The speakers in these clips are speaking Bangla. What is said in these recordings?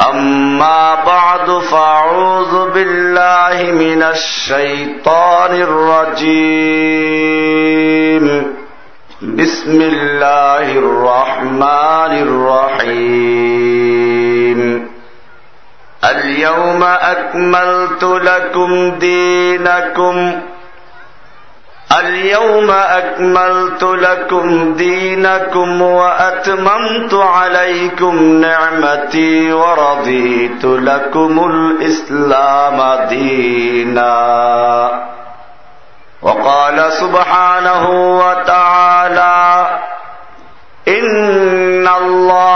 أما بعد فأعوذ بالله من الشيطان الرجيم. بسم الله الرحمن الرحيم. اليوم أكملت لكم دينكم. اليوم أكملت لكم دينكم وأتممت عليكم نعمتي ورضيت لكم الإسلام دينا. وقال سبحانه وتعالى إن الله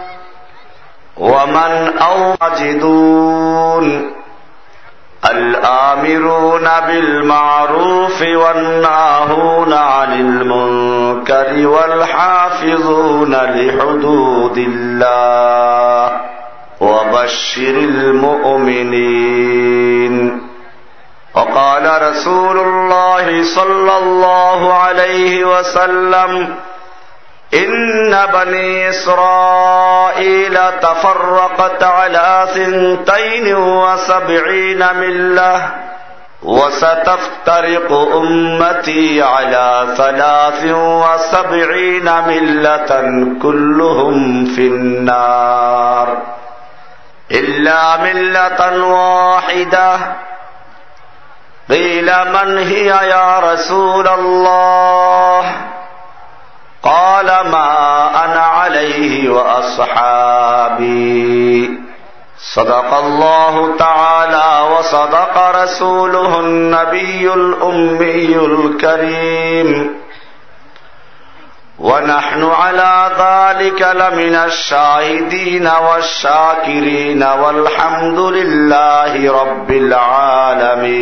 ومن أوجدون الآمرون بالمعروف والناهون عن المنكر والحافظون لحدود الله وبشر المؤمنين وقال رسول الله صلى الله عليه وسلم إن بني إسرائيل تفرقت على ثنتين وسبعين ملة وستفترق أمتي على ثلاث وسبعين ملة كلهم في النار. إلا ملة واحدة. قيل من هي يا رسول الله؟ قال ما أنا عليه وأصحابي. صدق الله تعالى وصدق رسوله النبي الأمي الكريم. ونحن على ذلك لمن الشاهدين والشاكرين والحمد لله رب العالمين.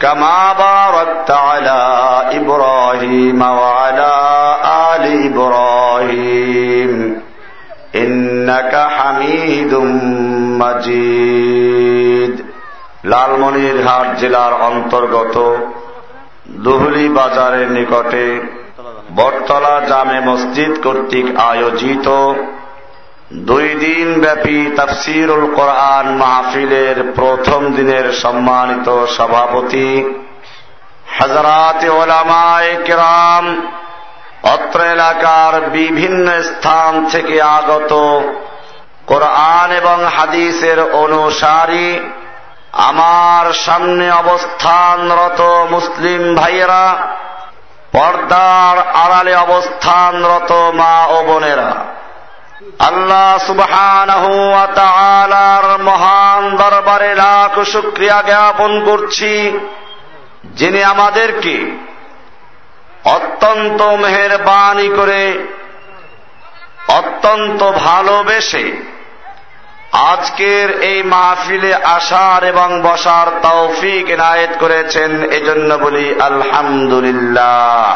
كما باركت على إبراهيم وعلى آل إبراهيم إنك حميد مجيد লালমনিরহাট জেলার অন্তর্গত দুহলি বাজারের নিকটে বটতলা জামে মসজিদ কর্তৃক আয়োজিত দুই দিন ব্যাপী তাফসিরুল কোরআন মাহফিলের প্রথম দিনের সম্মানিত সভাপতি হজরাত ওলামায় কেরাম, অত্র এলাকার বিভিন্ন স্থান থেকে আগত কোরআন এবং হাদিসের অনুসারী, আমার সামনে অবস্থানরত মুসলিম ভাইয়েরা, পর্দার আড়ালে অবস্থানরত মা ও বোনেরা। আল্লাহ সুবহান মহান দরবারে লাখ শুক্রিয়া জ্ঞাপন করছি, যিনি আমাদেরকে অত্যন্ত মেহরবানি করে, অত্যন্ত ভালোবেসে আজকের এই মাহফিলে আসার এবং বসার তৌফিক এনায়েত করেছেন, এজন্য বলি আলহামদুলিল্লাহ।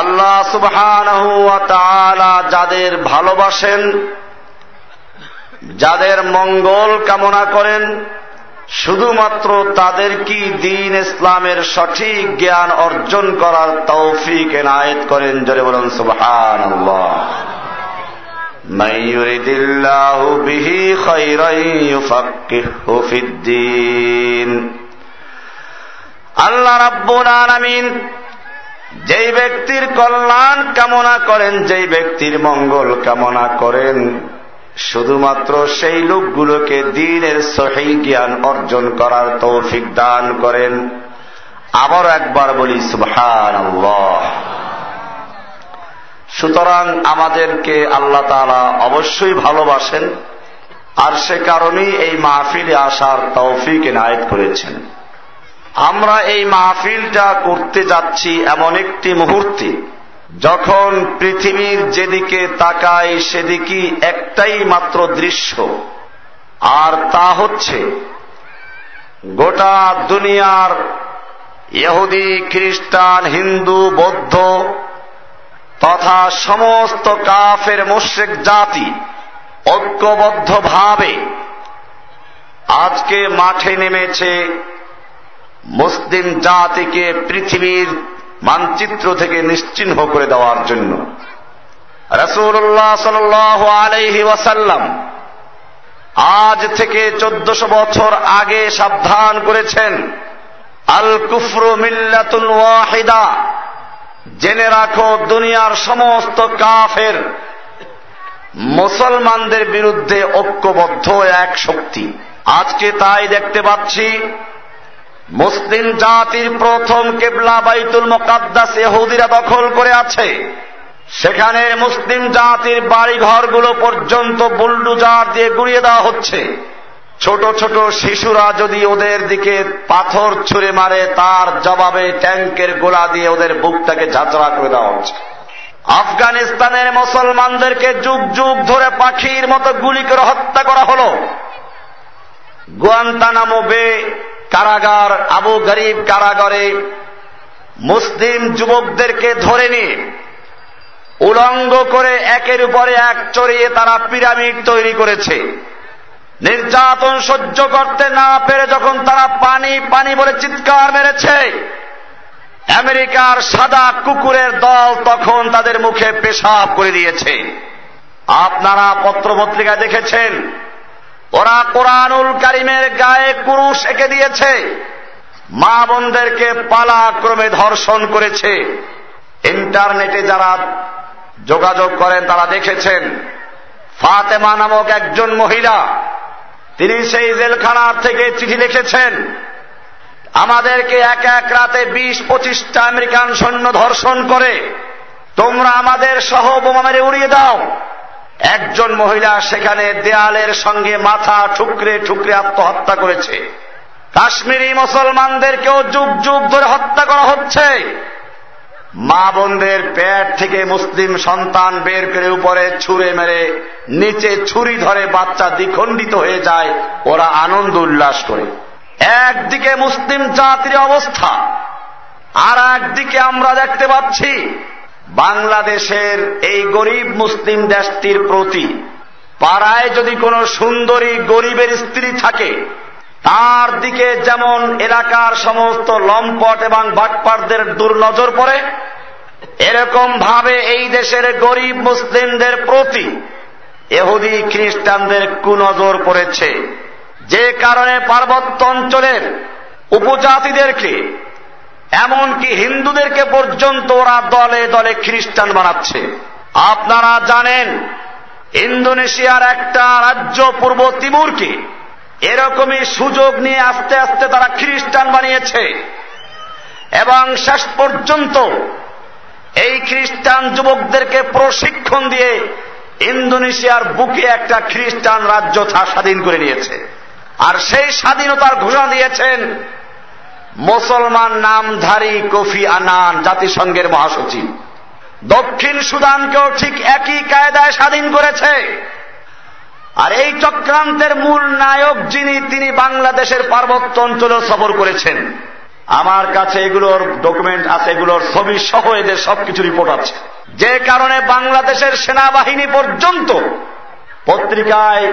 আল্লাহ সুবহান যাদের ভালোবাসেন, যাদের মঙ্গল কামনা করেন, শুধুমাত্র তাদের কি দিন ইসলামের সঠিক জ্ঞান অর্জন করার তৌফিক এনায়েত করেন, জরে বলুন সুবহান আল্লাহ রাব্বুল আলামিন যেই ব্যক্তির কল্যাণ কামনা করেন, যেই ব্যক্তির মঙ্গল কামনা করেন, শুধুমাত্র সেই লোকগুলোকে দিনের সহি জ্ঞান অর্জন করার তৌফিক দান করেন। আবার একবার বলি সুবহান সুতরাং আমাদেরকে আল্লাহ তালা অবশ্যই ভালোবাসেন, আর সে কারণেই এই মাহফিলে আসার তৌফিক এনায়ত করেছেন। আমরা এই মাহফিলটা করতে যাচ্ছি এমন একটি মুহূর্তে। যখন পৃথিবীর যেদিকে তাকাই সেদিকে একটাই মাত্র দৃশ্য। আর তা হচ্ছে গোটা দুনিয়ার ইহুদি, খ্রিস্টান, হিন্দু, বৌদ্ধ তথা সমস্ত কাফের মুশ্রেক জাতি ঐক্যবদ্ধভাবে আজকে মাঠে নেমেছে মুসলিম জাতিকে পৃথিবীর মানচিত্র থেকে নিশ্চিহ্ন করে দেওয়ার জন্য। রসুল্লাহ সাল আলহি ওয়াসাল্লাম আজ থেকে চোদ্দশো বছর আগে সাবধান করেছেন আল কুফরু মিল্লাতুল ওয়াহিদা। জেনে রাখো, দুনিয়ার সমস্ত কাফের মুসলমানদের বিরুদ্ধে ঐক্যবদ্ধ এক শক্তি। আজকে তাই দেখতে পাচ্ছি মুসলিম জাতির প্রথম কেবলা বাইতুল মোকাদ্দাস এহুদিরা দখল করে আছে। সেখানে মুসলিম জাতির বাড়ি ঘরগুলো পর্যন্ত বুলডুজার দিয়ে গুড়িয়ে দেওয়া হচ্ছে। ছোট ছোট শিশুরা যদি ওদের দিকে পাথর ছুঁড়ে মারে, তার জবাবে ট্যাঙ্কের গোলা দিয়ে ওদের বুকটাকে ঝাঁচড়া করে দেওয়া হচ্ছে। আফগানিস্তানের মুসলমানদেরকে যুগ যুগ ধরে পাখির মতো গুলি করে হত্যা করা হল। গোয়ান্তানামো বে কারাগার, আবু গরিব কারাগারে মুসলিম যুবকদেরকে ধরে নিয়ে উলঙ্গ করে একের উপরে এক চড়িয়ে তারা পিরামিড তৈরি করেছে। নির্যাতন সহ্য করতে না পেরে যখন তারা পানি পানি বলে চিৎকার মেরেছে, আমেরিকার সাদা কুকুরের দল তখন তাদের মুখে পেশাব করে দিয়েছে। আপনারা পত্রপত্রিকা দেখেছেন ওরা কোরআনুল কারিমের গায়ে কুরুষ এঁকে দিয়েছে। মা বোনদেরকে পালাক্রমে ধর্ষণ করেছে। ইন্টারনেটে যারা যোগাযোগ করেন, তারা দেখেছেন, ফাতেমা নামক একজন মহিলা, তিনি সেই জেলখানার থেকে চিঠি লিখেছেন, আমাদেরকে এক এক রাতে বিশ পঁচিশটা আমেরিকান সৈন্য ধর্ষণ করে, তোমরা আমাদের সহ বোমা মেরে উড়িয়ে দাও। একজন মহিলা সেখানে দেয়ালের সঙ্গে মাথা ঠুকরে ঠুকরে আত্মহত্যা করেছে। কাশ্মীরি মুসলমানদেরকেও যুগ যুগ ধরে হত্যা করা হচ্ছে। মা বোনদের পেট থেকে মুসলিম সন্তান বের করে উপরে ছুঁড়ে মেরে, নিচে ছুরি ধরে বাচ্চা দ্বিখণ্ডিত হয়ে যায়, ওরা আনন্দ উল্লাস করে। একদিকে মুসলিম জাতির অবস্থা আর একদিকে আমরা দেখতে পাচ্ছি বাংলাদেশের এই গরিব মুসলিম দেশটির প্রতি পাড়ায় যদি কোনো সুন্দরী গরিবের স্ত্রী থাকে, তার দিকে যেমন এলাকার সমস্ত লম্পট এবং বাটপারদের দুর্নজর পড়ে এরকম ভাবে এই দেশের গরিব মুসলিমদের প্রতি এহুদি খ্রিস্টানদের কুনজর পড়েছে। যে কারণে পার্বত্য অঞ্চলের উপজাতিদেরকে এমনকি হিন্দুদেরকে পর্যন্ত ওরা দলে দলে খ্রিস্টান বানাচ্ছে। আপনারা জানেন, ইন্দোনেশিয়ার একটা রাজ্য পূর্ব তিমুরকে এরকমই সুযোগ নিয়ে আস্তে আস্তে তারা খ্রিস্টান বানিয়েছে। এবং শেষ পর্যন্ত এই খ্রিস্টান যুবকদেরকে প্রশিক্ষণ দিয়ে ইন্দোনেশিয়ার বুকে একটা খ্রিস্টান রাজ্য স্বাধীন করে নিয়েছে। আর সেই স্বাধীনতার ঘোষণা দিয়েছেন মুসলমান নামধারী কফি আনান জাতিসংঘের মহাসচিব। দক্ষিণ সুদানকেও ঠিক একই কায়দায় স্বাধীন করেছে। আর এই চক্রান্তের মূল নায়ক যিনি, তিনি বাংলাদেশের পার্বত্য অঞ্চলেও সফর করেছেন। আমার কাছে এগুলোর ডকুমেন্ট আছে, এগুলোর ছবি সহ এদের সবকিছু রিপোর্ট আছে। যে কারণে বাংলাদেশের সেনাবাহিনী পর্যন্ত পত্রিকায়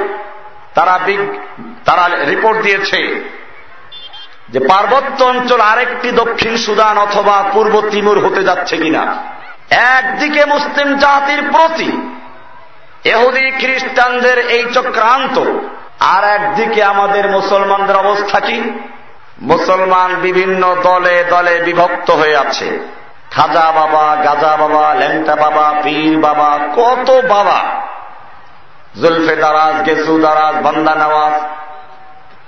তারা তারা রিপোর্ট দিয়েছে। যে পার্বত্য অঞ্চল আরেকটি দক্ষিণ সুদান অথবা পূর্ব তিমুর হতে যাচ্ছে কিনা। একদিকে মুসলিম জাতির প্রতি এহুদি খ্রিস্টানদের এই চক্রান্ত, আর একদিকে আমাদের মুসলমানদের অবস্থা কি? মুসলমান বিভিন্ন দলে দলে বিভক্ত হয়ে আছে। খাজা বাবা, গাজা বাবা, ল্যাংটা বাবা, পীর বাবা, কত বাবা? জুলফে দারাজ, গেসু দারাজ, বান্দা নওয়াজ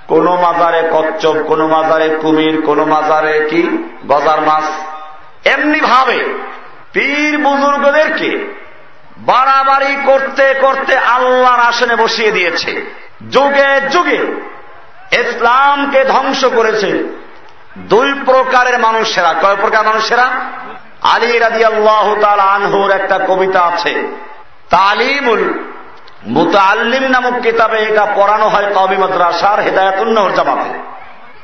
কোন মাজারে কচ্চপ কোন মাজারে কুমির, কোন মাজারে কি? গজার মাছ। এমনি ভাবে পীর বুজুর্গদেরকে বাড়াবাড়ি করতে করতে আল্লাহর আসনে বসিয়ে দিয়েছে। যুগে যুগে ইসলামকে ধ্বংস করেছে। দুই প্রকারের মানুষেরা। কয় প্রকার মানুষেরা? আলী রাজি আল্লাহ আনহুর একটা কবিতা আছে, তালিমুল মুতাল্লিম নামক কিতাবে এটা পড়ানো হয় কবি মাদ্রাসার হেদায়তুল্লাহর জামাতে।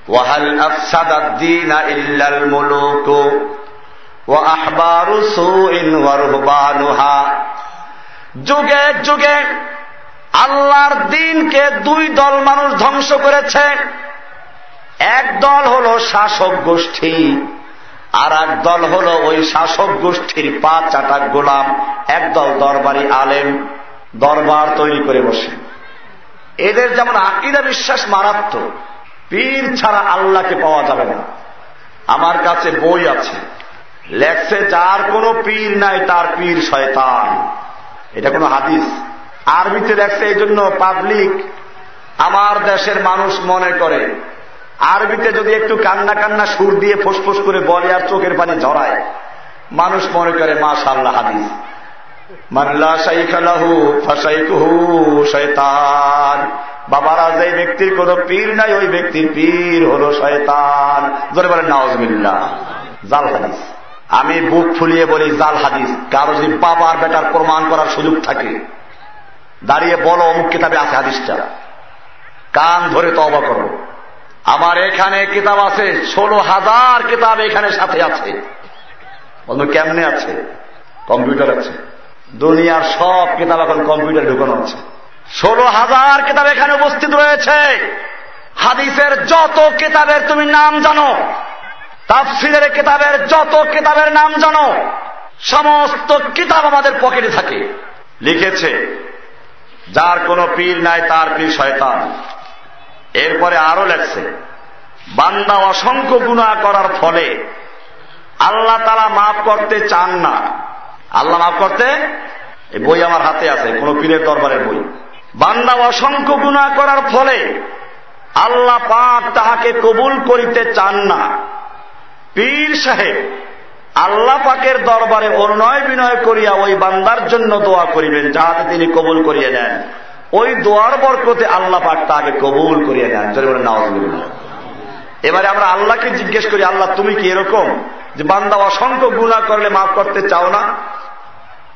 ওয়াহাল আফসাদাদ্দিন ইল্লাল মুলুক ওয়া আহবারু সুইন যুগে যুগে আল্লাহর দিনকে দুই দল মানুষ ধ্বংস করেছে। এক দল হল শাসক গোষ্ঠী আর এক দল হল ওই শাসক গোষ্ঠীর পা চাটা গোলাম একদল দরবারি আলেম। দরবার তৈরি করে বসে। এদের যেমন আকিদা বিশ্বাস মারাত্মক, পীর ছাড়া আল্লাহকে পাওয়া যাবে না। আমার কাছে বই আছে। লেখছে, যার কোনো পীর নাই, তার পীর শয়তান। এটা কোনো হাদিস? আরবিতে লেখছে, এই জন্য পাবলিক আমার দেশের মানুষ মনে করে। আরবিতে যদি একটু কান্না কান্না সুর দিয়ে ফুসফুস করে বলে আর চোখের পানি ঝরায়, মানুষ মনে করে মা সাল্লাহ হাদিস। মাল্লা শাইখালাহু ফাসাইকুহু শয়তান বাবারা যে ব্যক্তির কোন পীর নাই, ওই ব্যক্তির পীর হল শয়তান ধরে বলেন নওয়াজমিল্লা জাল হাদিস। আমি বুক ফুলিয়ে বলি জাল হাদিস। কারও যদি বাবার বেটার প্রমাণ করার সুযোগ থাকে, দাঁড়িয়ে বলো অমুক কিতাবে আছে হাদিসটা। কান ধরে তবা করো। আমার এখানে কিতাব আছে, ষোলো হাজার কিতাব এখানে সাথে আছে। অন্য কেমনে আছে? কম্পিউটার আছে। দুনিয়ার সব কিতাব এখন কম্পিউটার ঢুকানো আছে ষোলো হাজার কিতাব এখানে উপস্থিত রয়েছে। হাদিসের যত কিতাবের তুমি নাম জানো তাফসিলের কিতাবের যত কিতাবের নাম জানো, সমস্ত কিতাব আমাদের পকেটে থাকে। লিখেছে, যার কোনো পীর নাই তার পীর শয়তান। এরপরে আরও লেখছে, বান্দা অসংখ্য গুণা করার ফলে আল্লাহ তারা মাফ করতে চান না। আল্লাহ মাফ করতে, এই বই আমার হাতে আছে, কোন পীরের দরবারের বই। বান্দা অসংখ্য গুণা করার ফলে আল্লাহ পাক তাহাকে কবুল করিতে চান না। পীর সাহেব, আল্লাহ পাকের দরবারে অন্যয় বিনয় করিয়া ওই বান্দার জন্য দোয়া করিবেন, যাহাতে তিনি কবুল করিয়ে নেন। ওই দোয়ার বরকতে আল্লাহ পাক তাকে কবুল করিয়ে নেন। এবারে আমরা আল্লাহকে জিজ্ঞেস করি, আল্লাহ তুমি কি এরকম? যে বান্দা অসংখ্য গুণা করলে মাফ করতে চাও না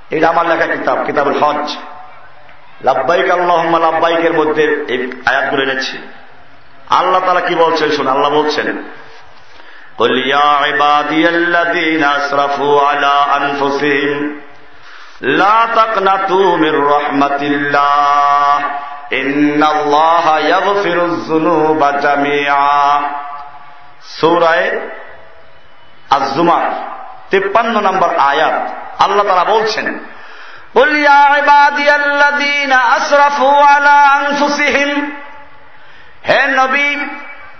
এটা আমার লেখা কিতাব কিতাবুল হজ লাভবাইক আল্লাহ লাভবাইকের মধ্যে এই আয়াতগুলো এনেছি আল্লাহ তারা কি বলছেন শুনে আল্লাহ বলছেন قل يا عبادي الذين اسرفوا على انفسهم لا تقنطوا من رحمة الله ان الله يغفر الذنوب جميعا সূরায়ে আজ-জুমার 53 নম্বর আয়াত আল্লাহ তাআলা বলছেন قل يا عبادي الذين اسرفوا على انفسهم হে নবী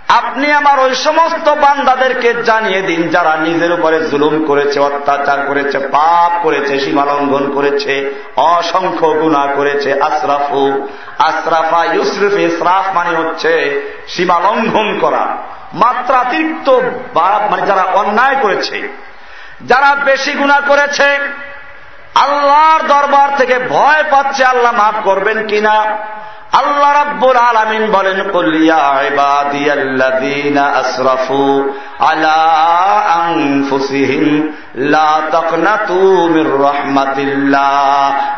আপনি আমার ওই সমস্ত বান্দাদেরকে জানিয়ে দিন যারা নিজের উপরে জুলুম করেছে অত্যাচার করেছে পাপ করেছে সীমালঙ্ঘন করেছে অসংখ্য গুণা করেছে আশরাফু আশরাফা ইউসরফ ইসরাফ মানে হচ্ছে সীমালঙ্ঘন করা মাত্রাতিরিক্ত মানে যারা অন্যায় করেছে, যারা বেশি গুণা করেছে, আল্লাহর দরবার থেকে ভয় পাচ্ছে আল্লাহ মাফ করবেন কিনা? আল্লাহ রাব্বুল আলামিন বলেন ইবাদিয়াল্লাযীনা আসরাফু আলা আনফুসিহিম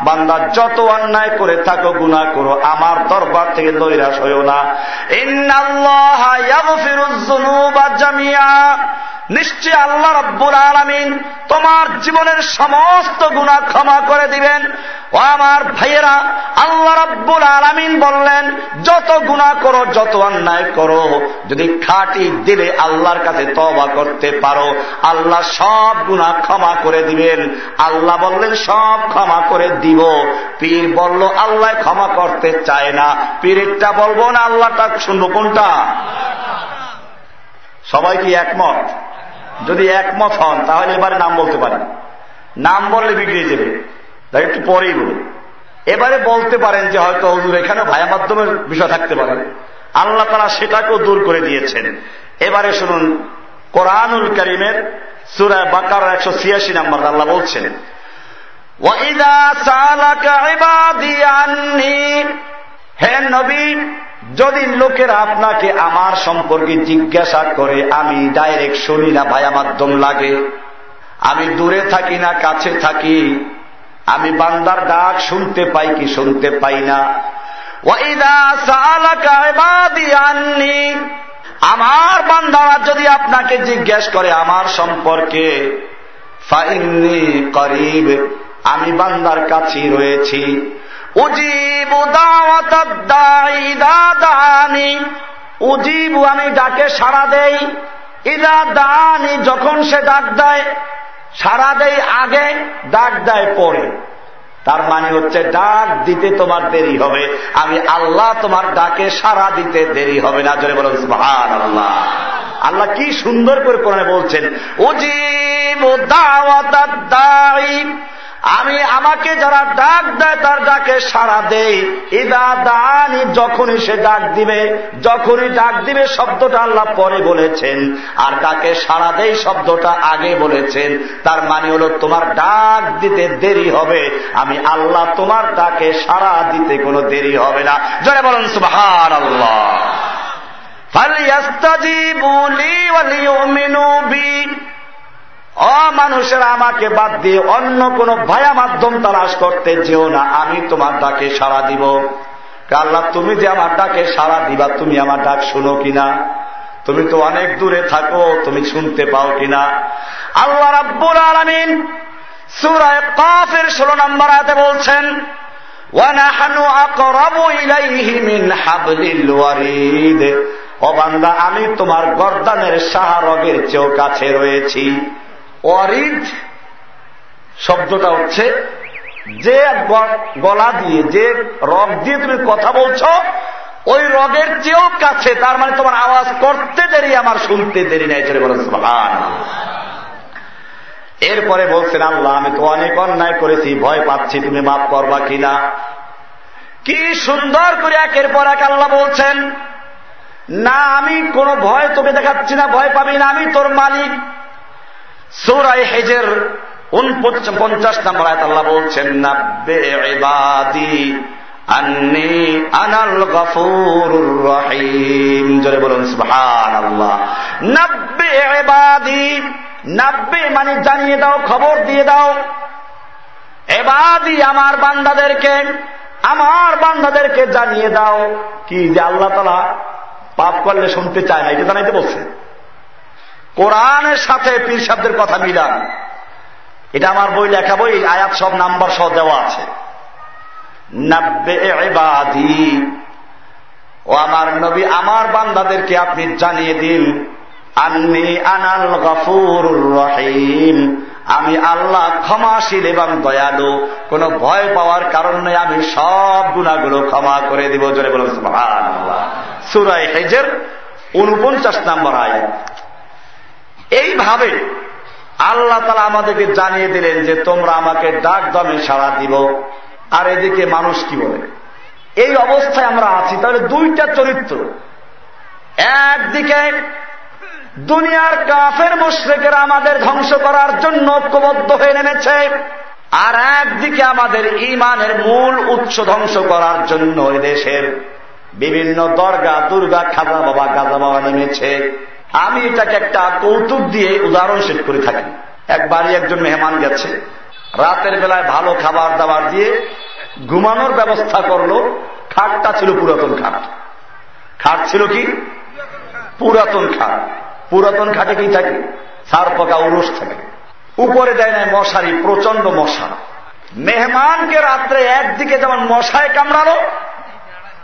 বান্দা যত অন্যায় করে থাকো, গুনাহ করো। আমার দরবার থেকে নৈরাশ হইও না। নিশ্চয় আল্লাহ রব্বুল আলমিন তোমার জীবনের সমস্ত গুণা ক্ষমা করে দিবেন। ও আমার ভাইয়েরা, আল্লাহ রব্বুল আলমিন বললেন, যত গুণা করো, যত অন্যায় করো, যদি খাটি দিলে আল্লাহর কাছে তবা করতে পারো, আল্লাহ সব গুণা ক্ষমা করে দিবেন। আল্লাহ বললেন, সব ক্ষমা করে দিব। পীর বলল, আল্লাহ ক্ষমা করতে চায় না। পীরেরটা বলব না, আল্লাহটা শুনব কোনটা? সবাই কি একমত? যদি একমত হন, তাহলে এবারে নাম বলতে পারেন। নাম বললে বিগড়ে যাবে। তাই একটু পরেই বলুন। এবারে বলতে পারেন যে, হয়তো হুজুর, এখানে ভায়া মাধ্যমের বিষয় থাকতে পারে। আল্লাহ তারা সেটাকেও দূর করে দিয়েছেন। এবারে শুনুন কোরআনুল করিমের সুরায় বাকার একশো ছিয়াশি নাম্বার আল্লাহ বলছেন হে নবী, যদি লোকেরা আপনাকে আমার সম্পর্কে জিজ্ঞাসা করে, আমি ডাইরেক্ট শুনি না ভায়া মাধ্যম লাগে। আমি দূরে থাকি না, কাছে থাকি। আমি বান্দার ডাক শুনতে পাই কি শুনতে পাই না। আমার বান্দারা যদি আপনাকে জিজ্ঞেস করে আমার সম্পর্কে করিব, আমি বান্দার কাছেই রয়েছি। উজিবু দাওয়াতানি উজিবু আমি ডাকে সাড়া দেই। ইদা দানি, যখন সে ডাক দেয়, সাড়া দেয় আগে, ডাক দেয় পরে। তার মানে হচ্ছে ডাক দিতে তোমার দেরি হবে। আমি আল্লাহ তোমার ডাকে সারা দিতে দেরি হবে না। জোরে বলেন সুহান আল্লাহ আল্লাহ কি সুন্দর করে বলছেন ও দাওয়াত আমি আমাকে যারা ডাক দেয়, তার ডাকে সাড়া দেই। ইদা দানি যখনই সে ডাক দিবে, যখনই ডাক দিবে, শব্দটা আল্লাহ পরে বলেছেন। আর ডাকে সাড়া দেই, শব্দটা আগে বলেছেন। তার মানে হল, তোমার ডাক দিতে দেরি হবে। আমি আল্লাহ তোমার ডাকে সাড়া দিতে কোনো দেরি হবে না। জয় বলুন সুবহান আল্লাহ মানুষেরা আমাকে বাদ দিয়ে অন্য কোন ভায়া মাধ্যম তালাশ করতে যেও না, আমি তোমার ডাকে সাড়া দিব। আল্লাহ, তুমি যে আমার ডাকে সাড়া দিবা, তুমি আমার ডাক শুনো কিনা? তুমি তো অনেক দূরে থাকো, তুমি শুনতে পাও কিনা? আল্লাহ রাব্বুল আলমিন সুরায় কাফের ষোলো নম্বর আয়াতে বলছেন অবান্দা আমি তোমার গর্দানের সাহারগের চেয়েও কাছে রয়েছি। অরিজ শব্দটা হচ্ছে যে গলা দিয়ে যে রগ দিয়ে তুমি কথা বলছ, ওই রগের চেয়েও কাছে, তার মানে তোমার আওয়াজ করতে দেরি, আমার শুনতে দেরি নাই। চলে বলেন এরপরে বলছেন, আল্লাহ, আমি তো অনেক অন্যায় করেছি, ভয় পাচ্ছি, তুমি মাফ করবা কিনা? কি সুন্দর করে একের পর এক আল্লাহ বলছেন, না, আমি কোনো ভয় তোকে দেখাচ্ছি না, ভয় পাবি না, আমি তোর মালিক। সৌরাই হেজের উনপঞ্চাশ নম্বর আয়ত আল্লাহ বলছেন, নাব্বে আন্নি আনাল রহিম। জোরে বলুন মানে জানিয়ে দাও, খবর দিয়ে দাও। এবাদি আমার বান্দাদেরকে আমার বান্দাদেরকে জানিয়ে দাও। কি যে আল্লাহ তালা পাপ করলে শুনতে চায় না, এটা জানাইতে বলছে। কোরআনের সাথে পীর শব্দের কথা মিলান। এটা আমার বই লেখা বই, আয়াত সব নাম্বার সহ দেওয়া আছে। ও আমার নবী, আমার বান্দাদেরকে আপনি জানিয়ে দিন, আন্নি আনাল গফুর রহিম। আমি আল্লাহ ক্ষমাশীল এবং দয়ালু, কোন ভয় পাওয়ার কারণ আমি সব গুণাগুলো ক্ষমা করে দিব। জোরে বলুন সুরাই হেজের, উনপঞ্চাশ নাম্বার আয়াত। এইভাবে আল্লাহ তালা আমাদেরকে জানিয়ে দিলেন যে তোমরা আমাকে ডাক দমে সাড়া দিব। আর এদিকে মানুষ কি বলে? এই অবস্থায় আমরা আছি। তাহলে দুইটা চরিত্র। একদিকে দুনিয়ার কাফের মুশ্রেকেরা আমাদের ধ্বংস করার জন্য ঐক্যবদ্ধ হয়ে নেমেছে। আর একদিকে আমাদের ইমানের মূল উৎস ধ্বংস করার জন্য দেশের বিভিন্ন দরগা, দুর্গা, খাজা বাবা, গাজা বাবা নেমেছে। আমি এটাকে একটা কৌতুক দিয়ে উদাহরণ শেষ করে থাকি। একবারই একজন মেহমান গেছে, রাতের বেলায় ভালো খাবার দাবার দিয়ে ঘুমানোর ব্যবস্থা করল, খাটটা ছিল পুরাতন খাট। খাট ছিল কি? পুরাতন খাট। পুরাতন খাটে কি থাকে? সার পকা উরস থাকে। উপরে দেয় নাই মশারি প্রচণ্ড মশা। মেহমানকে রাত্রে একদিকে যেমন মশায় কামড়ালো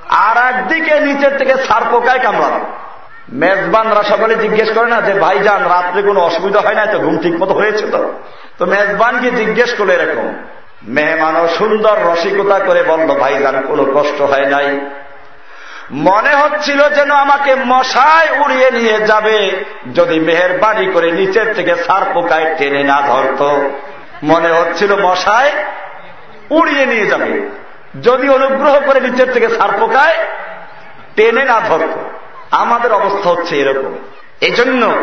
আর একদিকে নিচের থেকে সার পোকায় কামড়ালো। মেজবানরা সকলে জিজ্ঞেস করে না যে ভাইজান রাত্রে কোনো অসুবিধা হয় না তো? ঘুম ঠিক মতো হয়েছে তো? তো মেজবানকে জিজ্ঞেস করল এরকম মেহমানও সুন্দর রসিকতা করে বলল ভাইজান কোনো কষ্ট হয় নাই। মনে হচ্ছিল যেন আমাকে মশায় উড়িয়ে নিয়ে যাবে, যদি মেহরবানি করে নিচের থেকে সার পোকায় টেনে না ধরত। মনে হচ্ছিল মশায় উড়িয়ে নিয়ে যাবে, যদি অনুগ্রহ করে নিচের থেকে সার পোকায় টেনে না ধরত। আমাদের অবস্থা হচ্ছে এরকম। এজন্য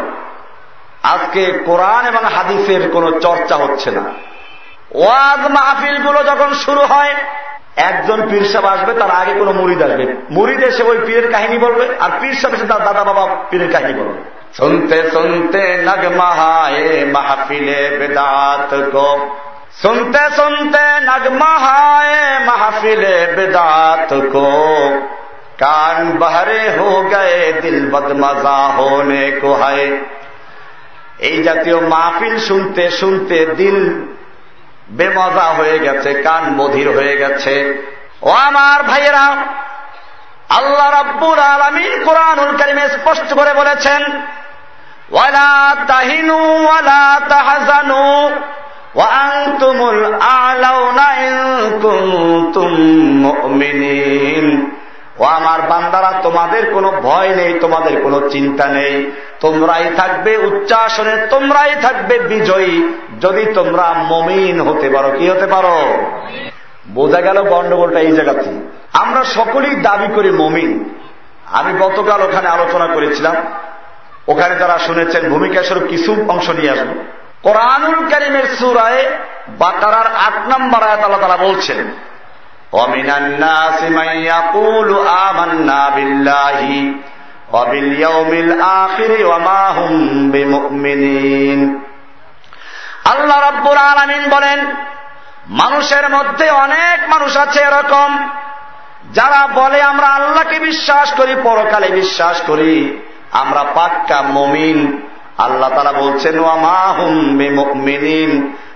আজকে কোরআন এবং হাদিসের কোনো চর্চা হচ্ছে না। ওয়াজ মাহফিলগুলো যখন শুরু হয়, একজন পীর সাহেব আসবে, তার আগে কোনো মুড়িদ আসবে। মুড়িদ এসে ওই পীরের কাহিনী বলবে, আর পীর সাহেব এসে তার দাদা বাবা পীরের কাহিনী বলবে। শুনতে শুনতে নগমাহায় মাহফিলে বেদাত গো। শুনতে শুনতে নগমাহায় মাহফিলে বেদাত গো। कान बहरे हो गए दिल बदमजा होने को है এই জাতীয় মাহফিল শুনতে শুনতে দিল বেমজা হয়ে গেছে কান বধির হয়ে গেছে ও আমার ভাইয়েরা আল্লাহ রাব্বুল আলমিন কোরআনুল করিমে স্পষ্ট করে বলেছেন ওয়ালা তাহিনু ওয়ালা তাহাজানু وأنتم الأعلون إن كنتم مؤمنين ও আমার বান্দারা, তোমাদের কোনো ভয় নেই, তোমাদের কোনো চিন্তা নেই। তোমরাই থাকবে উচ্চাসনে, তোমরাই থাকবে বিজয়ী। যদি তোমরা মমিন হতে পারো, কি হতে পারো? বোঝা গেল গন্ডগোলটা এই জায়গাতে আমরা সকলেই দাবি করি মমিন। আমি গতকাল ওখানে আলোচনা করেছিলাম। ওখানে যারা শুনেছেন, ভূমিকা স্বরূপ কিছু অংশ নিয়ে আসব। কোরআনুল করিমের সুরায় বাকারার আট নম্বর আয়াত আল্লাহ তারা বলছেন ومن الناس من يقول آمنا بالله وباليوم الآخر وما هم بمؤمنين আল্লাহ রব্বুল আলমিন বলেন মানুষের মধ্যে অনেক মানুষ আছে এরকম যারা বলে আমরা আল্লাহকে বিশ্বাস করি পরকালে বিশ্বাস করি আমরা পাক্কা মমিন আল্লাহ তারা বলছেন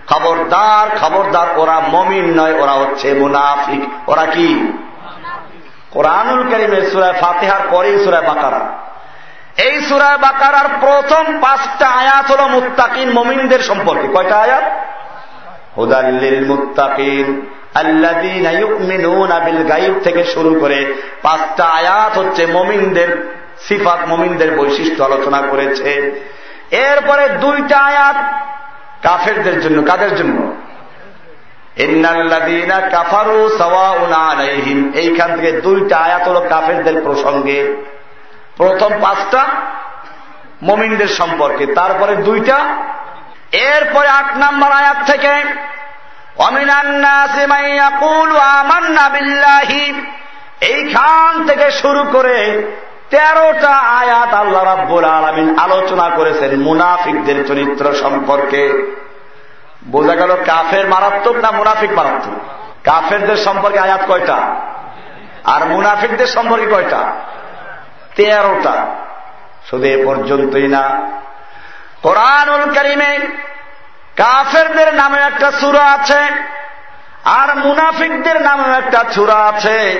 খবরদার খবরদার, ওরা মমিন নয়, ওরা হচ্ছে মুনাফিক। ওরা কি? কোরআনুল করিমের সুরায় ফাতেহার পরেই সুরায় বাকারা। এই সুরায় বাকারার প্রথম পাঁচটা আয়াত হল মুত্তাকিন মমিনদের সম্পর্কে। কয়টা আয়াত? হুদাল্লিল মুত্তাকিন গাইব থেকে শুরু করে পাঁচটা আয়াত হচ্ছে মমিনদের সিফাত, মমিনদের বৈশিষ্ট্য আলোচনা করেছে। এরপরে দুইটা আয়াত কাফেরদের জন্য, কাদের জন্য? এইখান থেকে দুইটা আয়াত হল কাফেরদের প্রসঙ্গে। প্রথম পাঁচটা মমিনদের সম্পর্কে, তারপরে দুইটা। এরপরে আট নাম্বার আয়াত থেকে অমিনান্না এইখান থেকে শুরু করে তেরোটা আয়াত আল্লাহ রাব্বুল আলমিন আলোচনা করেছেন মুনাফিকদের চরিত্র সম্পর্কে। বোঝা গেল কাফের মারাত্মক না মুনাফিক মারাত্মক? কাফেরদের সম্পর্কে আয়াত কয়টা? আর মুনাফিকদের সম্পর্কে কয়টা? তেরোটা। শুধু এ পর্যন্তই না। কোরআনুল করিমে কাফেরদের নামে একটা সুরা আছে, আর মুনাফিকদের নামে একটা সুরা আছে।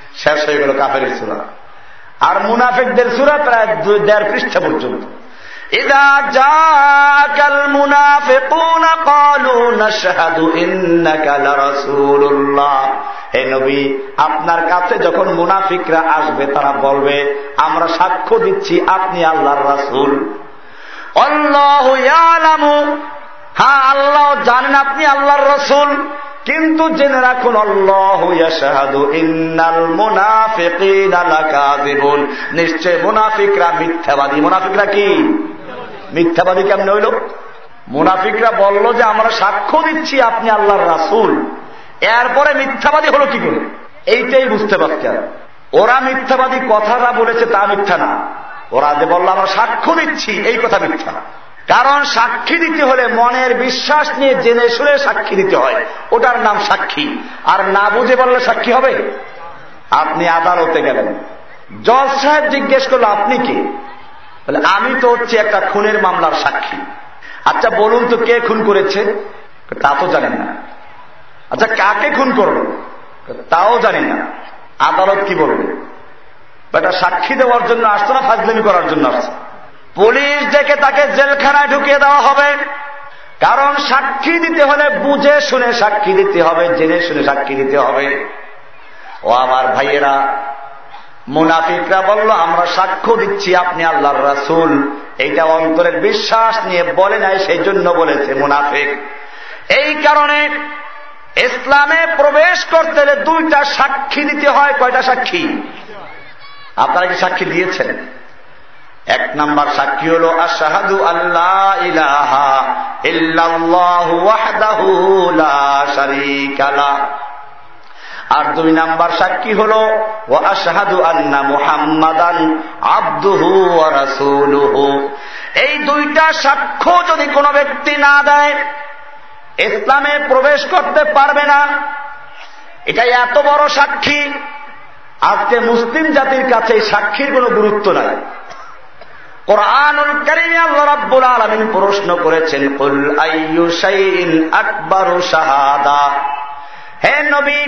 শেষ হয়ে গেল কাফের সূরা আর মুনাফিকদের সূরা প্রায় দেড় পৃষ্ঠা পর্যন্ত إذا جاءك المنافقون قالوا نشهد إنك لرسول الله হে নবী আপনার কাছে যখন মুনাফিকরা আসবে তারা বলবে আমরা সাক্ষ্য দিচ্ছি আপনি আল্লাহর রাসুল অল্লাহ হ্যাঁ আল্লাহ জানেন আপনি আল্লাহর রসুল। কিন্তু জেনে রাখুন নিশ্চয় মুনাফিকরা মিথ্যাবাদী। মুনাফিকরা কি? মিথ্যাবাদী কেমন হইল? মুনাফিকরা বলল যে, আমরা সাক্ষ্য দিচ্ছি আপনি আল্লাহর রাসুল। এরপরে মিথ্যাবাদী হলো কি করে? এইটাই বুঝতে পারছি ওরা মিথ্যাবাদী কথাটা বলেছে, তা মিথ্যা না। ওরা যে বলল, আমরা সাক্ষ্য দিচ্ছি, এই কথা মিথ্যা কারণ সাক্ষী দিতে হলে মনের বিশ্বাস নিয়ে জেনে শুনে সাক্ষী দিতে হয়। ওটার নাম সাক্ষী। আর না বুঝে বললে সাক্ষী হবে? আপনি আদালতে গেলেন। জজ সাহেব জিজ্ঞেস করল, আপনি কি? আমি তো হচ্ছে একটা খুনের মামলার সাক্ষী। আচ্ছা বলুন তো কে খুন করেছে? তা তো জানেন না। আচ্ছা কাকে খুন করল? তাও জানি না। আদালত কি বলবে? এটা সাক্ষী দেওয়ার জন্য আসতো না, ফাজলামি করার জন্য আসছে পুলিশ দেখে তাকে জেলখানায় ঢুকিয়ে দেওয়া হবে। কারণ সাক্ষী দিতে হলে বুঝে শুনে সাক্ষী দিতে হবে, জেনে শুনে সাক্ষী দিতে হবে। ও আমার ভাইয়েরা, মুনাফিকরা বলল, আমরা সাক্ষ্য দিচ্ছি আপনি আল্লাহর রাসুল। এইটা অন্তরের বিশ্বাস নিয়ে বলে নাই সেই জন্য বলেছে মুনাফিক। এই কারণে ইসলামে প্রবেশ করতে হলে দুইটা সাক্ষী দিতে হয়। কয়টা সাক্ষী? আপনারা কি সাক্ষী দিয়েছেন? এক নাম্বার সাক্ষী হল, আশাহাদু আল্লাহ ইলাহা লা আর দুই নাম্বার সাক্ষী হল ও আশাহাদু আন্না মুহাম্মাদান আব্দুহু রাসূলুহু। এই দুইটা সাক্ষ্য যদি কোনো ব্যক্তি না দেয়, ইসলামে প্রবেশ করতে পারবে না। এটা এত বড় সাক্ষী, আজকে মুসলিম জাতির কাছে সাক্ষীর কোনো গুরুত্ব নাই। কোরআনুল কারিমে আল্লাহ রাব্বুল আলামিন প্রশ্ন করেছেন, কুল আইয়ু শাইইন আকবারু শাহাদা? হে নবী,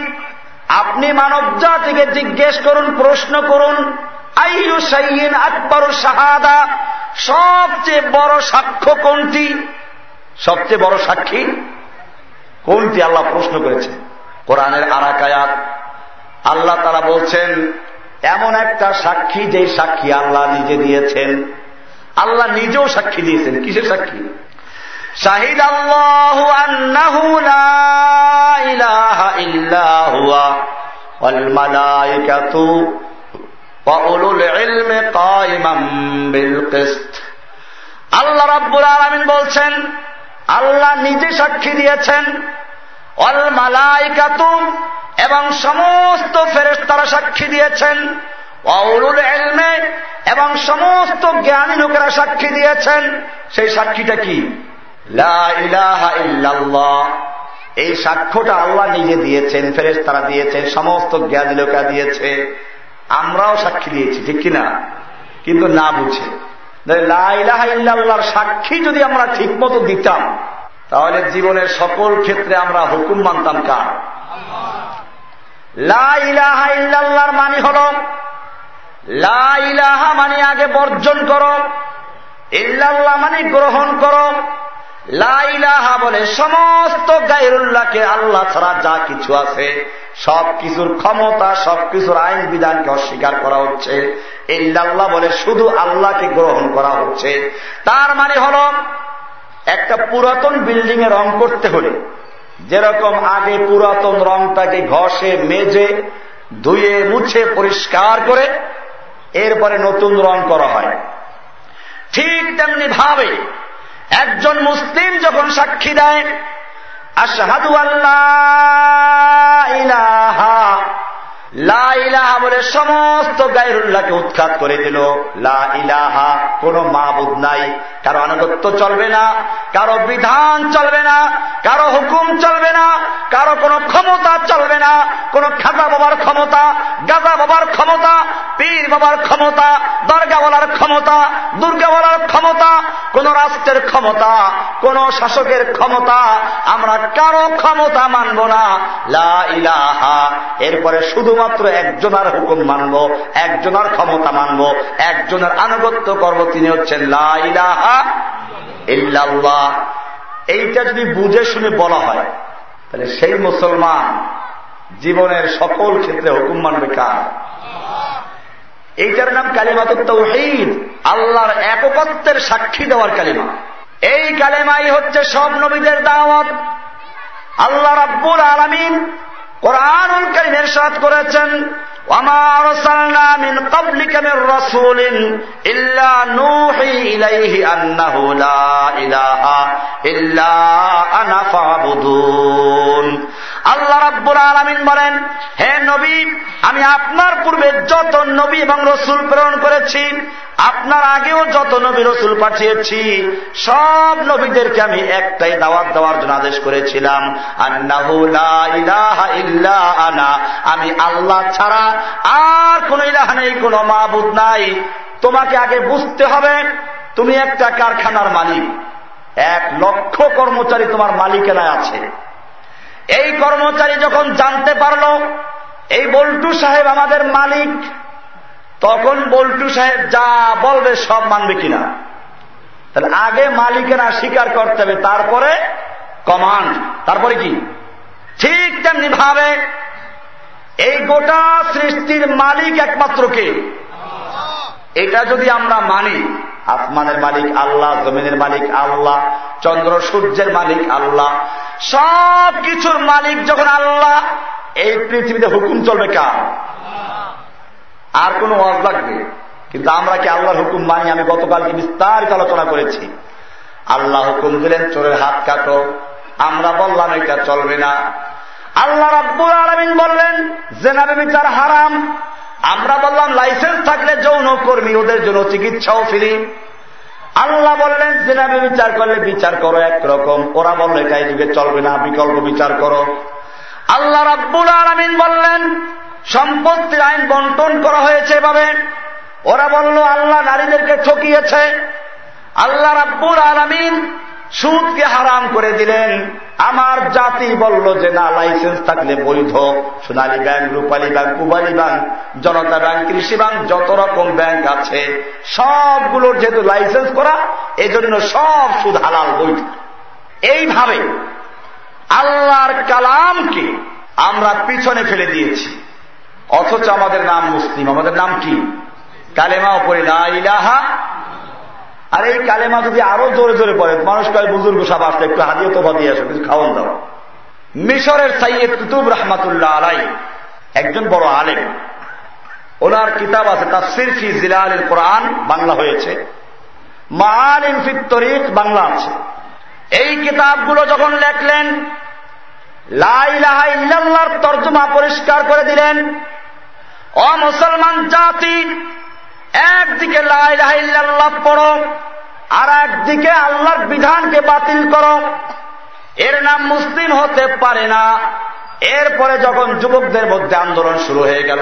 আপনি মানব জাতিকে জিজ্ঞেস করুন, প্রশ্ন করুন, আইয়ু শাইইন আকবারু শাহাদা? সবচেয়ে বড় সাক্ষ্য কোনটি? সবচেয়ে বড় সাক্ষী কোনটি আল্লাহ প্রশ্ন করেছে কোরআনের আরাকায়াত। আল্লাহ তারা বলছেন, এমন একটা সাক্ষী যেই সাক্ষী আল্লাহ নিজে দিয়েছেন। আল্লাহ নিজেও সাক্ষী দিয়েছেন। কিসের সাক্ষী? শাহিদ আল্লাহ আল্লাহ রাব্বুল আলমিন বলছেন, আল্লাহ নিজে সাক্ষী দিয়েছেন অল মালাইকাতুম এবং সমস্ত ফেরেস্তারা সাক্ষী দিয়েছেন অউলুল এলমে এবং সমস্ত জ্ঞানী লোকেরা সাক্ষী দিয়েছেন। সেই সাক্ষীটা কি? এই সাক্ষ্যটা আল্লাহ নিজে দিয়েছেন ফেরেস তারা দিয়েছেন, সমস্ত জ্ঞানী লোকেরা দিয়েছে। আমরাও সাক্ষী দিয়েছি, ঠিক কিনা? কিন্তু না বুঝে। লাইলাহার সাক্ষী যদি আমরা ঠিক মতো দিতাম, তাহলে জীবনের সকল ক্ষেত্রে আমরা হুকুম মানতাম কার? মানি হল লাইলাহা মানি আগে বর্জন করো। ইল্লাল্লাহ মানি গ্রহণ করো। লাইলাহা বলে সমস্ত গাইরুল্লাহকে আল্লাহ ছাড়া যা কিছু আছে সব কিছুর ক্ষমতা সব কিছুর আইন বিধানকে অস্বীকার করা হচ্ছে। ইল্লাল্লাহ বলে শুধু আল্লাহকে গ্রহণ করা হচ্ছে। তার মানে হল, একটা পুরাতন বিল্ডিং এ রং করতে হলে, যেরকম আগে পুরাতন রংটাকে ঘষে, মেজে, ধুয়ে, মুছে, পরিষ্কার করে এরপরে নতুন রং করা হয়। ঠিক তেমনি ভাবে একজন মুসলিম যখন সাক্ষী দেয়, আশাহাদু আল্লাহ ইলাহা লা ইলাহা বলে সমস্ত গায়রুল্লাহকে উৎখাত করে দিল। লা ইলাহা কোন মাহবুদ নাই। কারও আনুগত্য চলবে না, কারও বিধান চলবে না, কারও হুকুম চলবে না, কারও কোনো ক্ষমতা চলবে না। কোন খাজা বাবার ক্ষমতা, গাজা বাবার ক্ষমতা, পীর বাবার ক্ষমতা দরগা বলার ক্ষমতা দুর্গা বলার ক্ষমতা, কোন রাষ্ট্রের ক্ষমতা, কোন শাসকের ক্ষমতা আমরা কারও ক্ষমতা মানব না। লা এরপরে শুধুমাত্র একজনের হুকুম মানব, একজনের ক্ষমতা মানব, একজনের আনুগত্য করব, তিনি হচ্ছেন লাইলাহা এইটা যদি বুঝে শুনে বলা হয়, তাহলে সেই মুসলমান জীবনের সকল ক্ষেত্রে হুকুম মানবে কার? এইটার নাম কালিমা তো তৌহিদ আল্লাহর এককত্বের সাক্ষী দেওয়ার কালিমা। এই কালেমাই হচ্ছে সব নবীদের দাওয়াত। আল্লাহ রাব্বুল আলমিন কোরআনুল করিম এরশাদ করেছেন আল্লাহ রাব্বুল আলমিন বলেন, হে নবী, আমি আপনার পূর্বে যত নবী এবং রসুল প্রেরণ করেছি, আপনার আগেও যত নবী রসুল পাঠিয়েছি, সব নবীদেরকে আমি একটাই দাওয়াত দেওয়ার জন্য আদেশ করেছিলাম আন্না আনা। আমি আল্লাহ ছাড়া আর কোন ইলাহা নেই, কোন মাহবুদ নাই। তোমাকে আগে বুঝতে হবে, তুমি একটা কারখানার মালিক। এক লক্ষ কর্মচারী তোমার মালিকেরায় আছে। এই কর্মচারী যখন জানতে পারল, এই বল্টু সাহেব আমাদের মালিক, তখন বল্টু সাহেব যা বলবে সব মানবে কিনা। তাহলে আগে মালিকেরা স্বীকার করতে হবে, তারপরে কমান্ড। তারপরে কি? ঠিক তেমনি ভাবে এই গোটা সৃষ্টির মালিক একমাত্র কে? এটা যদি আমরা মানি, আসমানের মালিক আল্লাহ, জমিনের মালিক আল্লাহ, চন্দ্র, সূর্যের মালিক আল্লাহ সব কিছুর মালিক যখন আল্লাহ, এই পৃথিবীতে হুকুম চলবে কার? আর কোনো ওয়াজ লাগবে? কিন্তু আমরা কি আল্লাহর হুকুম মানি? আমি গতকালকে বিস্তারিত আলোচনা করেছি। আল্লাহ হুকুম দিলেন, চোরের হাত কাটো আমরা বললাম, এটা চলবে না। আল্লাহ রাব্বুল আলমিন বললেন জেনাবে বিচার হারাম। আমরা বললাম, লাইসেন্স থাকলে যৌন কর্মী, ওদের জন্য চিকিৎসাও ফিরি। আল্লাহ বললেন জেনাবে বিচার করলে বিচার করো একরকম। ওরা বললে এই যুগে চলবে না, বিকল্প বিচার করো। আল্লাহ রাব্বুল আলমিন বললেন, সম্পত্তির আইন বন্টন করা হয়েছে এভাবে। ওরা বলল, আল্লাহ নারীদেরকে ঠকিয়েছে। আল্লাহ রাব্বুল আলমিন সুদকে হারাম করে দিলেন। আমার জাতি বলল যে, না, লাইসেন্স থাকলে বৈধ। Sonali bank, Rupali bank Pubali bank, Janata bank, Krishi bank, যত রকম ব্যাংক আছে, সবগুলোর যেহেতু লাইসেন্স করা, এজন্য সব সুদ হালাল, বৈধ। এইভাবে আল্লাহর কালামকে আমরা পিছনে ফেলে দিয়েছি। অথচ আমাদের নাম মুসলিম। আমাদের নাম কি? কালেমা ওপরে ইলাহা আর এই কালেমা যদি আরও জোরে জোরে পড়ে, মানুষ কয় বুজুর্গ সব আসলে একটু হাদিয়ে তোফা দিয়ে আসো, কিছু খাওয়ান দাও। মিশরের সাইয়েদ কুতুব রহমাতুল্লাহ আলাই একজন বড় আলেম। ওনার কিতাব আছে, তাফসির ফি জিলাল কোরআন, বাংলা হয়েছে। মালিম ফিত তরিক, বাংলা আছে। এই কিতাবগুলো যখন লেখলেন লাইলাহা ইল্লাল্লাহর তর্জমা পরিষ্কার করে দিলেন, অ মুসলমান জাতি একদিকে ইল্লাল্লাহ পড়ো, আর একদিকে আল্লাহর বিধানকে বাতিল করো। এর নাম মুসলিম হতে পারে না। এরপরে যখন যুবকদের মধ্যে আন্দোলন শুরু হয়ে গেল,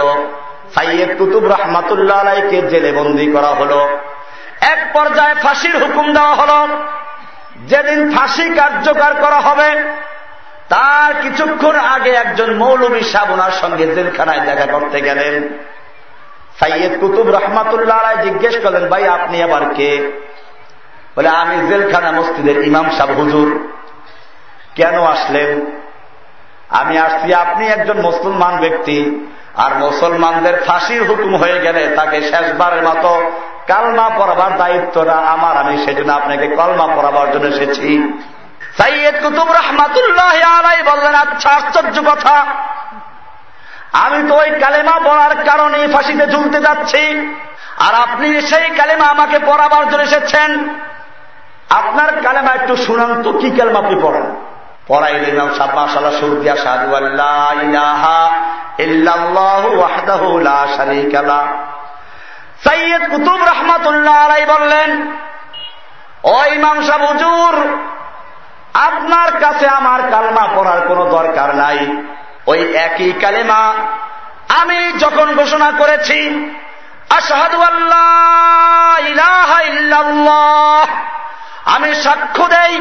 সাইয়েদ কুতুব রহমাতুল্লাহ আলাইকে জেলে বন্দি করা হল। এক পর্যায়ে ফাঁসির হুকুম দেওয়া হল। যেদিন ফাঁসি কার্যকর করা হবে, তার কিছুক্ষণ আগে একজন মৌলবী সাহ ওনার সঙ্গে জেলখানায় দেখা করতে গেলেন। সাইয়েদ কুতুব রহমাতুল্লাহ আলাই জিজ্ঞেস করলেন, ভাই, আপনি আবার কে? বলে, আমি জেলখানা মসজিদের ইমাম সাহ হুজুর। কেন আসলেন? আমি আসছি, আপনি একজন মুসলমান ব্যক্তি, আর মুসলমানদের ফাঁসির হুকুম হয়ে গেলে তাকে শেষবারের মতো কালমা পড়াবার দায়িত্বটা আমার, আমি সেজন্য আপনাকে কলমা পড়াবার জন্য এসেছি। সাইয়েদ কুতুব রহমাতুল্লাহ আলাই বললেন আচ্ছা আশ্চর্য কথা। আমি তো ওই কালেমা পড়ার কারণে ফাঁসিতে ঝুলতে যাচ্ছি। আর আপনি সেই কালেমা আমাকে পড়াবার জন্য এসেছেন। আপনার কালেমা একটু শুনান তো, কি কালেমা আপনি পড়েন? পড়াইলেন ইমাম সাহেব মাশাআল্লাহ সুর দিয়া সাধু আল্লাহ ইলাহা ইল্লাল্লাহু ওয়াহদাহু লা শারীকা লা। সৈয়দ কুতুব রহমাতুল্লাহ আলাই বললেন, ও ইমাম সাহেব আপনার কাছে আমার কালমা পড়ার কোনো দরকার নাই। ওই একই কালেমা আমি যখন ঘোষণা করেছি ইল্লাল্লাহ, আমি সাক্ষ্য দেই,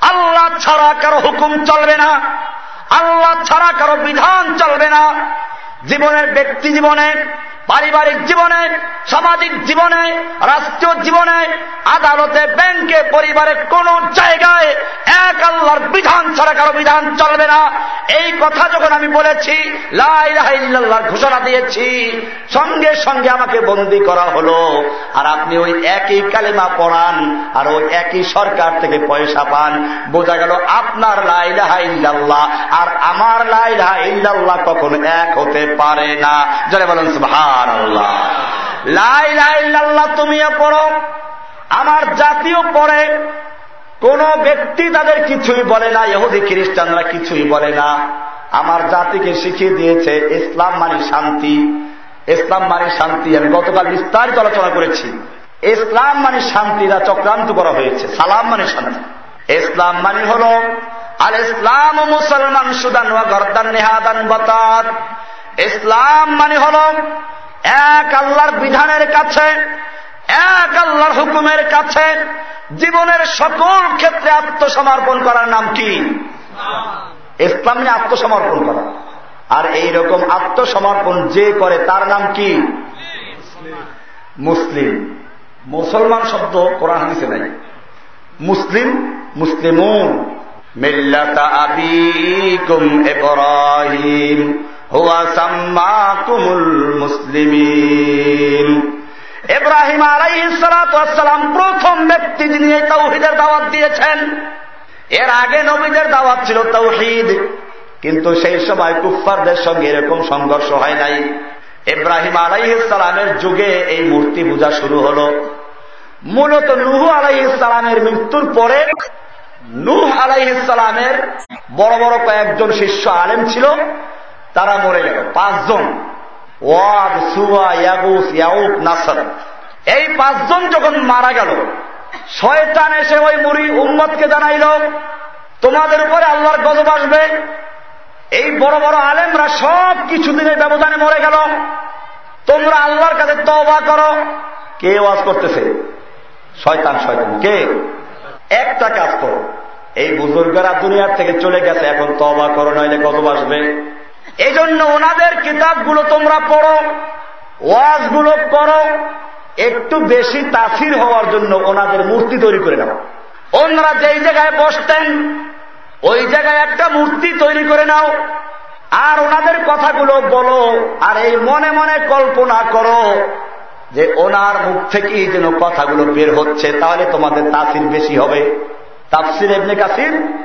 আল্লাহ ছাড়া কারও হুকুম চলবে না, আল্লাহ ছাড়া কারও বিধান চলবে না। জীবনের ব্যক্তি জীবনে, পারিবারিক জীবনে সামাজিক জীবনে, রাষ্ট্রীয় জীবনে, আদালতে, ব্যাংকে, পরিবারে কোন জায়গায় এক আল্লাহর বিধান ছাড়া কারও বিধান চলবে না। এই কথা যখন আমি বলেছি লাই লাইল্লাহর ঘোষণা দিয়েছি, সঙ্গে সঙ্গে আমাকে বন্দি করা হলো। আর আপনি ওই একই কালেমা পড়ান, আর ওই একই সরকার থেকে পয়সা পান। বোঝা গেল আপনার লাইলাহা ইল্লাল্লাহ, আর আমার লাইলাহা ইল্লাল্লাহ কখন এক হতে পারে না। যারা বলেন সুবহান আল্লাহ লাইলাহা তুমিও পড়ো। আমার জাতীয় পড়ে। কোন ব্যক্তি তাদের কিছুই বলে না, ইহুদি, খ্রিস্টানরা কিছুই বলে না। আমার জাতিকে শিখিয়ে দিয়েছে ইসলাম মানে শান্তি। ইসলাম মানে শান্তি। আমি গতকাল বিস্তারিত আলোচনা করেছি। ইসলাম মানে শান্তিরা চক্রান্ত করা হয়েছে। সালাম মানে শান্তি। ইসলাম মানে হল আর ইসলাম মুসলমান সুদান ইসলাম মানে হল এক আল্লাহর বিধানের কাছে, এক আল্লাহর হুকুমের কাছে জীবনের সকল ক্ষেত্রে আত্মসমর্পণ করার নাম কি? ইসলাম নিয়ে আত্মসমর্পণ করা। আর এই রকম আত্মসমর্পণ যে করে তার নাম কি? মুসলিম। মুসলমান শব্দ কোরআন হাদিসে নাই। মুসলিম, মুসলিমুন। মিল্লাতা আবিকুম ইব্রাহিম। হুয়া সাম্মাকুমুল মুসলিমিন। ইব্রাহিম আলাইহিসসালাম প্রথম ব্যক্তি যিনি এই তৌহিদের দাওয়াত দিয়েছেন, এর আগে নবীদের দাওয়াত ছিল তৌহিদ। কিন্তু সেই সময় কুফফারদের সঙ্গে এরকম সংঘর্ষ হয় নাই। ইব্রাহিম আলাইহিসসালামের যুগে এই মূর্তি পূজা শুরু হল। মূলত নুহ আলাইহিসসালামের মৃত্যুর পরে নুহ আলাইহিসসালামের বড় বড় কয়েকজন শিষ্য আলেম ছিল। তারা মরে গেল পাঁচজন। ওয়াদ সুয়া ইয়াগুস ইয়াউক নাসর। এই পাঁচজন যখন মারা গেল, শয়তান এসে ওই মুড়ি উম্মতকে জানাইল, তোমাদের উপরে আল্লাহর গজব আসবে। এই বড় বড় আলেমরা সব কিছু কিছুদিনের ব্যবধানে মরে গেল। তোমরা আল্লাহর কাছে তবা করো। কে ওয়াজ করতেছে? শয়তান শয়তান। কে? একটা কাজ করো। এই বুজুর্গরা দুনিয়ার থেকে চলে গেছে, এখন তবা করো, নইলে গজব আসবে। এই জন্য ওনাদের কিতাবগুলো তোমরা পড়ো, ওয়াজগুলো পড়ো, একটু বেশি তাসির হওয়ার জন্য ওনাদের মূর্তি তৈরি করে নাও। ওনারা যেই জায়গায় বসতেন, ওই জায়গায় একটা মূর্তি তৈরি করে নাও। আর ওনাদের কথাগুলো বলো, আর এই মনে মনে কল্পনা করো যে ওনার মুখ থেকেই যেন কথাগুলো বের হচ্ছে, তাহলে তোমাদের তাসির বেশি হবে। তাফসির এমনি কাসির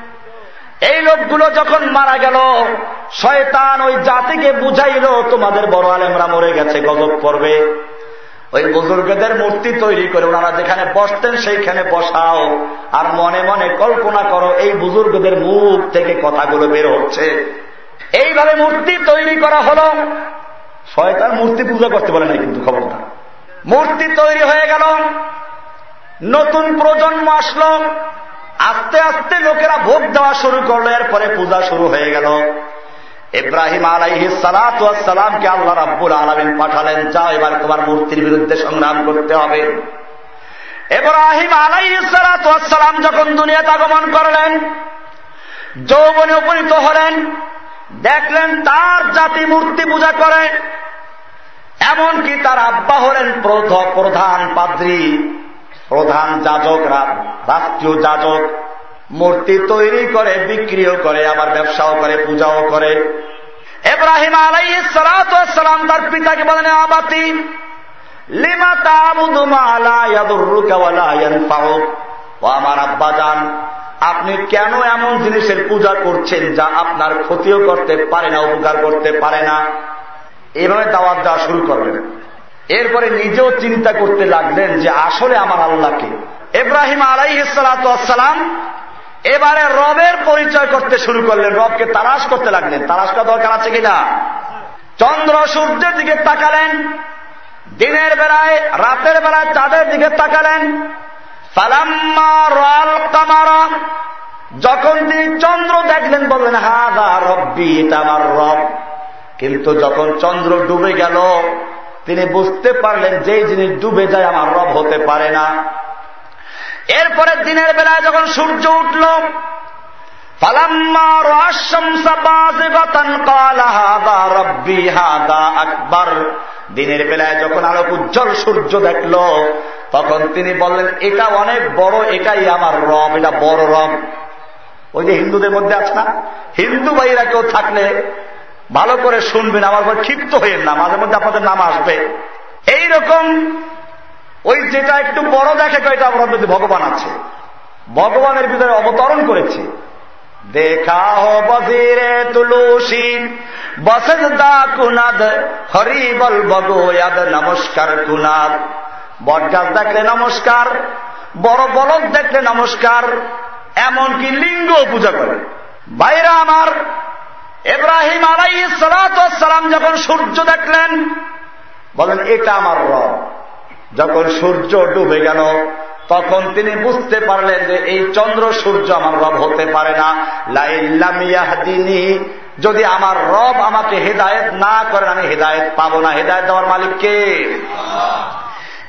এই লোকগুলো যখন মারা গেল, শয়তান ওই জাতিকে বুঝাইল, তোমাদের বড় আলেমরা মরে গেছে, গজব করবে। ওই বুজুর্গদের মূর্তি তৈরি করে ওনারা যেখানে বসতেন, সেইখানে বসাও। আর মনে মনে কল্পনা করো, এই বুজুর্গদের মুখ থেকে কথাগুলো বের হচ্ছে। এইভাবে মূর্তি তৈরি করা হল। শয়তান মূর্তি পূজা করতে পারে না কিন্তু খবরটা মূর্তি তৈরি হয়ে গেল। নতুন প্রজন্ম আসলো। আস্তে আস্তে লোকেরা ভোগ দেওয়া শুরু করল, এরপরে পূজা শুরু হয়ে গেল। ইব্রাহিম আলাইহি সালামকে আল্লাহ রাব্বুল আলমিন পাঠালেন, যাও এবার তোমার মূর্তির বিরুদ্ধে সংগ্রাম করতে হবে। ইব্রাহিম আলাইহি সালাম যখন দুনিয়াতে আগমন করলেন, যৌবনে উপনীত হলেন, দেখলেন তার জাতি মূর্তি পূজা করে, এমনকি তার আব্বা হলেন প্রধান পাদ্রী। প্রধান যাজক রাষ্ট্রীয় যাজক, মূর্তি তৈরি করে, বিক্রিও করে, আবার ব্যবসাও করে, পূজাও করে। এব্রাহিম আলাই সালাম তার পিতাকে বলেন আবাতি আমার আব্বা যান আপনি কেন এমন জিনিসের পূজা করছেন যা আপনার ক্ষতিও করতে পারে না, উপকার করতে পারে না? এভাবে দাওয়াত দেওয়া শুরু করলেন। এরপরে নিজেও চিন্তা করতে লাগলেন যে আসলে আমার আল্লাহকে এব্রাহিম আলাইসালাম এবারে রবের পরিচয় করতে শুরু করলেন, রবকে তালাশ করতে লাগলেন। তালাশ করা দরকার আছে কিনা? চন্দ্র সূর্যের দিকে তাকালেন, দিনের বেলায়, রাতের বেলায় চাঁদের দিকে তাকালেন। যখন তিনি চন্দ্র দেখলেন, বললেন হা দা রব্বি, এটা আমার রব। কিন্তু যখন চন্দ্র ডুবে গেল তিনি বুঝতে পারলেন যে জিনিস ডুবে যায় আমার রব হতে পারে না। এরপরে দিনের বেলায় যখন সূর্য উঠল আকবর। দিনের বেলায় যখন আলোক উজ্জ্বল সূর্য দেখল, তখন তিনি বললেন, এটা অনেক বড়, এটাই আমার রব, এটা বড় রব। ওই যে হিন্দুদের মধ্যে আছে না? হিন্দু ভাইরা কেউ থাকলে ভালো করে শুনবেন, আমার পর ক্ষিপ্ত হয়ে না, মাঝে মধ্যে আপনাদের নাম আসবে। এইরকম, ওই যেটা একটু বড় দেখে এটা আমার মধ্যে ভগবান আছে, ভগবানের ভিতরে অবতরণ করেছে। দেখা হো বজিরে তুলসী বসদা কুনাদ হরি বল বগোয়াদ, নমস্কার কুনাদ। বটগাছ দেখলে নমস্কার, বড় বলদ দেখলে নমস্কার, এমনকি লিঙ্গ পূজা করে। বাইরা আমার এব্রাহিম আলাই সালাম যখন সূর্য দেখলেন, বলেন, এটা আমার রব। যখন সূর্য ডুবে গেল, তখন তিনি বুঝতে পারলেন যে এই চন্দ্র সূর্য আমার রব হতে পারে না। লাইল্লামিয়াহদিনী যদি আমার রব আমাকে হেদায়ত না করেন, আমি হেদায়ত পাবো না। হেদায়ত দেওয়ার মালিককে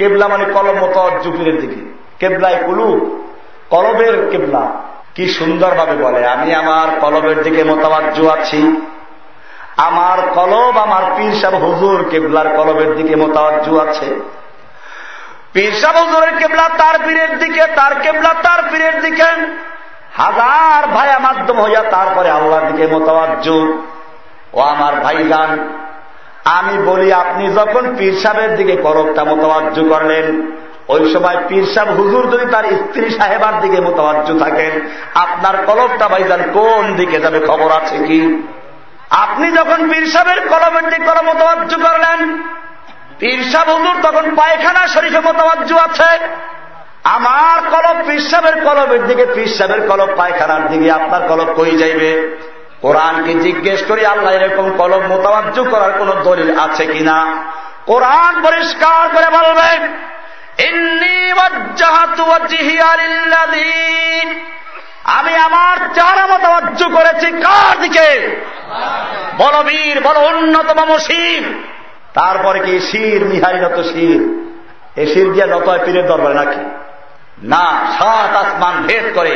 কেবলা মানে কলম মতজ্জু পীরের দিকে। কেবলায় কুলু, কলবের কেবলা। কি সুন্দরভাবে বলে, আমি আমার কলবের দিকে মোতাবাজ্য আছি। আমার কলব, আমার পীর সাহেব হুজুর কেবলার কলবের দিকে মোতাবাজ্য আছে। পীর হুজুরের কেবলা তার পীরের দিকে, তার কেবলা তার পীরের দিকে। হাজার ভাইয়া মাধ্যম হইয়া তারপরে আল্লাহর দিকে মোতাবাজ্য। ও আমার ভাইজান আমি বলি, আপনি যখন পীর সাহেবের দিকে করকটা মোতাবাজ্য করলেন, ওই সময় পীর সাহেব হুজুর যদি তার স্ত্রী সাহেবার দিকে মোতাবাজ্য থাকেন, আপনার কলবটা ভাইজান কোন দিকে যাবে খবর আছে কি? আপনি যখন পীর সাহেবের কলমের দিকে কলম মোতাবাজ্য করলেন, পীর সাহেব হুজুর তখন পায়খানা শরীফে মোতাবাজ্য আছে। আমার কলব পীর সাহেবের কলমের দিকে, পীর সাহেবের কলব পায়খানার দিকে, আপনার কলব কই যাইবে? কোরআনকে জিজ্ঞেস করি, আল্লাহ এরকম কলম মোতাবাজ্য করার কোন দলিল আছে কিনা? কোরআন পরিষ্কার করে বলবেন আমি আমার চারা মতাবাজ্য করেছি কার দিকে? বল বীর, বল অন্যতম শির। তারপরে কি শির মিহারি নত শির? এ শির দিয়ে হয় পীরের দরবারে নাকি না, সাত আসমান ভেদ করে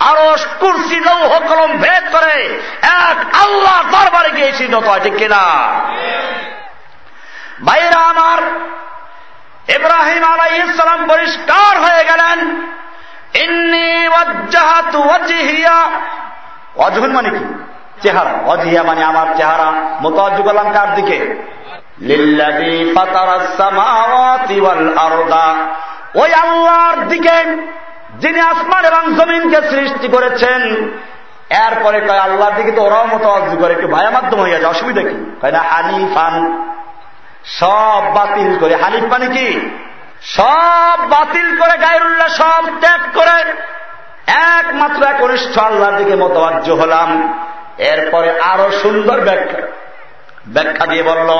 আরও কুর্সি, লৌহ, কলম ভেদ করে এক আল্লাহ দরবারে গিয়ে নত হয় ঠিক কিনা। ভাইরা আমার, ইব্রাহিম আলাই ইসলাম পরিষ্কার হয়ে গেলেন। ইন্নি অজহুন মানে কি? চেহারা। অজিয়া মানে আমার চেহারা। মোতাজ করলাম কার দিকে? ওই আল্লাহর দিকে যিনি আসমান এবং জমিনকে সৃষ্টি করেছেন, এরপরে কয়, আল্লাহর দিকে তো ওরাও মোতাজ করে, একটু ভায়া মাধ্যম হয়ে যাচ্ছে, অসুবিধা কি? কয়, না, হানিফান। সব বাতিল করে, হানিফ মানে কি? সব বাতিল করে, গায়রুল্লাহ সব ত্যাগ করে। একমাত্র এক অনিষ্ঠ আল্লাহর দিকে মতবাজ্য হলাম। এরপরে আরও সুন্দর ব্যাখ্যা। ব্যাখ্যা দিয়ে বলল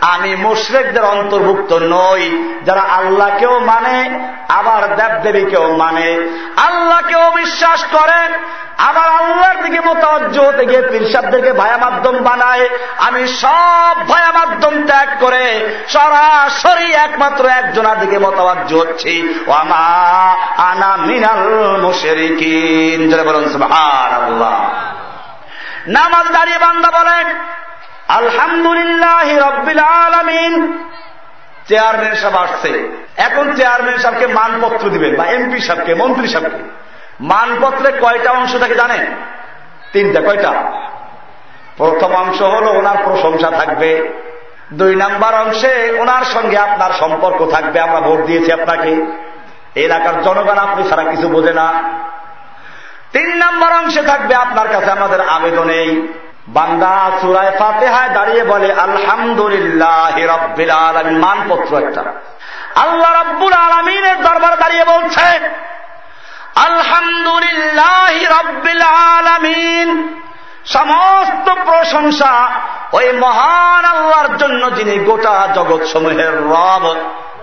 আমি মুশরেকদের অন্তর্ভুক্ত নই, যারা আল্লাহকেও মানে আবার দেবদেবীকেও মানে। আল্লাহকেও বিশ্বাস করে, আবার আল্লাহর দিকে মোতাবজ্জ হতে গিয়ে পীরসাবদেরকে ভায়া মাধ্যম বানায়। আমি সব ভায়া মাধ্যম ত্যাগ করে সরাসরি একমাত্র একজনার দিকে মোতাবজ্জ হচ্ছি। ওয়ামা আনা মিনাল মুশরিকিন। যারা বলুন, সুবহানাল্লাহ। নামাজ দাঁড়িয়ে বান্দা বলেন, আলহামদুলিল্লাহ আলমিন। চেয়ারম্যান সাহেব আসছে। এখন চেয়ারম্যান সাহেবকে মানপত্র দিবেন, বা এমপি সাহেবকে, মন্ত্রী সাহেবকে। মানপত্রে কয়টা অংশ থাকে জানেন? তিনটা, কয়টা? প্রথম অংশ হল ওনার প্রশংসা থাকবে। দুই নাম্বার অংশে ওনার সঙ্গে আপনার সম্পর্ক থাকবে, আমরা ভোট দিয়েছি আপনাকে। এলাকার জনগণ আপনি ছাড়া কিছু বোঝে না। তিন নম্বর অংশে থাকবে আপনার কাছে আমাদের আবেদনেই। বান্দা সুরায় ফাতেহায় দাঁড়িয়ে বলে, আলহামদুলিল্লাহ রব্বিল আলমিন। মানপত্র একটা। আল্লাহ রব্বুল আলমিনের দরবার দাঁড়িয়ে বলছে, আলহামদুলিল্লাহ রব্বিল আলমিন। সমস্ত প্রশংসা ওই মহান আল্লাহর জন্য যিনি গোটা জগৎ সমূহের রব।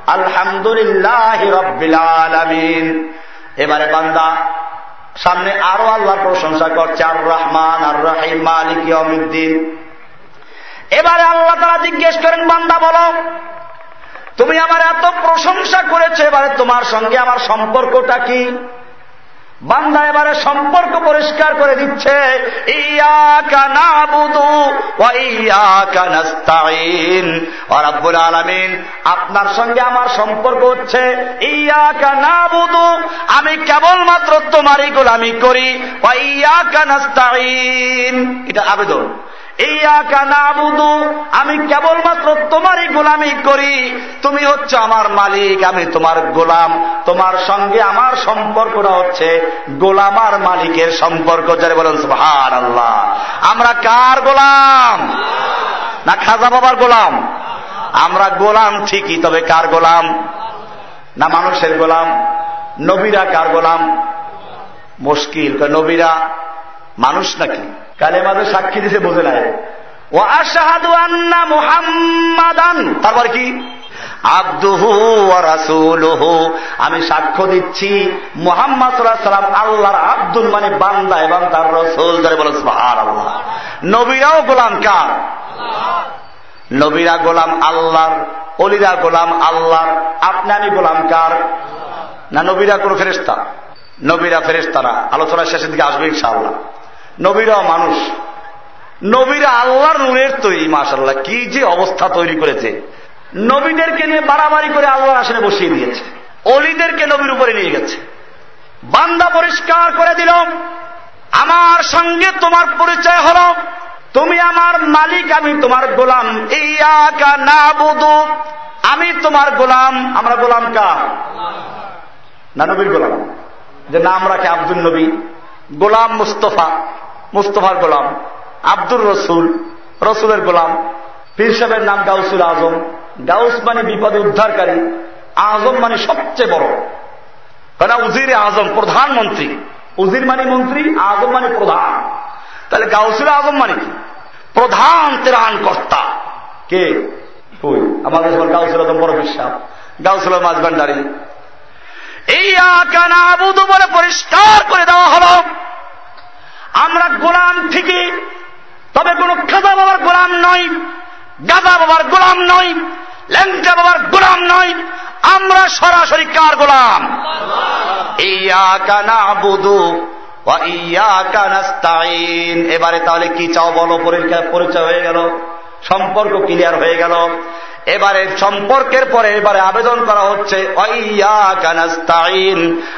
আলহামদুলিল্লাহ রব্বিল আলমিন। এবারে বান্দা সামনে আরও আল্লাহর প্রশংসা করছে আর রহমান আর রাহিম মালিক অমুদ্দিন এবারে আল্লাহ তারা জিজ্ঞেস করেন, বান্দা, বলো, তুমি আমার এত প্রশংসা করেছ, এবারে তোমার সঙ্গে আমার সম্পর্কটা কি? বান্দা এবারে সম্পর্ক পরিষ্কার করে দিচ্ছে আপনার সঙ্গে আমার সম্পর্ক হচ্ছে না আমি কেবলমাত্র তোমারই গোলামি করি এটা আবেদন। আমি কেবলমাত্র তোমারই গোলামি করি। তুমি হচ্ছে আমার মালিক, আমি তোমার গোলাম। তোমার সঙ্গে আমার সম্পর্কটা হচ্ছে গোলাম আর মালিকের সম্পর্ক। যারা বলেন ভার আল্লাহ আমরা কার গোলাম? না খাজা বাবার গোলাম? আমরা গোলাম ঠিকই, তবে কার গোলাম? না মানুষের গোলাম? নবীরা কার গোলাম? মুশকিল, নবীরা মানুষ নাকি? কালে মাঝে সাক্ষী দিতে বোঝে নাই। ও আশাহাদু আন্না মুহাম্মাদান। তারপর কি? আব্দুহু রাসুলহু। আমি সাক্ষ্য দিচ্ছি মোহাম্মদ সাল্লাম আল্লাহর আব্দুল মানে বান্দা এবং তার রসুল। ধরে বলে সুহার আল্লাহ নবীরাও গোলাম কার? নবীরা গোলাম আল্লাহর অলিরা গোলাম আল্লাহর। আপনি আমি গোলাম কার? না নবীরা কোন ফেরেস্তা নবীরা ফেরেস্তারা আলোচনা শেষের দিকে আসবে ইনশাআল্লাহ। নবীরা মানুষ। নবীরা আল্লাহর নূরের তৈরি মাসাল্লাহ কি যে অবস্থা তৈরি করেছে। নবীদেরকে নিয়ে বাড়াবাড়ি করে আল্লাহর আসনে বসিয়ে দিয়েছে। অলিদেরকে নবীর উপরে নিয়ে গেছে। বান্দা পরিষ্কার করে দিল, আমার সঙ্গে তোমার পরিচয় হল। তুমি আমার মালিক, আমি তোমার গোলাম। এই ইয়াকা না বুধু আমি তোমার গোলাম। আমরা গোলাম কা না, নবীর গোলাম। যে নাম রাখে আব্দুল নবী, গোলাম মুস্তফা। মুস্তফার গোলাম, আব্দুর রসুল, রসুলের গোলাম, পীর সাহেবের নাম গাউসুল আজম। গাউস মানে বিপদে উদ্ধারকারী, আজম মানে সবচেয়ে বড়। কেন উজির আজম প্রধানমন্ত্রী। উজির মানে মন্ত্রী, আজম মানে প্রধান। তাহলে গাউসুল আজম মানে কি? প্রধান ত্রাণ কর্তা। কে? কই? আমাদের সবার গাউসুল আজম বড় বিশ্বাস গাউসুল মাঝবান্ডারি এই আকানা আবুদু বলে পরিষ্কার করে দেওয়া হল। আমরা গোলাম ঠিকই, তবে কোন খাজা বাবার গোলাম নই গাদা বাবার গোলাম নই ল্যাংটা বাবার গোলাম নই, আমরা সরাসরি কার গোলাম? ইয়া কানা বুধু এবারে তাহলে কি চাও বলো? পরিচয় হয়ে গেল, সম্পর্ক ক্লিয়ার হয়ে গেল। এবারে সম্পর্কের পরে এবারে আবেদন করা হচ্ছে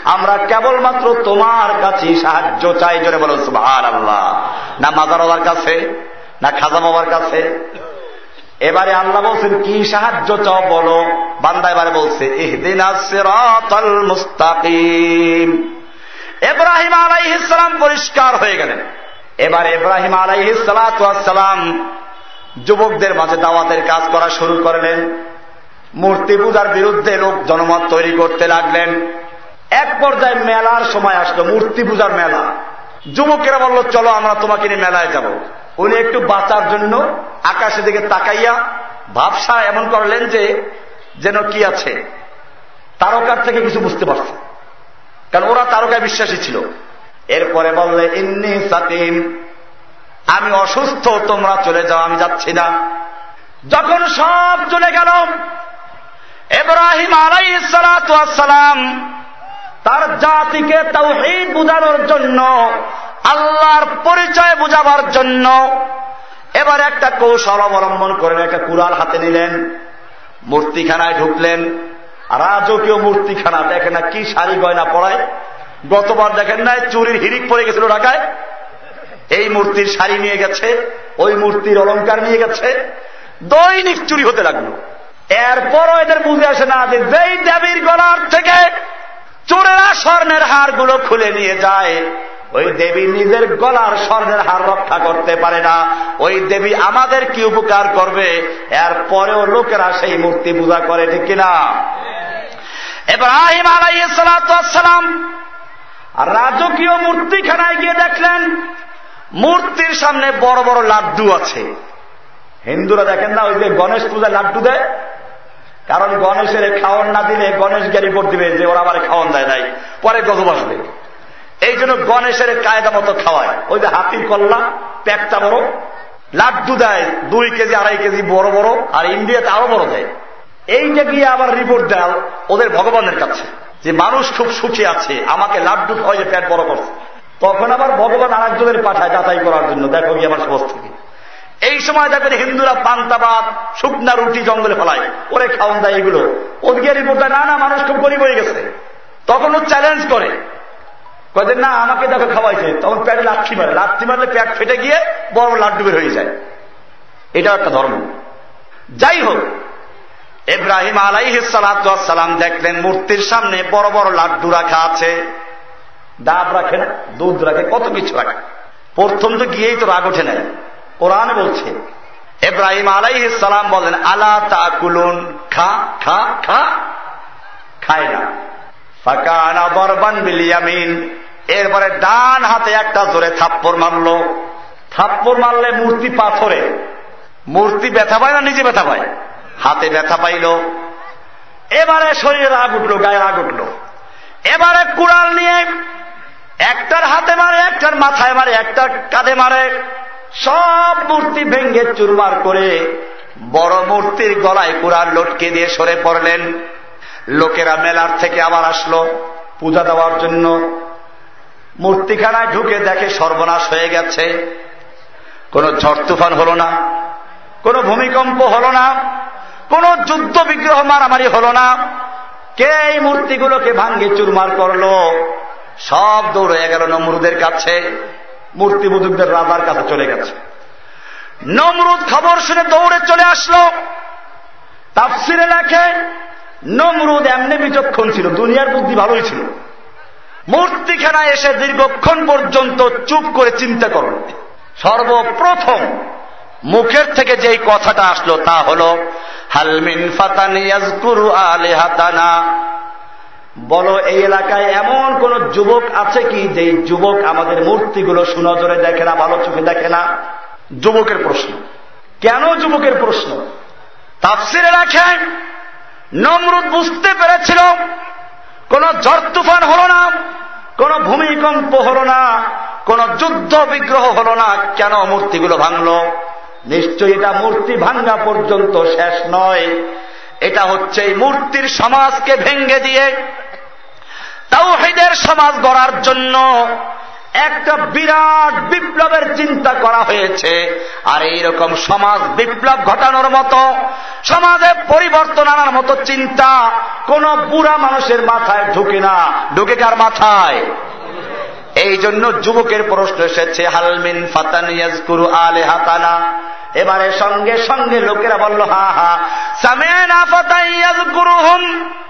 আমরা কেবলমাত্র তোমার কাছে সাহায্য চাই, জোরে বলো সুভার আল্লাহ না মাদার বাবার কাছে, না খাজা বাবার কাছে? এবারে আল্লাহ বলছেন, কি সাহায্য চাও বলো? বান্দা এবারে বলছে মুস্তাকিম। এব্রাহিম আলাইহিসালাম পরিষ্কার হয়ে গেলেন। এবার এব্রাহিম আলাইহিসালাম যুবকদের মাঝে দাওয়াতের কাজ করা শুরু করলেন। মূর্তি পূজার বিরুদ্ধে লোক জনমত তৈরি করতে লাগলেন। এক পর্যায়ে মেলার সময় আসলো, মূর্তি পূজার মেলা। যুবকেরা বলল, চলো, আমরা তোমাকে নিয়ে মেলায় যাব। উনি একটু বাঁচার জন্য আকাশের দিকে তাকাইয়া ভাবসা এমন করলেন যে, যেন কি আছে। তারকার থেকে কিছু বুঝতে পারছে। কারণ ওরা তারকায় বিশ্বাসী ছিল। এরপরে বললে, ইন্নি সাতিম আমি অসুস্থ, তোমরা চলে যাও, আমি যাচ্ছি না। যখন সব চলে গেল এব্রাহিম আলাইসালাম তার জাতিকে তৌহিদ বুঝানোর জন্য, আল্লাহর পরিচয় বুঝাবার জন্য এবার একটা কৌশল অবলম্বন করেন একটা কুড়াল হাতে নিলেন, মূর্তিখানায় ঢুকলেন। রাজকীয় মূর্তিখানা দেখে না কি শাড়ি গয়না পড়ায় গতবার দেখেন নাই, চুরির হিরিক পড়ে গেছিল ঢাকায়। এই মূর্তির শাড়ি নিয়ে গেছে, ওই মূর্তির অলঙ্কার নিয়ে গেছে, দৈনিক চুরি হতে লাগল। এরপরও এদের বুঝে আসে না যে যেই দেবীর গলার থেকে চোরেরা স্বর্ণের হারগুলো খুলে নিয়ে যায়, ওই দেবী নিজের গলার স্বর্ণের হার রক্ষা করতে পারে না। ওই দেবী আমাদের কি উপকার করবে? এর পরেও লোকেরা সেই মূর্তি পূজা করে, ঠিক কিনা? এব্রাহিম আলাইসালাম রাজকীয় মূর্তিখানায় গিয়ে দেখলেন মূর্তির সামনে বড় বড় লাড্ডু আছে। হিন্দুরা দেখেন না, ওই যে গণেশ পূজায় লাড্ডু দেয়? কারণ গণেশের খাওয়ান না দিলে গণেশ জ্ঞানী পড় দিবে যে ওরা আমার খাওয়ান দেয় নাই। পরে গজব আসবে। এই জন্য গণেশের কায়দা মতো খাওয়ায়। ওই যে হাতির কল্লা প্যাকটা বড়, লাড্ডু দেয় দুই কেজি, আড়াই কেজি, বড় বড়, আর ইন্ডিয়াতে আরও বড় দেয়। এইটা গিয়ে আবার রিপোর্ট দেয় ওদের ভগবানের কাছে, যে মানুষ খুব সুখী আছে, আমাকে লাড্ডু খাওয়াই পেট বড় করছে। তখন আবার ভগবান আরেকজনের পাঠায় যাচাই করার জন্য। দেখো গিয়ে আমার সমস্ত এই সময় দেখবেন হিন্দুরা পান্তাবাদ শুকনা রুটি জঙ্গলে ফেলায়। ওরে খাওয়ান দেয় এগুলো। ওদিকে রিপোর্ট না না, মানুষ খুব গরিব হয়ে গেছে। তখন ও চ্যালেঞ্জ করে। কয়েক না, আমাকে দেখো খাওয়াইছে। তখন প্যাটে লাঠি মারে। লাঠি মারলে প্যাট ফেটে গিয়ে বড় লাড্ডু বের হয়ে যায়। এটাও একটা ধর্ম। যাই হোক এব্রাহিম আলাইহিসালাম দেখলেন, মূর্তির সামনে বড় বড় লাড্ডু রাখা আছে। ডাব রাখে না দুধ রাখে, কত কিছু রাখে। প্রথম তো গিয়েই তো রাগ ওঠে নেয় কোরআন বলছে এব্রাহিম আলাইহিসালাম বলেন, আলা তাকুলুন, খা খা খা, খায় না। ফাঁকানা বরবান বিলিয়ামিন এরপরে ডান হাতে একটা জোরে থাপ্পর মারল। থাপ্পর মারলে মূর্তি পাথরে। মূর্তি ব্যথা পায় না নিজে ব্যথা পায়? হাতে ব্যথা পাইল। এবারে শরীরে রাগ উঠল, গায়ে রাগ উঠল। এবারে কুড়াল নিয়ে একটার হাতে মারে, একটার মাথায় মারে, একটার কাঁধে মারে। সব মূর্তি ভেঙ্গে চুরমার করে বড় মূর্তির গলায় কুড়াল লটকে দিয়ে সরে পড়লেন। লোকেরা মেলার থেকে আবার আসলো পূজা দেওয়ার জন্য। মূর্তিখানায় ঢুকে দেখে সর্বনাশ হয়ে গেছে। কোন ঝড় তুফান হল না, কোন ভূমিকম্প হল না, কোন যুদ্ধ বিগ্রহ মারামারি হল না। কে এই মূর্তিগুলোকে ভাঙ্গে চুরমার করল? সব দৌড়ে গেল, নমরুদের কাছে, মূর্তি বুজুকদের রাজার কাছে চলে গেছে। নমরুদ খবর শুনে দৌড়ে চলে আসলো। তাফসিরে লেখে, নমরুদ এমনি বিচক্ষণ ছিল, দুনিয়ার বুদ্ধি ভালোই ছিল। মূর্তিখানা এসে দীর্ঘক্ষণ পর্যন্ত চুপ করে চিন্তা করল। সর্বপ্রথম মুখের থেকে যেই কথাটা আসলো তা হল হালমিন ফাতানিয়াজকুরু আলে হাতানা বলো, এই এলাকায় এমন কোন যুবক আছে কি যে যুবক আমাদের মূর্তিগুলো সুনজরে দেখে না, ভালো চোখে দেখে না? যুবকের প্রশ্ন। কেন যুবকের প্রশ্ন? তাফসিরে রাখেন, নমরুদ বুঝতে পেরেছিল, কোন ঝড় তুফান হল না, কোন ভূমিকম্প হল না, কোন যুদ্ধ বিগ্রহ হল না, কেন মূর্তিগুলো ভাঙল? নিশ্চয়ই এটা মূর্তি ভাঙ্গা পর্যন্ত শেষ নয়। এটা হচ্ছে এই মূর্তির সমাজকে ভেঙ্গে দিয়ে তাওহিদের সমাজ গড়ার জন্য একটা বিরাট বিপ্লবের চিন্তা করা হয়েছে। আর এইরকম সমাজ বিপ্লব ঘটানোর মতো, সমাজে পরিবর্তন আনার মতো চিন্তা কোন বুড়া মানুষের মাথায় ঢুকে না। ঢুকে কার মাথায়? এই জন্য যুবকের প্রশ্ন এসেছে হালমিন ফাতানিয়াজ কুরু আলে হাতানা এবারে সঙ্গে সঙ্গে লোকেরা বলল, হা হা। সামেনা ফাতাইয়াজ কুরুহুম ইউকালু লাহু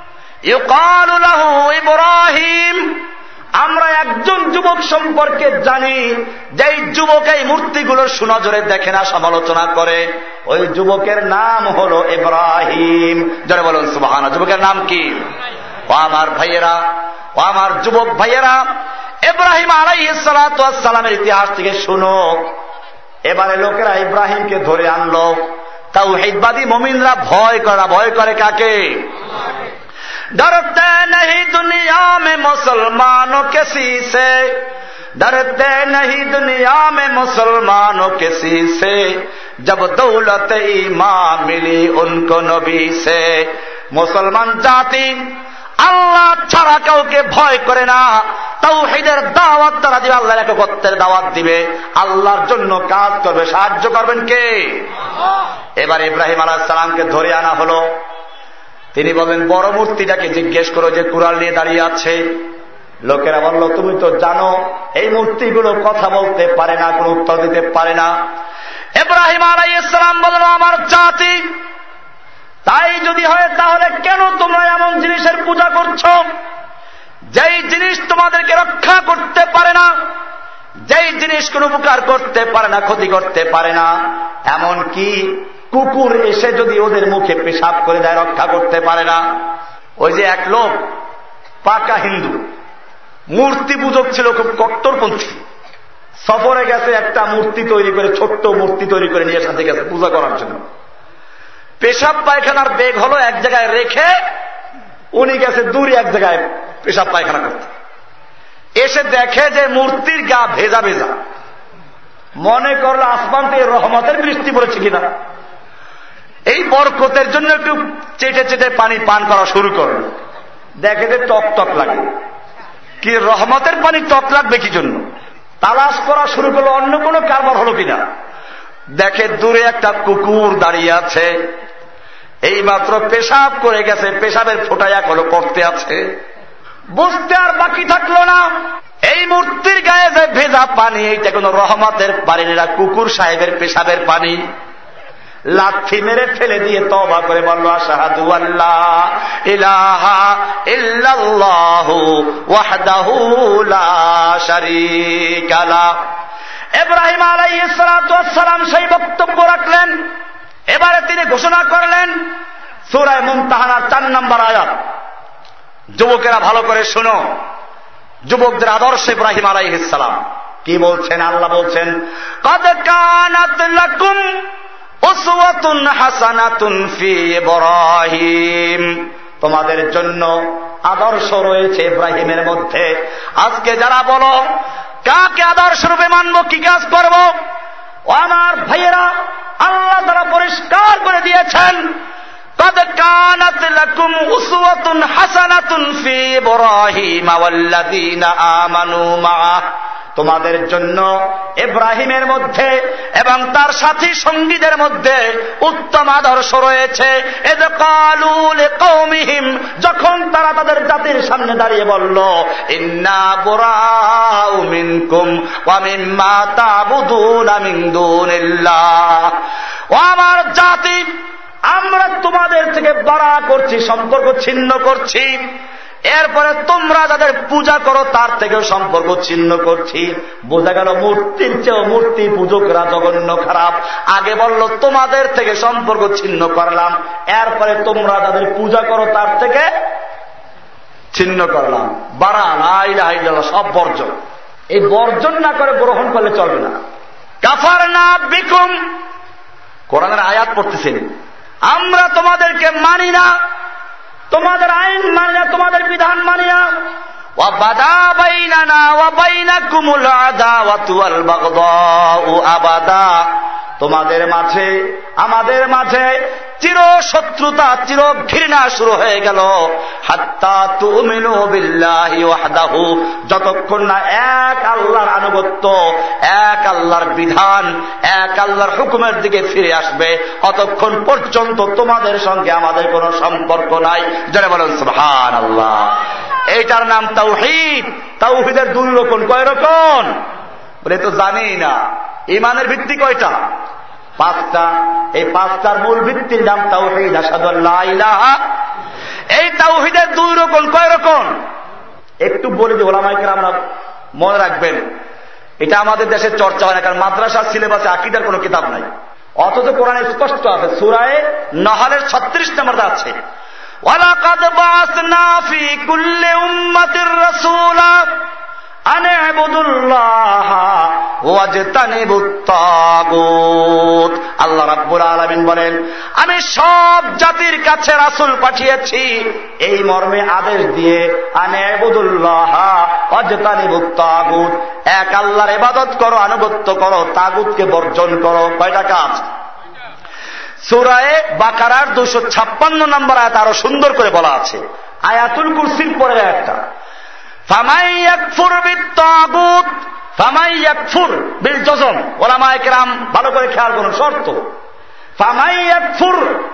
ইব্রাহিম। আমরা একজন যুবক সম্পর্কে জানি, যেই যুবক এই মূর্তিগুলোর সুনজরে দেখে না, সমালোচনা করে। ওই যুবকের নাম হল ইব্রাহিম। যারা বলুন সুবাহানা যুবকের নাম কি? ও আমার ভাইয়েরা, ও আমার যুবক ভাইয়েরা, ইব্রাহিম আলাই সালামের ইতিহাস থেকে শুনো। এবারে লোকেরা ইব্রাহিমকে ধরে আনলো। তাও হেদবাদী মমিনরা ভয় করা, ভয় করে কাকে? डरते नहीं दुनिया में मुसलमानों किसी से डरते नहीं दुनिया में मुसलमानों किसी से जब दौलत ईमान मिली उनको नबी से মুসলমান জাতি আল্লাহ ছাড়া কাউকে ভয় করে না তাওহিদের দাওয়াত তারা দিবে আল্লাহর একত্রের দাওয়াত দিবে আল্লাহর জন্য কাজ করবে সাহায্য করবেন কে এবার ইব্রাহিম আলাহ সালামকে ধরে আনা হলো তিনি বলেন, বড় মূর্তিটাকে জিজ্ঞেস করো যে কুরাল নিয়ে দাঁড়িয়ে আছে। লোকেরা বলল, তুমি তো জানো, এই মূর্তিগুলো কথা বলতে পারে না, কোন উত্তর দিতে পারে না। এব্রাহিম আলাই ইসলাম বলল আমার জাতি, তাই যদি হয় তাহলে কেন তোমরা এমন জিনিসের পূজা করছ? যেই জিনিস তোমাদেরকে রক্ষা করতে পারে না, যেই জিনিস কোন উপকার করতে পারে না, ক্ষতি করতে পারে না, এমন কি কুকুর এসে যদি ওদের মুখে পেশাব করে দেয়, রক্ষা করতে পারে না। ওই যে এক লোক, পাকা হিন্দু, মূর্তি পূজক ছিল, খুব কট্টরপন্থী। সফরে গেছে, একটা মূর্তি তৈরি করে, ছোট্ট মূর্তি তৈরি করে নিয়ে সাথে গেছে, পূজা করার জন্য। পেশাব পায়খানার বেগ হলো এক জায়গায় রেখে উনি গেছে দূরে এক জায়গায় পেশাব পায়খানা করতে। এসে দেখে যে মূর্তির গা ভেজা ভেজা। মনে করল আসমান থেকে রহমতের বৃষ্টি পড়েছে কিনা। এই বরকতের জন্য একটু চেটে চেটে পানি পান করা শুরু করল দেখে যে টক টক লাগে। কি রহমতের পানি টক লাগবে কি জন্য? তালাশ করা শুরু করল অন্য কোনো কারবার হলো কিনা? দেখে দূরে একটা কুকুর দাঁড়িয়ে আছে। এই মাত্র পেশাব করে গেছে, পেশাবের ফোটায় এখনও করতে আছে। বুঝতে আর বাকি থাকল না। এই মূর্তির গায়ে যে ভেজা পানি, এইটা কোন রহমতের পানি না, কুকুর সাহেবের পেশাবের পানি। লাথি মেরে ফেলে দিয়ে তবা করে বলল, আশাহাদু আল্লাহ ইলাহা ইল্লাল্লাহু ওয়াহদাহু লা আলাইহিস সালাম সেই বক্তব্য রাখলেন। এবারে তিনি ঘোষণা করলেন, সুরায় মুমতাহানার চার নম্বর আয়াত। যুবকেরা ভালো করে শুনো। যুবকদের আদর্শ ইব্রাহিম আলাইহিসালাম কি বলছেন? আল্লাহ বলছেন, কদ কানাত উসওয়াতুন হাসানাতুন ফি ইব্রাহিম তোমাদের জন্য আদর্শ রয়েছে ইব্রাহিমের মধ্যে আজকে যারা বলো কাকে আদর্শ রূপে মানব কি কাজ করব ও আমার ভাইয়েরা আল্লাহ তারা পরিষ্কার করে দিয়েছেন قد كانت لكم أسوة حسنة في إبراهيم والذين آمنوا معه তোমাদের জন্য এব্রাহিমের মধ্যে এবং তার সাথী সঙ্গীদের মধ্যে উত্তম আদর্শ রয়েছে। যখন তারা তাদের জাতির সামনে দাঁড়িয়ে বলল, ইন্না ও আমার জাতি, আমরা তোমাদের থেকে বাড়া করছি, সম্পর্ক ছিন্ন করছি। এরপরে তোমরা যাদের পূজা করো, তার থেকেও সম্পর্ক ছিন্ন করছি। বোঝা গেল মূর্তির চেয়েও মূর্তি পূজকরা জঘন্য খারাপ। আগে বলল, তোমাদের থেকে সম্পর্ক ছিন্ন করলাম। এরপরে তোমরা যাদের পূজা করো, তার থেকে ছিন্ন করলাম। বাড়া নাই সব বর্জন। এই বর্জন না করে গ্রহণ করলে চলবে না। কাফার না বিকুম। কোরআনের আয়াত পড়তেছেন। আমরা তোমাদেরকে মানি না তোমাদের আইন মানিয়া তোমাদের বিধান মানিয়া তোমাদের মাঝে আমাদের মাঝে চির শত্রুতা চির ঘৃণা শুরু হয়ে গেল। হাত্তা তুমিনু যতক্ষণ না এক আল্লাহর আনুগত্য, এক আল্লাহর বিধান, এক আল্লাহর হুকুমের দিকে ফিরে আসবে অতক্ষণ পর্যন্ত তোমাদের সঙ্গে আমাদের কোনো সম্পর্ক নাই। যারা বলেন সুবহান আল্লাহ এইটার নাম তাওহিদ। তাওহিদের দুই রকম। কয় রকম? বলে তো জানি না। ইমানের ভিত্তি কয়টা? পাঁচটা। এই পাঁচটার মূল ভিত্তির নাম তাওহিদ। আসাদুল্লাহ এই তাওহিদের দুই রকম, কয় রকম? একটু বলে যে ওলামাইকে আমরা মনে রাখবেন, এটা আমাদের দেশের চর্চা হয় না, কারণ মাদ্রাসার সিলেবাসে আকিদার কোন কিতাব নাই। অথচ কোরআনে স্পষ্ট আছে, সুরায় নহালের ছত্রিশ নম্বর আছে। ওয়ালাকাদ বাসনা ফি কুল্লি উম্মাতির রাসূলা। আল্লাহ রাব্বুল আলমিন বলেন, আমি সব জাতির কাছে রাসুল পাঠিয়েছি, এই মর্মে আদেশ দিয়ে অজতানিবুত তাগুত। এক আল্লাহর এবাদত করো, আনুগত্য করো, তাগুতকে বর্জন করো। কয়টা কাজ? সুরায় বাকারার দুশো ছাপ্পান্ন নম্বর আয়াত আরও সুন্দর করে বলা আছে। আয়াতুল কুরসির পরে একটা ভালো করে খেয়াল করুন, শর্ত।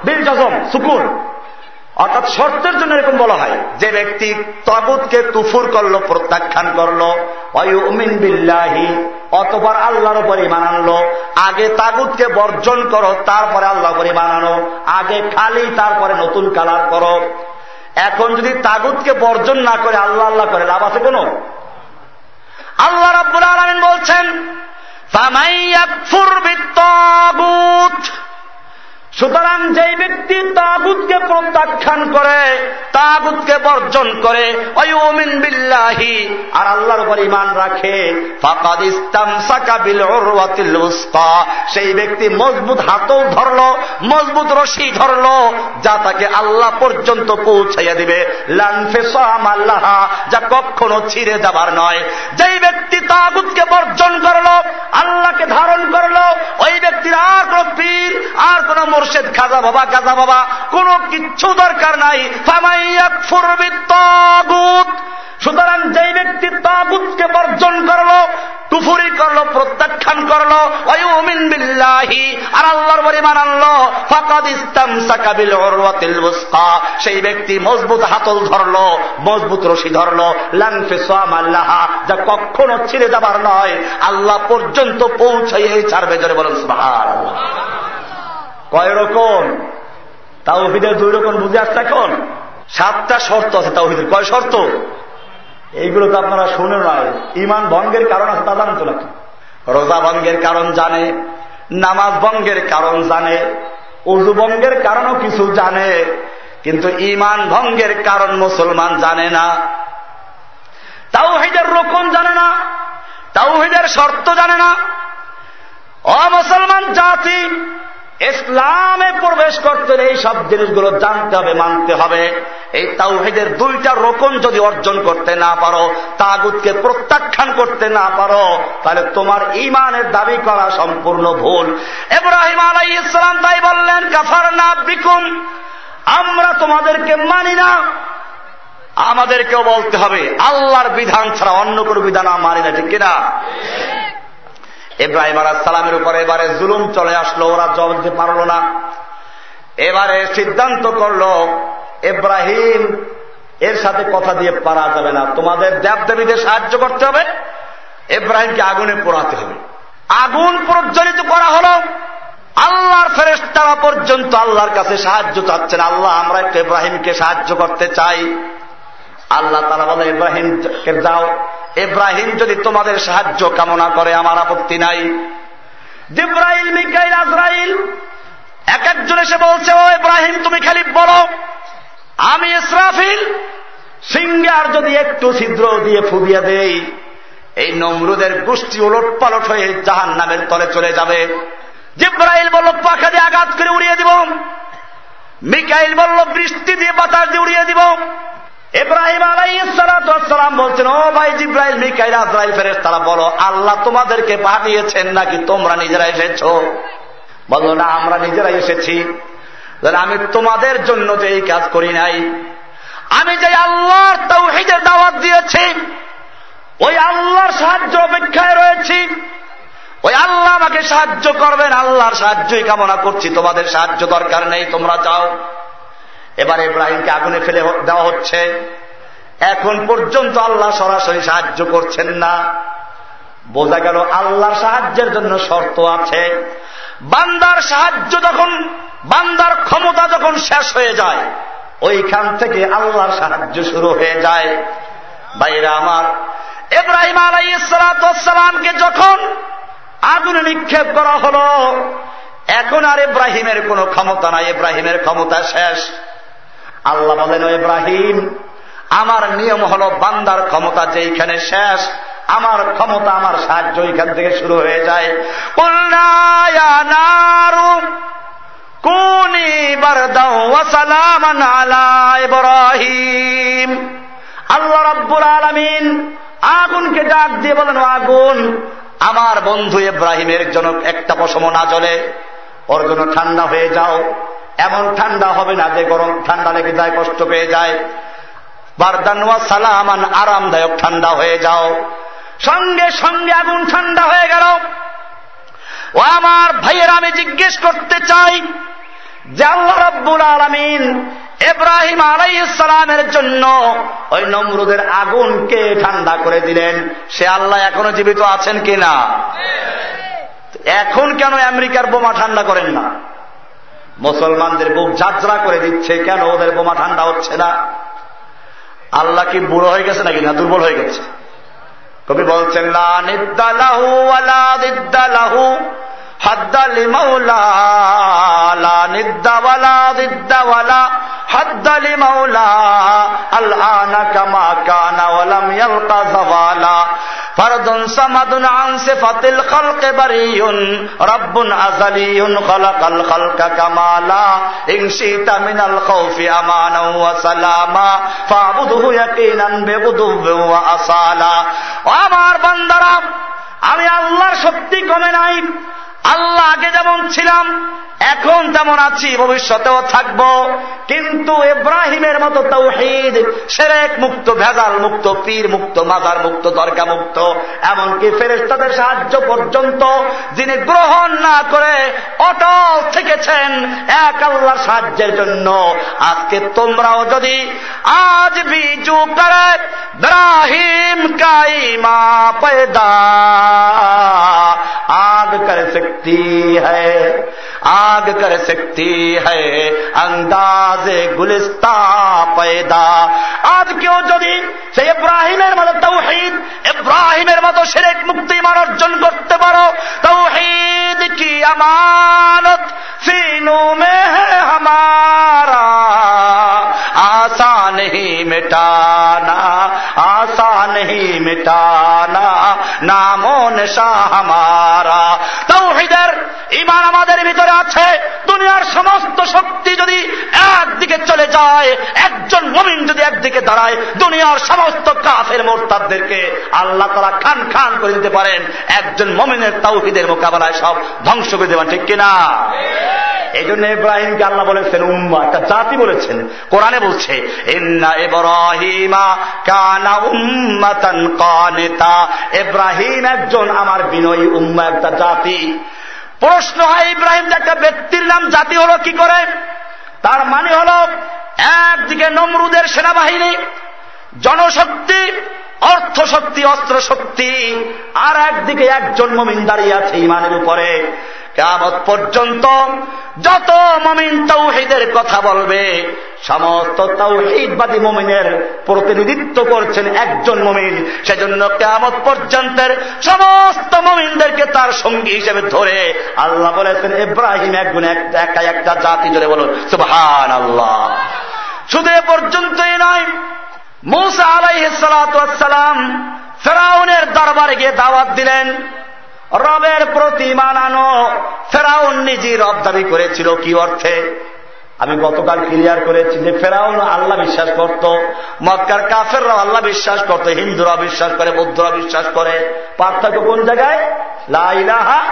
বিল জজম সুকুর। অর্থাৎ শর্তের জন্য এরকম বলা হয়, যে ব্যক্তি তগুতকে তুফুর করল, প্রত্যাখ্যান করল অয়ুমিন বিল্লাহি, অতবার আল্লাহর উপর ইমান আনলো, আগে তাগুতকে বর্জন করো, তারপরে আল্লাহ উপর ইমান আনো, আগে খালি, তারপরে নতুন কালার করো। এখন যদি তাগুতকে বর্জন না করে আল্লাহ আল্লাহ করে, লাভ আছে কোনো? আল্লাহ রাব্বুল আলমিন বলছেন সুতরাং যেই ব্যক্তি তাগুতকে প্রত্যাখ্যান করে, তাগুতকে বর্জন করে অয়ুমিন বিল্লাহি, আর আল্লাহর উপর ইমান রাখে, ফাকাদ ইস্তাম সাকাবিল সেই ব্যক্তি মজবুত হাতও ধরল, মজবুত রশি ধরল, যা তাকে আল্লাহ পর্যন্ত পৌঁছাইয়া দিবে। আল্লাহ যা কখনো ছিঁড়ে যাবার নয়। যেই ব্যক্তি তাগুতকে বর্জন করল, আল্লাহকে ধারণ করল, ওই ব্যক্তির আর কোন পীর, আর কোন মোর্শেদ, খাজা বাবা গাজা বাবা, কোনো কিচ্ছু দরকার নাই। সুতরাং যেই ব্যক্তি তাগুতকে বর্জন করল টুফুরি করল, প্রত্যাখ্যান করল অয়ুমিন বিল্লাহি, আর আল্লাহর পরিমাণ আনলো, ফাকাদ ইস্তাম সাকাবিল উরওয়াতিল উসকা। সেই ব্যক্তি মজবুত হাতল ধরলো, মজবুত রশি ধরলো লানফে সাম আল্লাহ যা কখনো ছিঁড়ে যাবার নয়। আল্লাহ পর্যন্ত পৌঁছাই ছাড়বে, জোরে বলেন, সুবহানাল্লাহ। কয় রকম? তাওহিদের দুই রকম বুঝে আসছে এখন? সাতটা শর্ত আছে তাওহিদের। কয় শর্ত? এইগুলো তো আপনারা শুনে নয় ইমান ভঙ্গের কারণ আছে তা জানেন তো নাকি? রোজা ভঙ্গের কারণ জানে, নামাজ ভঙ্গের কারণ জানে, উজু ভঙ্গের কারণও কিছু জানে, কিন্তু ইমান ভঙ্গের কারণ মুসলমান জানে না। তাওহিদের রোকন জানে না, তাওহিদের শর্ত জানে না। অমুসলমান জাতি ইসলামে প্রবেশ করতে এই সব জিনিসগুলো জানতে হবে, মানতে হবে। এই তাওহিদের দুইটা রোকন যদি অর্জন করতে না পারো, তাগুতকে প্রত্যাখ্যান করতে না পারো, তাহলে তোমার ইমানের দাবি করা সম্পূর্ণ ভুল। এব্রাহিম আলাই ইসলাম তাই বললেন কাফার না বিকুম, আমরা তোমাদেরকে মানি না। আমাদেরকেও বলতে হবে, আল্লাহর বিধান ছাড়া অন্য কোনো বিধান মানি না, ঠিক কিনা? ইব্রাহিম সালামের উপরে এবারে জুলুম চলে আসলো, ওরা জবাব দিতে পারল না। এবারে সিদ্ধান্ত করল, ইব্রাহিম, এর সাথে কথা দিয়ে পারা যাবে না। তোমাদের দেবদেবীদের সাহায্য করতে হবে। ইব্রাহিমকে আগুনে পোড়াতে হবে। আগুন প্রজ্বলিত করা হল। আল্লাহর ফেরেস তারা পর্যন্ত আল্লাহর কাছে সাহায্য চাচ্ছেন। আল্লাহ, আমরা একটু ইব্রাহিমকে সাহায্য করতে চাই। আল্লাহ তারা বলে ইব্রাহিমকে যাও। ইব্রাহিম যদি তোমাদের সাহায্য কামনা করে, আমার আপত্তি নাই। জিব্রাইল, মিকাইল, আজরাইল, এক একজন এসে বলছে, ও ইব্রাহিম, তুমি খালি বলো, আমি ইসরাফিল সিংহে আর যদি একটু ছিদ্র দিয়ে ফুবিয়ে দেই, এই নমরুদের গোষ্ঠী ওলট পালট হয়ে জাহান নামের তলে চলে যাবে। জিব্রাইল বলল, পাখা দিয়ে আঘাত করে উড়িয়ে দিব। মিকাইল বলল, বৃষ্টি দিয়ে বাতাস দিয়ে উড়িয়ে দিব। ইব্রাহিম আলাইসালাম বলছেন, ও ভাই জিব্রাহিল মিকাইল ফেরেস তারা বলো, আল্লাহ তোমাদেরকে পাঠিয়েছেন নাকি তোমরা নিজেরা এসেছ? বলো, না, আমরা নিজেরাই এসেছি। আমি তোমাদের জন্য যে এই কাজ করি নাই, আমি যে আল্লাহর তৌহিদের দাওয়াত দিয়েছি, ওই আল্লাহর সাহায্য অপেক্ষায় রয়েছি, ওই আল্লাহ আমাকে সাহায্য করবেন, আল্লাহর সাহায্যই কামনা করছি, তোমাদের সাহায্য দরকার নেই, তোমরা চাও। এবার ইব্রাহিমকে আগুনে ফেলে দেওয়া হচ্ছে। এখন পর্যন্ত আল্লাহ সরাসরি সাহায্য করছেন না। বোঝা গেল আল্লাহর সাহায্যের জন্য শর্ত আছে। বান্দার সাহায্য যখন, বান্দার ক্ষমতা যখন শেষ হয়ে যায়, ওইখান থেকে আল্লাহর সাহায্য শুরু হয়ে যায়। বাইরে আমার এব্রাহিম আলাই সালামকে যখন আগুনে নিক্ষেপ করা হল, এখন আর ইব্রাহিমের কোন ক্ষমতা নাই। ইব্রাহিমের ক্ষমতা শেষ। আল্লাহ বলেন ইব্রাহিম, আমার নিয়ম হল বান্দার ক্ষমতা যেইখানে শেষ, আমার ক্ষমতা, আমার সাহায্য এখান থেকে শুরু হয়ে যায়। ইব্রাহিম। আল্লাহ রব্বুল আলমিন আগুনকে ডাক দিয়ে বলেন, আগুন, আমার বন্ধু ইব্রাহিমের জন্য একটা পশম না জ্বলে, ওর জন্য ঠান্ডা হয়ে যাও। এমন ঠান্ডা হবে না যে গরম ঠান্ডা লেগে যায় কষ্ট পেয়ে যায়। বারদানুয়া সালামান আরামদায়ক ঠান্ডা হয়ে যাও। সঙ্গে সঙ্গে আগুন ঠান্ডা হয়ে গেল। ও আমার ভাইয়ের আমি জিজ্ঞেস করতে চাই যে আল্লাহ রব্বুল আলমিন এব্রাহিম আলাই ইসলামের জন্য ওই নমরুদের আগুনকে ঠান্ডা করে দিলেন? সে আল্লাহ এখনও জীবিত আছেন কিনা? এখন কেন আমেরিকার বোমা ঠান্ডা করেন না? মুসলমানদের বুক যাত্রা করে দিচ্ছে, কেন ওদের বোমা ঠান্ডা হচ্ছে না? আল্লাহ কি বুড়ো হয়ে গেছে নাকি না দুর্বল হয়ে গেছে? কবি বলছেন, লা নিদ্দালাহু আলা দিদ্দালাহু হাদ্দালি মাওলা। আমার বান্দারা আমি আল্লাহর শক্তি কমে নাই। আল্লাহ আগে যেমন ছিলাম এখন তেমন আছি ভবিষ্যতেও থাকব কিন্তু ইব্রাহিমের মতো তৌহিদ সেরেক মুক্ত ভেজাল মুক্ত পীর মুক্ত মাজার মুক্ত দরগা মুক্ত এমনকি ফেরেস্তাদের সাহায্য পর্যন্ত যিনি গ্রহণ না করে অটল থেকেছেন এক আল্লাহর সাহায্যের জন্য আজকে তোমরাও যদি আজ বিজু করে ইব্রাহিম কাইমা पैदा आग कर सकती है आग कर सकती है अंदाजे गुलिस्ता पैदा আজ কেউ যদি সে ইব্রাহিমের মতো তৌহিদ ইব্রাহিমের মতো সেরেক মুক্তি মান অর্জন করতে পারো তৌহিদ কি আমানত সিনু মে হমারা आशा नहीं मिटाना आशा नहीं मिटाना नामो नशा हमारा তৌহিদের ইমান আমাদের ভিতরে আছে দুনিয়ার সমস্ত শক্তি যদি একদিকে চলে যায় একজন মমিন যদি একদিকে দাঁড়ায় দুনিয়ার সমস্ত কাফের মোরতাদদেরকে আল্লাহ তারা খান খান করে দিতে পারেন একজন মমিনের তাওহিদের মোকাবেলায় সব ধ্বংস করে দেবেন ঠিক কিনা এই জন্য ইব্রাহিমকে আল্লাহ বলেছেন উম্মা একটা জাতি বলেছেন কোরআনে বলছে কানিতা। ইব্রাহিম একজন আমার বিনয়ী উম্মা, একটা জাতি। প্রশ্ন হয়, ইব্রাহিম একটা ব্যক্তির নাম, জাতি হলো কি করে? তার মানে হল, একদিকে নমরুদের সেনাবাহিনী, জনশক্তি অর্থ শক্তি অস্ত্র শক্তি আর একদিকে একজন মমিন দাঁড়িয়ে আছে ইমানের উপরে। কেমত পর্যন্ত যত মমিন তৌহিদের কথা বলবে, সমস্ত তৌহিদবাদী মমিনের প্রতিনিধিত্ব করছেন একজন মমিন। সেজন্য কেমত পর্যন্তের সমস্ত মমিনদেরকে তার সঙ্গী হিসেবে ধরে আল্লাহ বলেছেন, ইব্রাহিম একজন একা একটা জাতি জুড়ে বলুন সুবহান আল্লাহ শুধু এ পর্যন্তই নয়, মৌসা আলাইসালাম ফেরাউনের দরবারে গিয়ে দাওয়াত দিলেন। রবের প্রতি মানানো ফেরাউন নিজে রব দাবি করেছিল, কি অর্থে? আমি গতকাল ক্লিয়ার করেছি যে ফেরাউন আল্লাহ বিশ্বাস করত, মক্কার কাফেররাও আল্লাহ বিশ্বাস করত হিন্দুরা বিশ্বাস করে বৌদ্ধরা বিশ্বাস করে। পার্থক্য কোন জায়গায়? লাইলাহা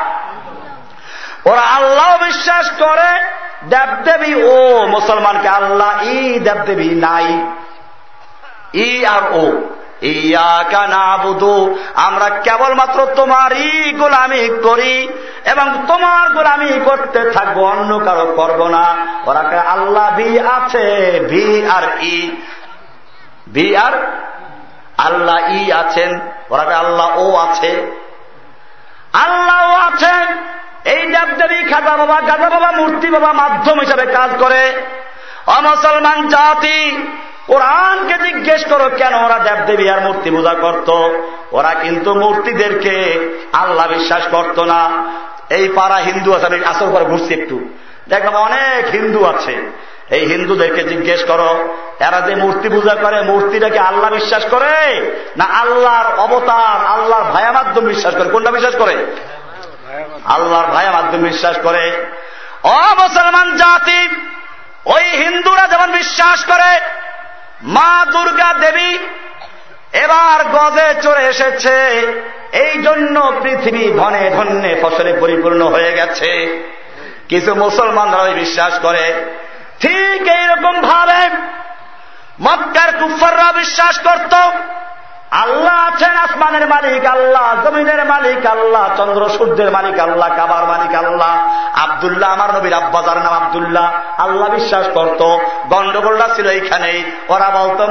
ওরা আল্লাহ বিশ্বাস করে, দেবদেবী ও মুসলমানকে আল্লাহ ই দেবদেবী নাই। ই আর ও। আমরা কেবলমাত্র তোমারই গোলামি করি এবং তোমার গোলামি করতে থাকব, অন্য কারও করব না। ওরা আল্লাহ ভি আছে, ভি আর ই। ভি আর আল্লাহ ই আছেন। ওরা আল্লাহ ও আছে। আল্লাহ ও আছেন। এই দেবদেবী খাজা বাবা, গাজা বাবা, মূর্তি বাবা মাধ্যম হিসাবে কাজ করে। অমুসলমান জাতি কোরআনকে জিজ্ঞেস করো, কেন ওরা দেবদেবী আর মূর্তি পূজা করত? ওরা কিন্তু মূর্তিদেরকে আল্লাহ বিশ্বাস করত না। এই পাড়া হিন্দু আছে, আমি আসল করে ঘুরছি একটু। দেখলাম অনেক হিন্দু আছে। এই হিন্দুদেরকে জিজ্ঞেস করো, এরা যে মূর্তি পূজা করে মূর্তিটাকে আল্লাহ বিশ্বাস করে? না আল্লাহর অবতার, আল্লাহর ভায়া মাধ্যম বিশ্বাস করে? কোনটা বিশ্বাস করে? আল্লাহর ভায়া মাধ্যম বিশ্বাস করে। অ, মুসলমান জাতি, ওই হিন্দুরা যেমন বিশ্বাস করে মা দুর্গা দেবী এবার গজে চড়ে এসেছে। এই জন্য পৃথিবী ধনে ধন্যে ফসলে পরিপূর্ণ হয়ে গেছে। কিছু মুসলমানরা বিশ্বাস করে। ঠিক এইরকম ভাবে মক্কার কুফাররা বিশ্বাস করত। আল্লাহ আছেন আসমানের মালিক, আল্লাহ জমিনের মালিক, আল্লাহ চন্দ্র সূর্যের মালিক, আল্লাহ কাবার মালিক, আল্লাহ আবদুল্লাহ, আমার নবীর আব্বাজার নাম আবদুল্লাহ। আল্লাহ বিশ্বাস করত, গন্ডগোলটা ছিল এইখানেই। ওরা বলতো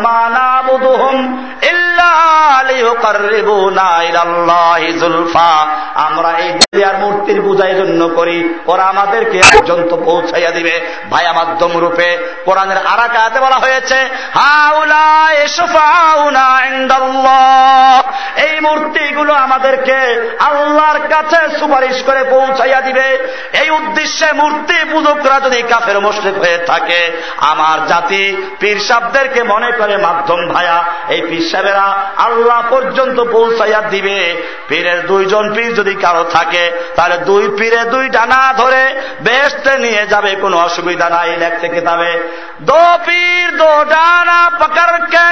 আমরা এই দুনিয়ার মূর্তির পূজার জন্য করি। ওরা আমাদেরকে পর্যন্ত পৌঁছাইয়া দিবে। ভাইয়া মাধ্যম রূপে কোরআনের আরাকাতে বলা হয়েছে হাউলা এসফাউনা এই মূর্তিগুলো আমাদেরকে আল্লাহর কাছে সুপারিশ করে পৌঁছাইয়া দিবে। এই উদ্দেশ্যে মূর্তি পূজকরা যদি কাফের মুশ্রিক হয়ে থাকে, আমার জাতি পীর সাবদেরকে মনে করে, মাধ্যম ভায়া এই পীর সাহেবেরা আল্লাহ পর্যন্ত পৌঁছাইয়া দিবে। পীরের দুইজন পীর যদি কারও থাকে, তাহলে দুই পীরে দুই ডানা ধরে বেসতে নিয়ে যাবে, কোনো অসুবিধা নাই, লেখতে কেতাবে। দো পীর, দো ডানা, পকড়কে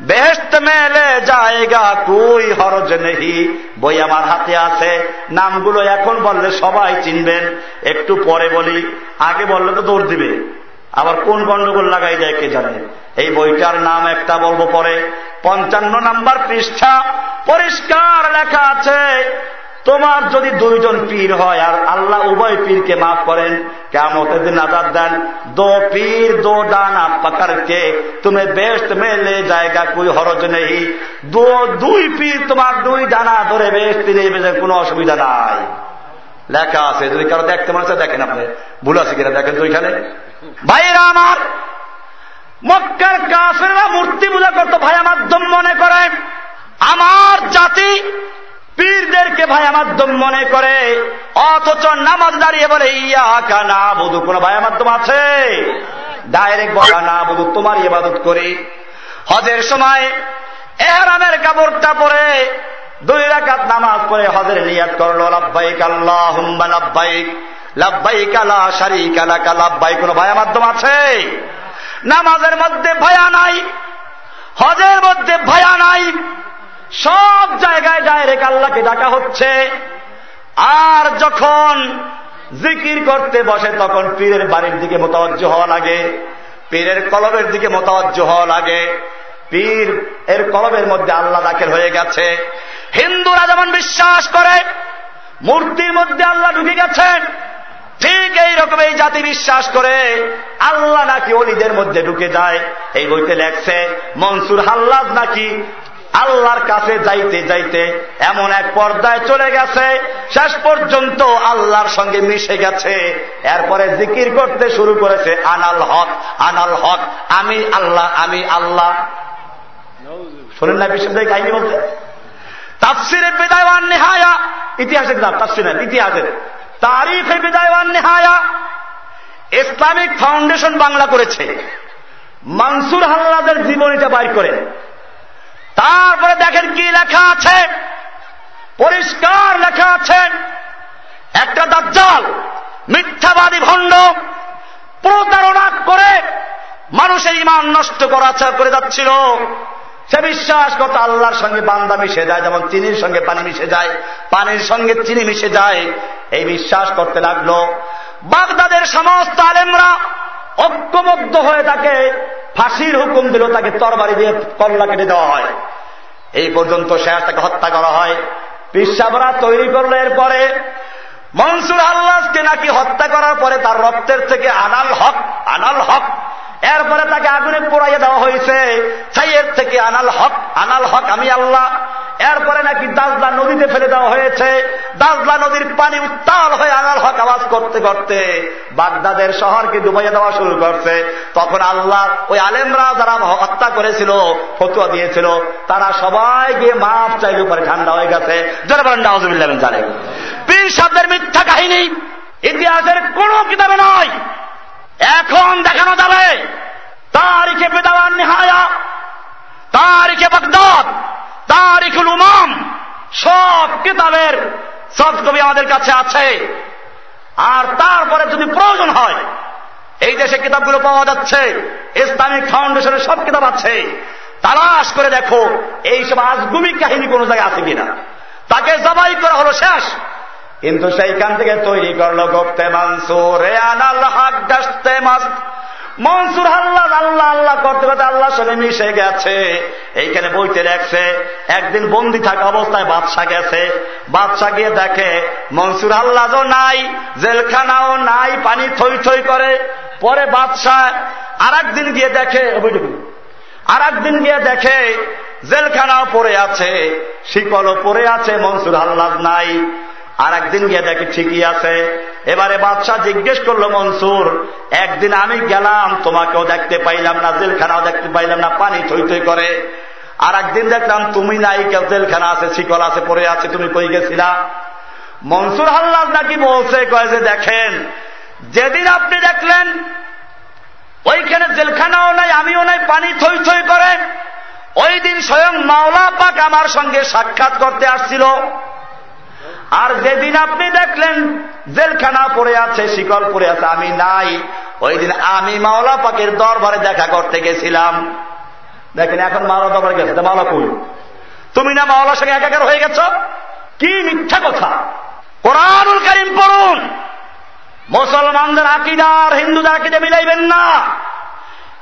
বেহেস্ত মেলে জায়গা কুই হরজ নেহি। বই আমার হাতে আছে। নামগুলো এখন বললে সবাই চিনবেন। একটু পরে বলি, আগে বললে তো দৌড় দিবে। আবার কোন গন্ডগোল লাগাই যায় কে জানে? এই বইটার নাম একটা বলব পরে। পঞ্চান্ন নাম্বার পৃষ্ঠা, পরিষ্কার লেখা আছে। তোমার যদি দুইজন পীর হয় আর আল্লাহ উভয় পীরকে মাফ করেন কেমন দিন আজাদ দেন। দো পীর, দো ডানা পকড়কে তুমি বেস্ট মেলে জায়গা কুই হরজ নেই। দো, দুই পীর তোমার দুই ডানা ধরে বেস্ট নেবে কোনো অসুবিধা নাই। লেখা আছে, যদি কারও দেখতে মনে হচ্ছে দেখেন আপনি। ভুল আছে কিনা দেখেন তো ওইখানে। ভাইরা আমার, মক্কার কাফেররা মূর্তি পূজা করতো ভাইয়া মাধ্যম মনে করে আমার জাতি পীরদেরকে ভাইয়া মাধ্যম মনে করে। অথচ নামাজ দাঁড়িয়ে বলে ইয়া কানা বধু কোন ভাইয়া মাধ্যম আছে? ডাইরেক্ট বলা না বধু তোমার ইবাদত করি। হজের সময় এহরামের কাপড়টা পরে দুই রাকাত নামাজ পড়ে হজের নিয়াত করল লাভবাইক আল্লাহ হুম্বা লাভবাইক লাভবাইক আলা শারিক আলাকা লাভবাই কোন ভায়া মাধ্যম আছে? নামাজের মধ্যে ভয়া নাই। হজের মধ্যে ভয়া নাই। সব জায়গায় ডাইরেক্ট আল্লাহকে ডাকা হচ্ছে। আর যখন জিকির করতে বসে, তখন পীরের বাড়ির দিকে মোতাবজ্জ হওয়া লাগে, পীরের কলবের দিকে মোতাবজ্জ হওয়া লাগে। পীর এর কলবের মধ্যে আল্লাহ দাখিল হয়ে গেছে। হিন্দুরা যেমন বিশ্বাস করে, মূর্তির মধ্যে আল্লাহ ঢুকে গেছেন, ঠিক এই রকম এই জাতি বিশ্বাস করে, আল্লাহ নাকি অলিদের মধ্যে ঢুকে যায়। এই বইতে লেখছে, মনসুর হাল্লাজ নাকি আল্লাহর কাছে যাইতে যাইতে এমন এক পর্দায় চলে গেছে। শেষ পর্যন্ত আল্লাহর সঙ্গে মিশে গেছে। এরপরে জিকির করতে শুরু করেছে, আনাল হক আনাল হক, আমি আল্লাহ আমি আল্লাহ। শোনেন না বিশ্ব কাহিনী বলতে। তাফসিরে বেদায়ওয়ান নেহায়া, ইতিহাসের কিতাব, তাফসির ইতিহাসের। তারিখে বেদায়ওয়ান নেহায়া, ইসলামিক ফাউন্ডেশন বাংলা করেছে। মানসুর হাল্লাদের জীবনীটা বাইর করে তারপরে দেখেন কি লেখা আছে? পরিষ্কার লেখা আছে। একটা দাজ্জাল, মিথ্যাবাদী ভণ্ড, প্রতারণা করে মানুষের ইমান নষ্ট করা করে যাচ্ছিল। সে বিশ্বাস করতো আল্লাহর সঙ্গে বান্দা মিশে যায়, যেমন চিনির সঙ্গে পানি মিশে যায়, পানির সঙ্গে চিনি মিশে যায়। এই বিশ্বাস করতে লাগল। বাগদাদের সমস্ত আলেমরা ঐক্যবদ্ধ হয়ে তাকে ফাঁসির হুকুম দিল, তাকে তরবারি দিয়ে কল্লা কেটে দেওয়া হয়। এই পর্যন্ত শেষ তাকে হত্যা করা হয়। পিসাবরা তৈরি করল এরপরে, মনসুর আল্লাহকে নাকি হত্যা করার পরে তার রক্তের থেকে আনাল হক আনাল হক। এরপরে তাকে আগুনে পোড়াইয়ে দেওয়া হয়েছে। সাইয়ের থেকে আনাল হক আনাল হক, আমি আল্লাহ। এরপরে নাকি দাজলা নদীতে ফেলে দেওয়া হয়েছে। দাজলা নদীর পানি উত্তাল হয়ে আনাল হক আওয়াজ করতে করতে বাগদাদের শহরকে ডুবাইয়ে দেওয়া শুরু করছে। তখন আল্লাহ ওই আলেমরা যারা হত্যা করেছিল, ফতুয়া দিয়েছিল, তারা সবাই গিয়ে মাফ চাইলে উপরে ঠান্ডা হয়ে গেছে। যারা জানে পীর শব্দের মিথ্যা কাহিনী ইতিহাসের কোন কিতাবে নয় এখন দেখানো যাবে। তারিখে বেদাওয়ান নেহায়া, তারিখে বাগদাদ। তারিখুল উমাম। সব কিতাবের সব কবি আমাদের কাছে আছে। আর তারপরে যদি প্রয়োজন হয়, এই দেশে কিতাবগুলো পাওয়া যাচ্ছে, ইসলামিক ফাউন্ডেশনের সব কিতাব আছে। তালাশ করে দেখো এইসব আজগুমি কাহিনী কোন জায়গায় আছে কিনা। তাকে জবাই করা হলো শেষ। কিন্তু সেইখান থেকে তৈরি করল গোপ্তে মানসুর। মনসুর আল্লাহ আল্লাহ আল্লাহ করতে করতে আল্লাহর সঙ্গে মিশে গেছে। এইখানে বইতে লেখছে, একদিন বন্দি থাকা অবস্থায় বাদশাহ গেছে। বাদশাহ গিয়ে দেখে, মনসুর আল্লাহও নাই, জেলখানাও নাই, পানি থই থই করে। পরে বাদশাহ আর একদিন গিয়ে দেখে আর একদিন গিয়ে দেখে, জেলখানাও পড়ে আছে, শিকলও পড়ে আছে, মনসুর আল্লাহ নাই। আর একদিন গিয়ে দেখি ঠিকই আছে। এবারে বাদশাহ জিজ্ঞেস করল, মনসুর, একদিন আমি গেলাম, তোমাকেও দেখতে পাইলাম না, জেলখানাও দেখতে পাইলাম না, পানি থই থই করে। আর একদিন দেখলাম, তুমি নাই জেলখানা আছে, শিকল আছে, পড়ে আছে, তুমি কই গেছিলা? মনসুর হাল্লাদ নাকি বলছে, কয়ে যে, দেখেন, যেদিন আপনি দেখলেন, ওইখানে জেলখানাও নাই, আমিও নাই, পানি থই থই করে। ওই দিন স্বয়ং মাওলা পাক আমার সঙ্গে সাক্ষাৎ করতে আসছিল। আর যেদিন আপনি দেখলেন জেলখানা পড়ে আছে, শিকল পড়ে আছে, আমি নাই। ওই দিন আমি মাওলা পাকের দরবারে দেখা করতে গেছিলাম। দেখেন, এখন মাওলা দরবারে গেছে। মাওলা কই? তুমি না মাওলার সঙ্গে একাকার হয়ে গেছ? কি মিথ্যা কথা? কোরআনুল করিম পড়ুন। মুসলমানদের আকিদার হিন্দুদের আকিদে মিলাইবেন না।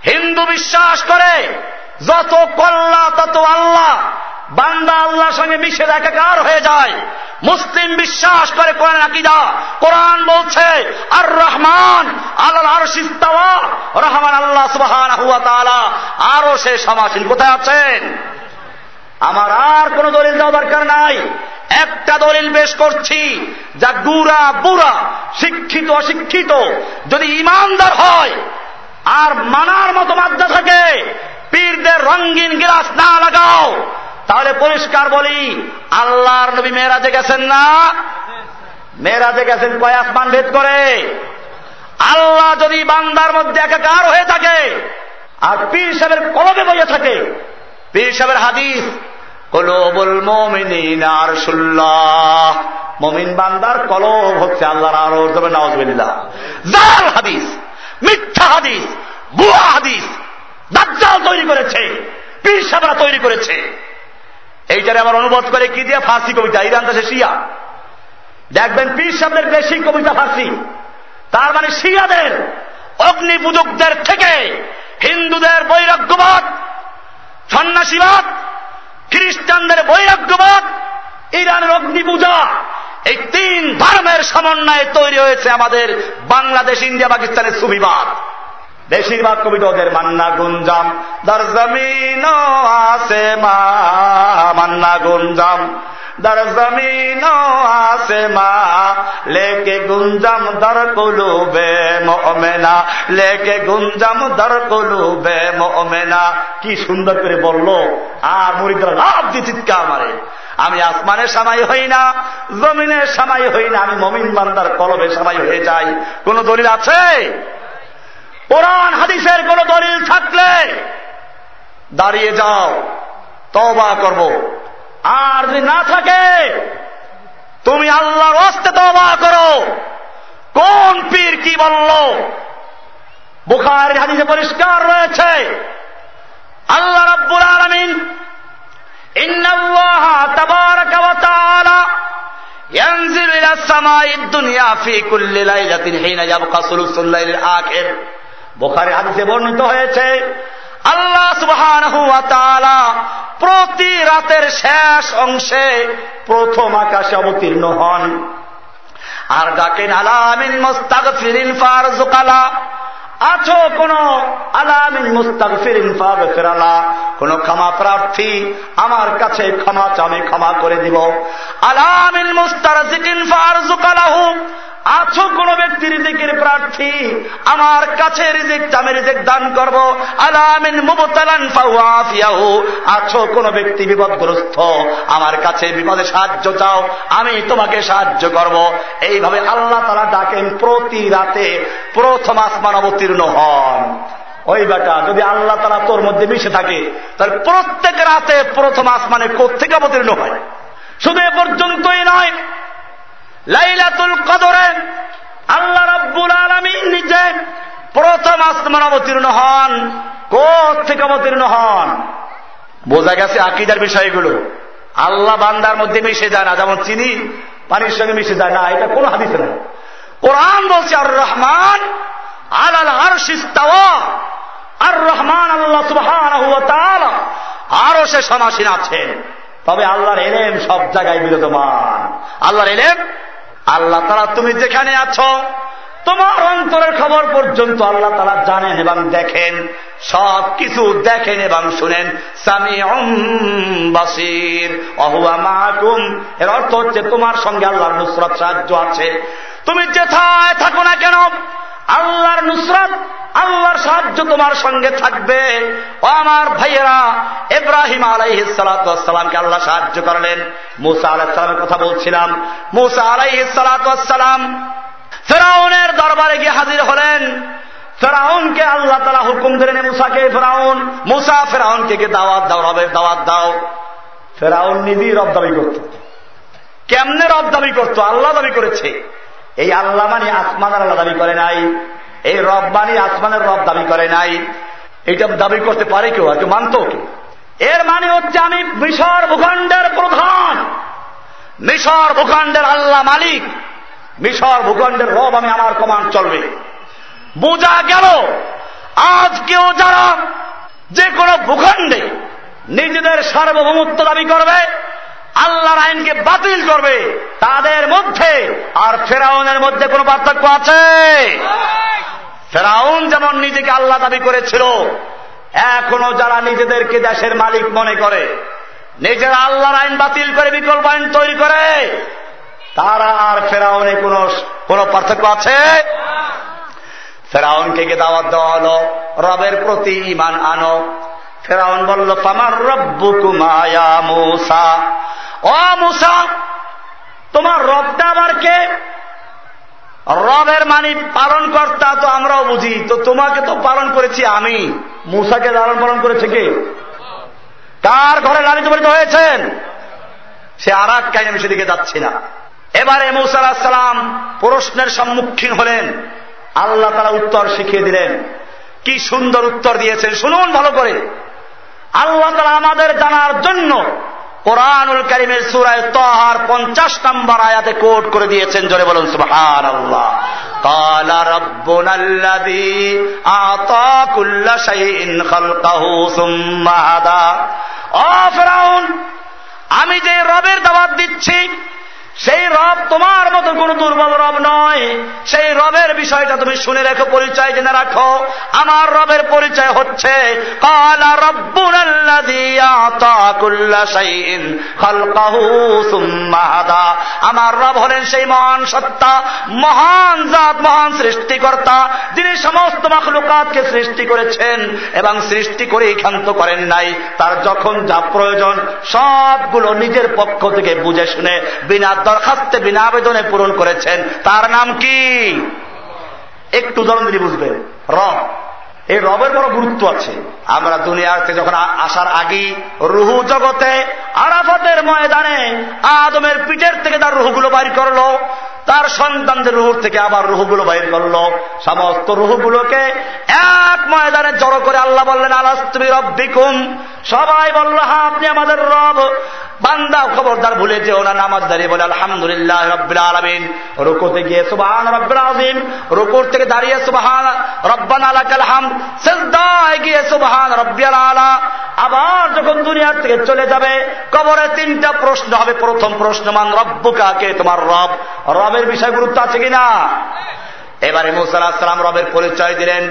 হিন্দু বিশ্বাস করে, যত কল্লা তত আল্লাহ। বান্দা আল্লাহর সঙ্গে মিশে একাকার হয়ে যায়। মুসলিম বিশ্বাস করে কোরআন আকিদা। কোরআন বলছে আর রহমান আল্লাহ আরও রহমান আল্লাহ সুবাহান হুয়া তালা আরও সে সমাসীন। কোথায় আছেন? আমার আর কোন দলিল দেওয়া দরকার নাই। একটা দলিল বেশ করছি, যা গুড়া বুড়া, শিক্ষিত, অশিক্ষিত, যদি ইমানদার হয়, আর মানার মতো মাদ্দা থাকে পীরদের রঙিন গিলাস না লাগাও তাহলে পরিষ্কার বলি, আল্লাহর নবী মেয়েরাজে গেছেন না? মেয়েরাজে গেছেন কয় আসমান ভেদ করে? আল্লাহ যদি বান্দার মধ্যে একাকার হয়ে থাকে, আর পীর সাহেবের কলবে বইয়ে থাকে, পীর সাহেবের হাদিস, কলবুল মমিন আর মমিন বান্দার কলব হচ্ছে আল্লাহর আরও তবে নওয়াজ জাল হাদিস, মিথ্যা হাদিস বুয়া হাদিস, দাজ্জাল তৈরি করেছে, পীর সাহেবরা তৈরি করেছে। এইটারে আমার অনুবাদ করে কি দিয়ে? ফার্সি কবিতা। ইরান দেশে শিয়া। দেখবেন পীর সাহেবের বেশি কবিতা ফার্সি। তার মানে শিয়াদের অগ্নি পূজকদের থেকে হিন্দুদের বৈরাগ্যবাদ, সন্ন্যাসীবাদ, খ্রিস্টানদের বৈরাগ্যবাদ, ইরানের অগ্নি পূজা এই তিন ধর্মের সমন্বয়ে তৈরি হয়েছে আমাদের বাংলাদেশ, ইন্ডিয়া, পাকিস্তানের সুবিবাদ বেশিরভাগ কবিতা ওদের মান্না গুঞ্জাম। দর জমিন আসে মা, মান্না গুঞ্জাম। দর জমিন আসে মা লেকে গুঞ্জাম দর কুলুবে মোমেনা। লেকে গুঞ্জাম দর কুলুবে মোমেনা। কি সুন্দর করে বলল। আর মুড়িদরা লাভ দিয়ে চিৎকার মারে। আমি আসমানের সামাই হই না, জমিনের সামাই হই না। আমি মমিন বান্দার কলবে সামাই হয়ে যাই। কোন দলিল আছে? কোরআন হাদিসের কোন দলিল থাকলে দাঁড়িয়ে যাও তবা করব আর যদি না থাকে তুমি আল্লাহর অস্তে তবা করো কোন পীর কি বলল বুখার হাদিসে পরিষ্কার রয়েছে আল্লাহ রব্বুল আলমিন تبارك وتعالى ينزل إلى السماء الدنيا في كل ليلة حين يبقى ثلث الليل الآخر বোখারি হাদিসে বর্ণিত হয়েছে, আল্লাহ সুবহান প্রতি রাতের শেষ অংশে প্রথম আকাশে অবতীর্ণ হন। আর ডাকেন আলামিন মোস্তাক ফিরিন ফার জোকালা আছো কোন আলামিন মুস্তাক ফিরিন ফেরালা, কোন ক্ষমা প্রার্থী আমার কাছে ক্ষমা চামে ক্ষমা করে দিব। আলামিন মুস্তার জিকিন ফার জুকালাহু আছো কোন ব্যক্তির রিজিকের প্রার্থী আমার কাছে রিজিক, আমি রিজিক দান করব। আলামিন মুবতালান ফাওয়াফিয়াহু, আছো কোন ব্যক্তি বিপদগ্রস্ত আমার কাছে বিপদে সাহায্য চাও, আমি তোমাকে সাহায্য করব। এইভাবে আল্লাহ তারা ডাকেন প্রতি রাতে প্রথম আসমান অবতীর্ণ হন। ওই বেটা, যদি আল্লাহ তারা তোর মধ্যে মিশে থাকে, তাহলে প্রত্যেক রাতে প্রথম আসমানে কোথেকে অবতীর্ণ হয়? শুধু এ পর্যন্তই নয়, লাইলাতুল কদরে আল্লাহ রব্বুল আলমী নিজে প্রথম আসমান অবতীর্ণ হন। থেকে অবতীর্ণ হন? বোঝা গেছে আকিদার বিষয়গুলো। আল্লাহ বান্দার মধ্যে মিশে যায় না, যেমন চিনি পানির সঙ্গে মিশে যায় না, এটা কোন হাদিস না কোরআন বলছে আর রহমান আলাল আরশিস্তাওয়া আর রহমান আল্লাহ সুবহান আরও সে সমাসীন আছেন। তবে আল্লাহর এলেম সব জায়গায় বিরোধমান আল্লাহর এলেম? আল্লাহ তারা তুমি যেখানে আছো তোমার অন্তরের খবর পর্যন্ত আল্লাহ তারা জানেন এবং দেখেন। সব কিছু দেখেন এবং শুনেন। সামি বাসির, অহুয়া মাহুম এর অর্থ হচ্ছে তোমার সঙ্গে আল্লাহর নুসরত সাহায্য আছে। তুমি যেথায় থাকো না কেন, আল্লাহর নুসরত, আল্লাহর সাহায্য তোমার সঙ্গে থাকবে। ও আমার ভাইয়েরা, ইব্রাহিম আলাইহিসালামকে আল্লাহ সাহায্য করলেন। মুসা আলাহিসামের কথা বলছিলাম। মুসা আলাইহিসালাম ফেরাউনের দরবারে গিয়ে হাজির হলেন। ফেরাউনকে আল্লাহ তালা হুকুম দিলেন মুসাকে ফেরাউন? মুসা ফেরাউনকে কে দাওয়াত দাও, রবের দাওয়াত দাও। ফেরাউন নিজেই রব দাবি করত। কেমনে রব দাবি করত? আল্লাহ দাবি করেছে। এই আল্লাহ মানে আসমান আল্লাহ দাবি করে নাই। এই রব মানে আসমানের রব দাবি করে নাই। এইটা দাবি করতে পারে কেউ আর কেউ? মানত এর মানে হচ্ছে আমি মিশর ভূখণ্ডের প্রধান। মিশর ভূখণ্ডের আল্লাহ মালিক। মিশর ভূখণ্ডের রব আমি, আমার কমান চলবে। বোঝা গেল আজ কেউ যারা যে কোনো ভূখণ্ডে নিজেদের সার্বভৌমত্ব দাবি করবে, আল্লাহর আইনকে বাতিল করবে, তাদের মধ্যে আর ফেরাউনের মধ্যে কোনো পার্থক্য আছে? ফেরাউন যেমন নিজেকে আল্লাহ দাবি করেছিল, এখনও যারা নিজেদেরকে দেশের মালিক মনে করে, নিজের আল্লাহর আইন বাতিল করে বিকল্প আইন তৈরি করে তারা আর ফেরাউনে কোন কোন পার্থক্য আছে? ফেরাউনকে কে দাওয়াত দেওয়া হল, রবের প্রতি ইমান আনো। ফেরাউন বলল পামার রব্বু কুমায়া মুসা? ও মুসা, তোমার রবটা আবার কে? রবের মানি পালন কর্তা তো আমরাও বুঝি, তো তোমাকে তো পালন করেছি আমি। মুসাকে লালন পালন করেছে কে? কার ঘরে লালিত পালিত হয়েছেন। সে আর এক কাহিনী আমি সেদিকে যাচ্ছি না। এবারে মৌসাল্লাহ সালাম প্রশ্নের সম্মুখীন হলেন। আল্লাহ তারা উত্তর শিখিয়ে দিলেন। কি সুন্দর উত্তর দিয়েছেন। শুনুন ভালো করে। আল্লাহ তারা আমাদের জানার জন্য কোরআনুল করিমের সুরায় তহার পঞ্চাশ নম্বর আয়াতে কোট করে দিয়েছেন। জোরে বলুন সুহার আল্লাহ قال ربنا الذي أعطى كل شيء خلقه ثم هدى আমি যে রবের দাওয়াত দিচ্ছি সেই রব তোমার মতো কোন দুর্বল রব নয়। সেই রবের বিষয়টা তুমি শুনে রেখো, পরিচয় জেনে রাখো। আমার রবের পরিচয় হচ্ছে আমার রব হলেন সেই মহান সত্তা, মহান জাত, মহান সৃষ্টিকর্তা, যিনি সমস্ত মখলুকাতকে সৃষ্টি করেছেন এবং সৃষ্টি করে ক্ষান্ত করেন নাই। তার যখন যা প্রয়োজন, সবগুলো নিজের পক্ষ থেকে বুঝে শুনে, বিনা দরখাস্তে বিনা আবেদনে পূরণ করেছেন। তার নাম কি? একটু উদাহরণ দিলে বুঝবেন। রব। এই রবের বড় গুরুত্ব আছে। আমরা দুনিয়াতে যখন আসার আগে রুহু জগতে আরাফাতের ময়দানে আদমের পিঠের থেকে তার রুহুগুলো বাইর করল। তার সন্তানদের রুহুর থেকে আবার রুহুগুলো বাইর করল। সমস্ত রুহুগুলোকে এক ময়দানে জড়ো করে আল্লাহ বললেন আলাস তুমি রব্বিকুম। সবাই বলল হ্যাঁ আপনি আমাদের রব। বান্দা খবরদার ভুলে যেও না নামাজ দাঁড়িয়ে বলে, আলহামদুলিল্লাহ রব্বিল আলমিন। রুকুতে গিয়ে, সুবাহান রব্বিল আজিম রুকুর থেকে দাঁড়িয়ে, সুবাহান রব্বান আলা কালহাম সেজদায় গিয়ে, সুবাহান রব্বিয়াল আলা। আবার যখন দুনিয়ার থেকে চলে যাবে, কবরে তিনটা প্রশ্ন হবে। প্রথম প্রশ্ন, মান রব্বুকাকে তোমার রব। রব রবের বিষয় গুরুত্ব আছে কিনা? এবারে মুসালাম রবের পরিচয় দিলেন।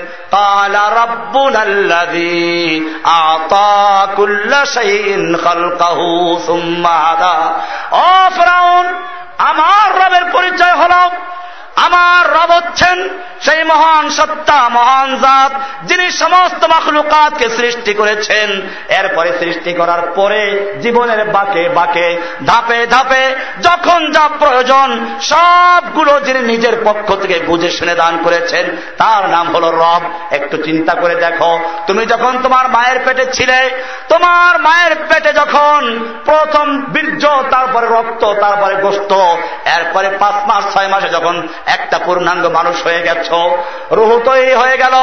আমার রবের পরিচয় হল আমার রব হচ্ছেন সেই মহান সত্তা, মহান জাত, যিনি সমস্ত মখলুকাতকে সৃষ্টি করেছেন। এরপরে সৃষ্টি করার পরে জীবনের বাকে বাকে, ধাপে ধাপে যখন যা প্রয়োজন, সবগুলো যিনি নিজের পক্ষ থেকে বুঝে শুনে দান করেছেন, তার নাম হলো রব। একটু চিন্তা করে দেখো, তুমি যখন তোমার মায়ের পেটে ছিলে, তোমার মায়ের পেটে যখন প্রথম বীর্য, তারপরে রক্ত, তারপরে গোস্ত, এরপরে পাঁচ মাস, ছয় মাসে যখন একটা পূর্ণাঙ্গ মানুষ হয়ে গেছ। রুহু তৈরি হয়ে গেল।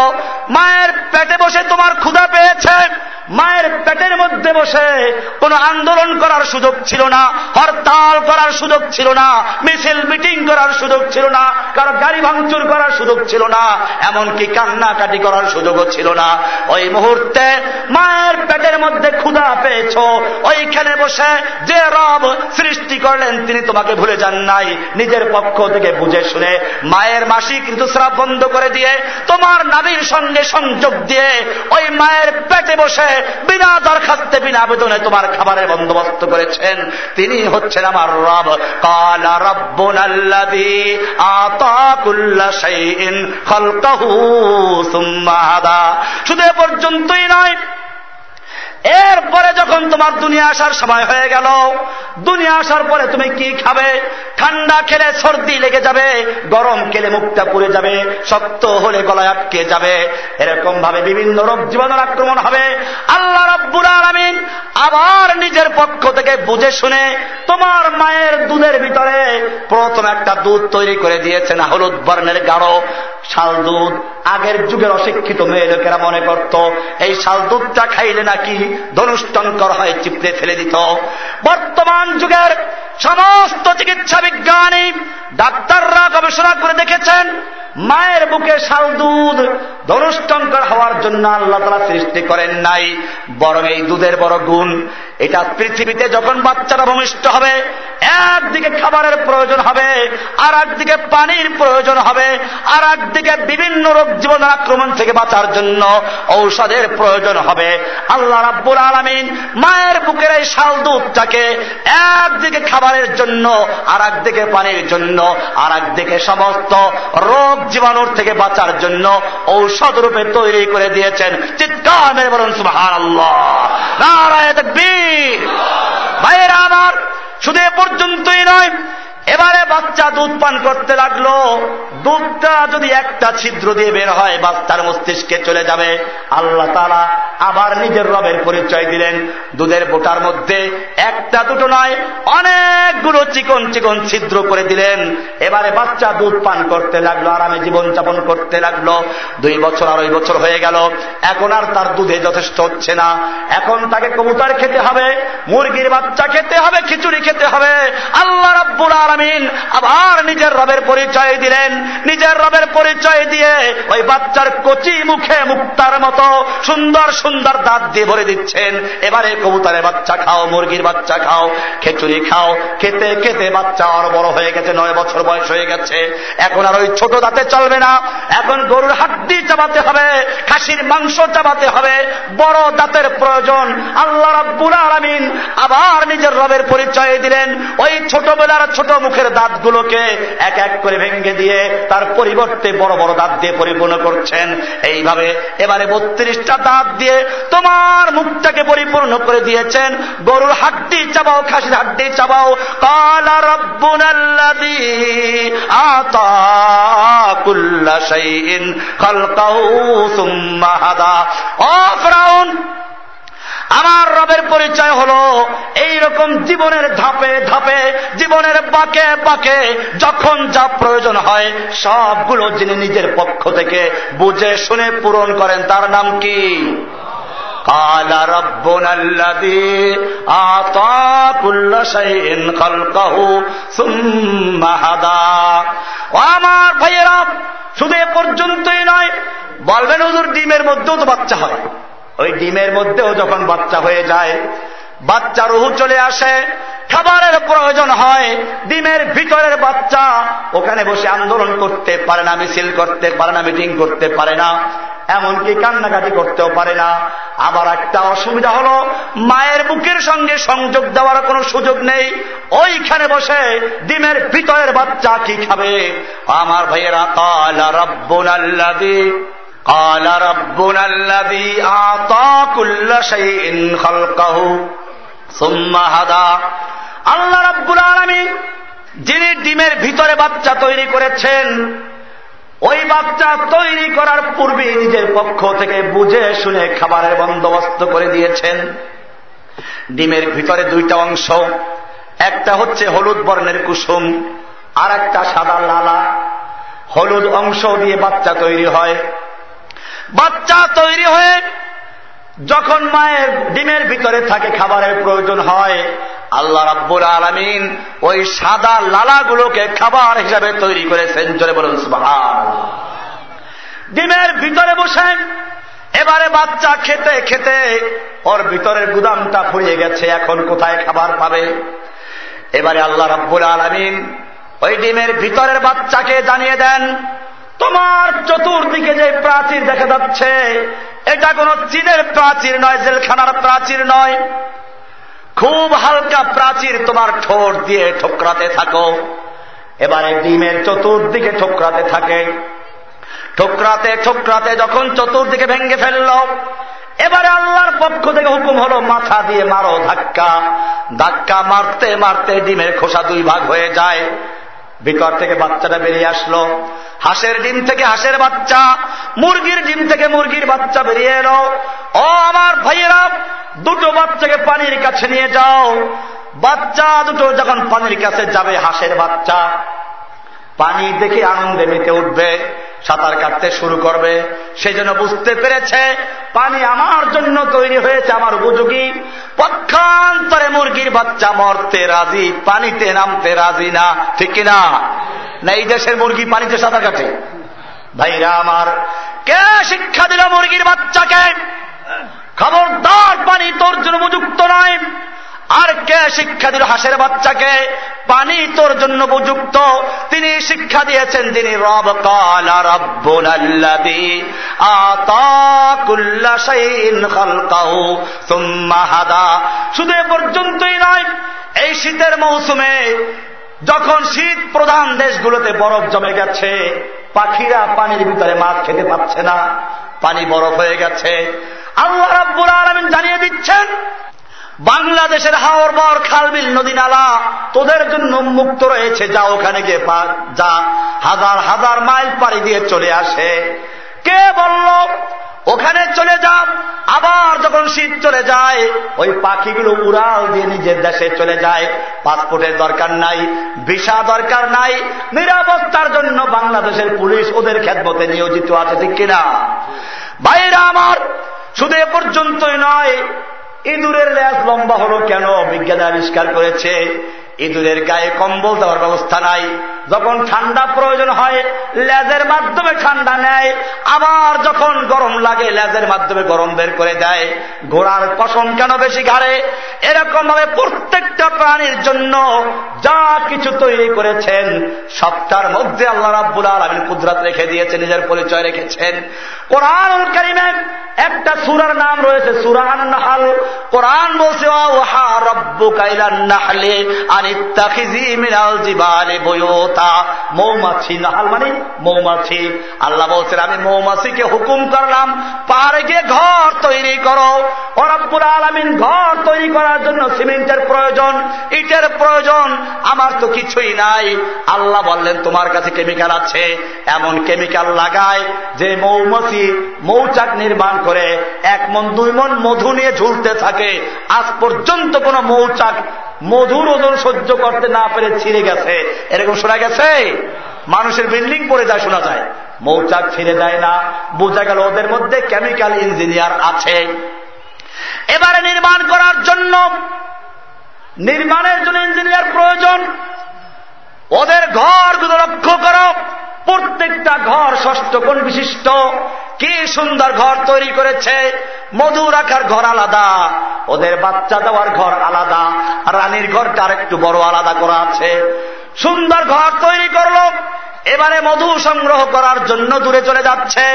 মায়ের পেটে বসে তোমার ক্ষুধা পেয়েছে। মায়ের পেটের মধ্যে বসে কোন আন্দোলন করার সুযোগ ছিল না, হরতাল করার সুযোগ ছিল না, মিছিল, মিটিং করার সুযোগ ছিল না, কারও গাড়ি ভাঙচুর করার সুযোগ ছিল না, এমনকি কান্নাকাটি করার সুযোগও ছিল না। ওই মুহূর্তে মায়ের পেটের মধ্যে ক্ষুধা পেয়েছ। ওইখানে বসে যে রব সৃষ্টি করলেন, তিনি তোমাকে ভুলে যান নাই। নিজের পক্ষ থেকে বুঝে শুনে মায়ের মাসিক ঋতুস্রাব বন্ধ করে দিয়ে, তোমার নারীর সঙ্গে সংযোগ দিয়ে, ওই মায়ের পেটে বসে বিনা দরখাস্তে, বিনা আবেদনে তোমার খাবারের বন্দোবস্ত করেছেন। তিনি হচ্ছেন আমার রব। কালা রব্বুন আল্লাদি আতাকুল্লা শাইইন খালকাহু সুম্মা শুধু পর্যন্তই নয় এরপরে যখন তোমার দুনিয়া আসার সময় হয়ে গেল, দুনিয়া আসার পরে তুমি কি খাবে? ঠান্ডা খেলে সর্দি লেগে যাবে, গরম খেলে মুখটা পুড়ে যাবে, শক্ত হলে গলায় আটকে যাবে। এরকম ভাবে বিভিন্ন রোগ জীবনের আক্রমণ হবে। আল্লাহ রব্বুল আলমিন আবার নিজের পক্ষ থেকে বুঝে শুনে তোমার মায়ের দুধের ভিতরে প্রথম একটা দুধ তৈরি করে দিয়েছেন, হলুদ বর্ণের গাঢ় শাল দুধ। আগের যুগের অশিক্ষিত মেয়ে লোকেরা মনে করত, এই শাল দুধটা খাইলে নাকি ধনুষ্টঙ্কর হয়, চিপড়ে ফেলে দিত। বর্তমান যুগের সমস্ত চিকিৎসা বিজ্ঞানী ডাক্তাররা গবেষণা করে দেখেছেন মায়ের বুকে শাল দুধ ধনুষ্টঙ্কর হওয়ার জন্য আল্লাহ তারা সৃষ্টি করেন নাই। বরং এই দুধের বড় গুণ, এটা পৃথিবীতে যখন বাচ্চারা ভূমিষ্ঠ হবে, একদিকে খাবারের প্রয়োজন হবে আর একদিকে পানির প্রয়োজন হবে আর একদিকে বিভিন্ন রোগ জীবন আক্রমণ থেকে বাঁচার জন্য ঔষধের প্রয়োজন হবে। আল্লাহ রাব্বুল আলমিন মায়ের বুকের এই শাল দুধটাকে একদিকে খাবারের জন্য আর একদিকে পানির জন্য আর একদিকে সমস্ত রোগ জীবাণুর থেকে বাঁচার জন্য ঔষধ রূপে তৈরি করে দিয়েছেন। চিৎকার বলুন সুহার আল্লাহ নারায় ভাইয়েরা আমার, শুধু এ পর্যন্তই নয় এবারে বাচ্চা দুধ পান করতে লাগল। দুধটা যদি একটা ছিদ্র দিয়ে বের হয়, বাচ্চার মস্তিষ্কে চলে যাবে। আল্লাহ তারা আবার নিজের রবের পরিচয় দিলেন। দুধের বোটার মধ্যে একটা দুটো নয়, অনেকগুলো চিকন চিকন ছিদ্র করে দিলেন। এবারে বাচ্চা দুধ পান করতে লাগল, আরামে জীবন যাপন করতে লাগল। দুই বছর আর আড়াই বছর হয়ে গেল। এখন আর তার দুধে যথেষ্ট হচ্ছে না। এখন তাকে কবুতর খেতে হবে, মুরগির বাচ্চা খেতে হবে, খিচুড়ি খেতে হবে। আল্লাহ রব্বুল আলমিন আবার নিজের রবের পরিচয় দিলেন। নিজের রবের পরিচয় দিয়ে ওই বাচ্চার কচি মুখে মুক্তার মতো সুন্দর সুন্দর দাঁত দিয়ে ভরে দিচ্ছেন। এবারে কবুতরের বাচ্চা খাও, মুরগির বাচ্চা খাও খেচুরি খাও। খেতে খেতে বাচ্চা আর বড় হয়ে গেছে, নয় বছর বয়স হয়ে গেছে। এখন আর ওই ছোট দাঁতে চলবে না। এখন গরুর হাড্ডি চাবাতে হবে, খাসির মাংস চাবাতে হবে। বড় দাঁতের প্রয়োজন। আল্লাহ রব্বুল আলমিন আবার নিজের রবের পরিচয় দিলেন। ওই ছোটবেলার ছোট মুখের দাঁতগুলোকে এক এক করে ভেঙে দিয়ে তার পরিবর্তে বড় বড় দাঁত দিয়ে পরিপূর্ণ করছেন। এইভাবে এবারে বত্রিশটা দাঁত দিয়ে তোমার মুখটাকে পরিপূর্ণ করে দিয়েছেন। গরুর হাড্ডি চাবাও, খাসির হাড্ডি চাবাও। কালা রব্বুন আতা কুল্লা খালকাহু সুম্মা হাদা। ও আমার রবের পরিচয় হলো এই রকম জীবনের ধাপে ধাপে, জীবনের পাকে পাকে যখন যা প্রয়োজন হয়, সবগুলো যিনি নিজের পক্ষ থেকে বুঝে শুনে পূরণ করেন, তার নাম কি? আমার ভাইয়ের, শুধু এ পর্যন্তই নয়, বলবেন হুজুর, ডিমের মধ্যেও তো বাচ্চা হয়। ওই ডিমের মধ্যেও যখন বাচ্চা হয়ে যায়, বাচ্চা রুহু চলে আসে, খাবারের প্রয়োজন হয়, ডিমের ভিতরের বাচ্চা ওখানে বসে আন্দোলন করতে পারে না, মিছিল করতে পারে না, মিটিং করতে পারে না, এমনকি কান্নাকাটি করতেও পারে না। আবার একটা অসুবিধা হলো, মায়ের বুকের সঙ্গে সংযোগ দেওয়ার কোনো সুযোগ নেই, ওইখানে বসে ডিমের ভিতরের বাচ্চা কি খাবে? আমার ভাইয়েরা আল্লাহ যিনি ডিমের ভিতরে বাচ্চা তৈরি করেছেন, ওই বাচ্চা তৈরি করার পূর্বে নিজের পক্ষ থেকে বুঝে শুনে খাবারের বন্দোবস্ত করে দিয়েছেন। ডিমের ভিতরে দুইটা অংশ, একটা হচ্ছে হলুদ বর্ণের কুসুম আর একটা সাদা লালা। হলুদ অংশ দিয়ে বাচ্চা তৈরি হয়। বাচ্চা তৈরি হয়ে যখন মায়ের ডিমের ভিতরে থাকে খাবারের প্রয়োজন হয়, আল্লাহ রাব্বুল আলমিন ওই সাদা লালাগুলোকে খাবার হিসাবে তৈরি করেছেন। জোরে বলুন ডিমের ভিতরে বসেন, এবারে বাচ্চা খেতে খেতে ওর ভিতরের গুদামটা ফুরিয়ে গেছে, এখন কোথায় খাবার পাবে? এবারে আল্লাহ রাব্বুল আলমিন ওই ডিমের ভিতরের বাচ্চাকে জানিয়ে দেন তোমার চতুর্দিকে যে প্রাচীর দেখা যাচ্ছে, এটা কোন চীনের প্রাচীর নয়, জেলখানার প্রাচীর নয়। খুব হালকা প্রাচীর তোমার ঠোঁট দিয়ে ঠোকরাতে থাকো। এবারে ডিমের চতুর্দিকে ঠোকরাতে থাকে। ঠোকরাতে ঠোকরাতে যখন চতুর্দিকে ভেঙ্গে ফেলল, এবারে আল্লাহর পক্ষ থেকে হুকুম হলো, মাথা দিয়ে মারো ধাক্কা। ধাক্কা মারতে মারতে ডিমের খোসা দুই ভাগ হয়ে যায়। ভিতর থেকে বাচ্চাটা বেরিয়ে আসলো। হাঁসের ডিম থেকে হাঁসের বাচ্চা, মুরগির ডিম থেকে মুরগির বাচ্চা বেরিয়ে এলো। ও আমার ভাইয়েরা, দুটো বাচ্চাকে পানির কাছে নিয়ে যাও। বাচ্চা দুটো যখন পানির কাছে যাবে, হাঁসের বাচ্চা। পানি দেখে আনন্দে মেতে উঠবে, সাঁতার কাটতে শুরু করবে। সেই জন্য বুঝতে পেরেছে, পানি আমার জন্য তৈরি হয়েছে, আমার উপযোগী। পক্ষান্তরে মুরগির বাচ্চা মরতে রাজি, পানিতে নামতে রাজি না, ঠিক কিনা? না, এই দেশের মুরগি পানিতে সাঁতার কাটে? ভাইরা আমার, কে শিক্ষা দিল মুরগির বাচ্চাকে? খবরদার পানি তোর জন্য উপযুক্ত নয়। আর কে শিক্ষা দিল হাসের বাচ্চাকে? পানি তোর জন্য উপযুক্ত। তিনি শিক্ষা দিয়েছেন, তিনি রব কালা রব্বুল শুধু এ পর্যন্তই নয়, এই শীতের মৌসুমে যখন শীত প্রধান দেশগুলোতে বরফ জমে গেছে, পাখিরা পানির ভিতরে মাছ খেতে পাচ্ছে না, পানি বরফ হয়ে গেছে। আল্লাহ রাব্বুল আলমিন জানিয়ে দিচ্ছেন বাংলাদেশের হাওর বর খালবিল নদী নালা, তোদের জন্য মুক্ত রয়েছে, যা ওখানে গিয়ে যা হাজার হাজার মাইল পাড়ি দিয়ে চলে আসে। কে বলল, ওখানে চলে যা আবার যখন শীত চলে যায়, ওই পাখিগুলো উড়াল দিয়ে নিজের দেশে চলে যায়। পাসপোর্টের দরকার নাই, ভিসা দরকার নাই, নিরাপত্তার জন্য বাংলাদেশের পুলিশ ওদের খেদমতে নিয়োজিত আছে, ঠিক কিনা? বাইরা আমার, শুধু এ পর্যন্তই নয় ইঁদুরের ল্যাস লম্বা হলো কেন? বিজ্ঞানে আবিষ্কার করেছে ইঁদুরের গায়ে কম্বল দেওয়ার ব্যবস্থা নাই। যখন ঠান্ডা প্রয়োজন হয়, লেজের মাধ্যমে ঠান্ডা নেয়, আবার যখন গরম লাগে, লেজের মাধ্যমে গরম বের করে দেয়। ঘোড়ার পশম কেন বেশি ঘাড়ে? এরকম ভাবে প্রত্যেকটা প্রাণীর জন্য যা কিছু তৈরি করেছেন, সবটার মধ্যে আল্লাহ রাব্বুল আলমিন কুদরাত রেখে দিয়েছে নিজের পরিচয় রেখেছেন। কোরআন কারিমে একটা সুরার নাম রয়েছে, সুরান নাহাল। কোরআন বলছে ওহা রব্বু কাইলান নাহলে মৌমাছি নাহাল মানে মৌমাছি। আল্লাহ বলছেন, আমি মৌমাছিকে হুকুম করলাম পারে গিয়ে ঘর তৈরি করো। ওরাব্বুল আলমিন, ঘর তৈরি করার জন্য সিমেন্টের প্রয়োজন, ইটের প্রয়োজন, আমার তো কিছুই নাই। আল্লাহ বললেন, তোমার কাছে কেমিক্যাল আছে, এমন কেমিক্যাল লাগায় যে মৌমাছি মৌচাক নির্মাণ করে, এক মন, দুই মন মধু নিয়ে ঝুলতে থাকে। আজ পর্যন্ত কোন মৌচাক মধুর ওজন সহ্য করতে না পেরে ছিঁড়ে গেছে। এরকম শোনা গেছে? মানুষের বিল্ডিং পড়ে যায়, শোনা যায়। মৌচাক ছিঁড়ে দেয় না। বোঝা গেল ওদের মধ্যে কেমিক্যাল ইঞ্জিনিয়ার আছে। এবারে নির্মাণ করার জন্য, নির্মাণের জন্য ইঞ্জিনিয়ার প্রয়োজন। ওদের ঘরগুলো লক্ষ্য করো, প্রত্যেকটা ঘর ষষ্ঠ কোন বিশিষ্ট। কি সুন্দর ঘর তৈরি করেছে। মধু রাখার ঘর আলাদা। ওদের বাচ্চা দেওয়ার ঘর আলাদা, রানীর ঘরটা আরেকটু বড় আলাদা করা আছে। সুন্দর ঘর তৈরি করল। এবারে মধু সংগ্রহ করার জন্য দূরে চলে যাচ্ছে।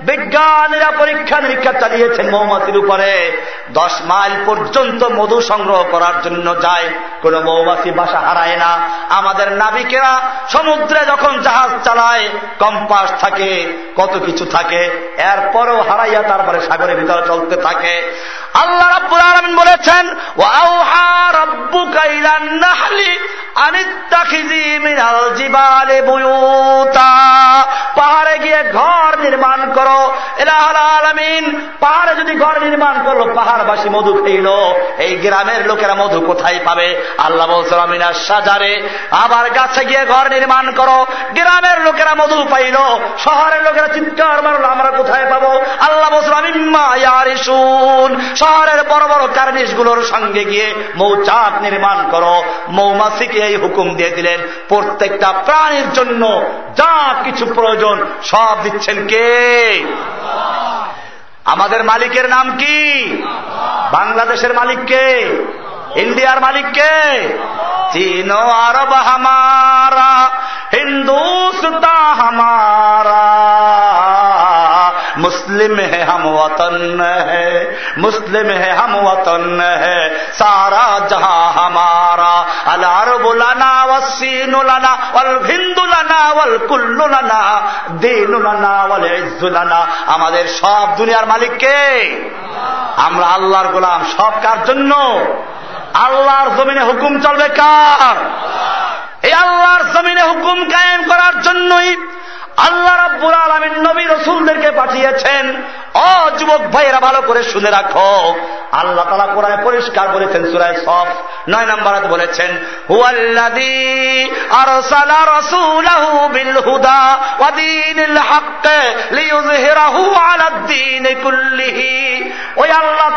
বিজ্ঞানীরা পরীক্ষা নিরীক্ষা চালিয়েছেন মৌমাছির উপরে। দশ মাইল পর্যন্ত মধু সংগ্রহ করার জন্য যায়। কোন মৌমাছি বাসা হারায় না। আমাদের নাবিকেরা সমুদ্রে যখন জাহাজ চালায়, কম্পাস থাকে, কত কিছু থাকে, এরপরও হারাইয়া তারপরে সাগরের ভিতরে চলতে থাকে। আল্লাহ রাব্বুল আলামিন বলেছেন আনিত্তাখিজি মিনাল জিবালি বুয়ুতা। পাহাড়ে গিয়ে ঘর নির্মাণ করো। আলামিন, পাহাড়ে যদি ঘর নির্মাণ করল, পাহাড়বাসী মধু খেইল। এই গ্রামের লোকেরা মধু কোথায় পাবে? আল্লাহ বলসালামিনা সাজারে, আবার গাছে গিয়ে ঘর নির্মাণ করো। গ্রামের লোকেরা মধু পাইল, শহরের লোকেরা চিৎকার মারলো, আমরা কোথায় পাবো? আল্লাহ বলসালামিন শহরের বড় বড় কার্নিশগুলোর সঙ্গে গিয়ে মৌচাক নির্মাণ করো। মৌমাছিকে এই হুকুম দিয়ে দিলেন, প্রত্যেকটা প্রাণীর জন্য যা কিছু প্রয়োজন সব দিচ্ছেন কে? আমাদের মালিকের নাম কি? বাংলাদেশের মালিক কে? ইন্ডিয়ার মালিক কে? চীন আরব হামারা হিন্দুস্তা হামারা। मुस्लिम है हम वतन है मुस्लिम है हम वतन है सारा जहां हमारा अल अरबुलना वसीनुलना वल হিন্দুলানা ওয়াল কুল্লুলানা দিনুলানা ওয়াল ইজ্জুলানা আমাদের সব দুনিয়ার মালিক কে আমরা আল্লাহর গোলাম সব কার জন্য আল্লাহর জমিনে হুকুম চলবে কার এই আল্লাহর জমিনে হুকুম কায়েম করার জন্যই আল্লাহ রাব্বুল আলমিন নবী রসুলদেরকে পাঠিয়েছেন। অ যুবক ভাইয়েরা, ভালো করে শুনে রাখো। আল্লাহ তালা কোরআনে পরিষ্কার বলেছেন সুরায় সফ নয় নম্বর বলেছেন হক ওই আল্লাহ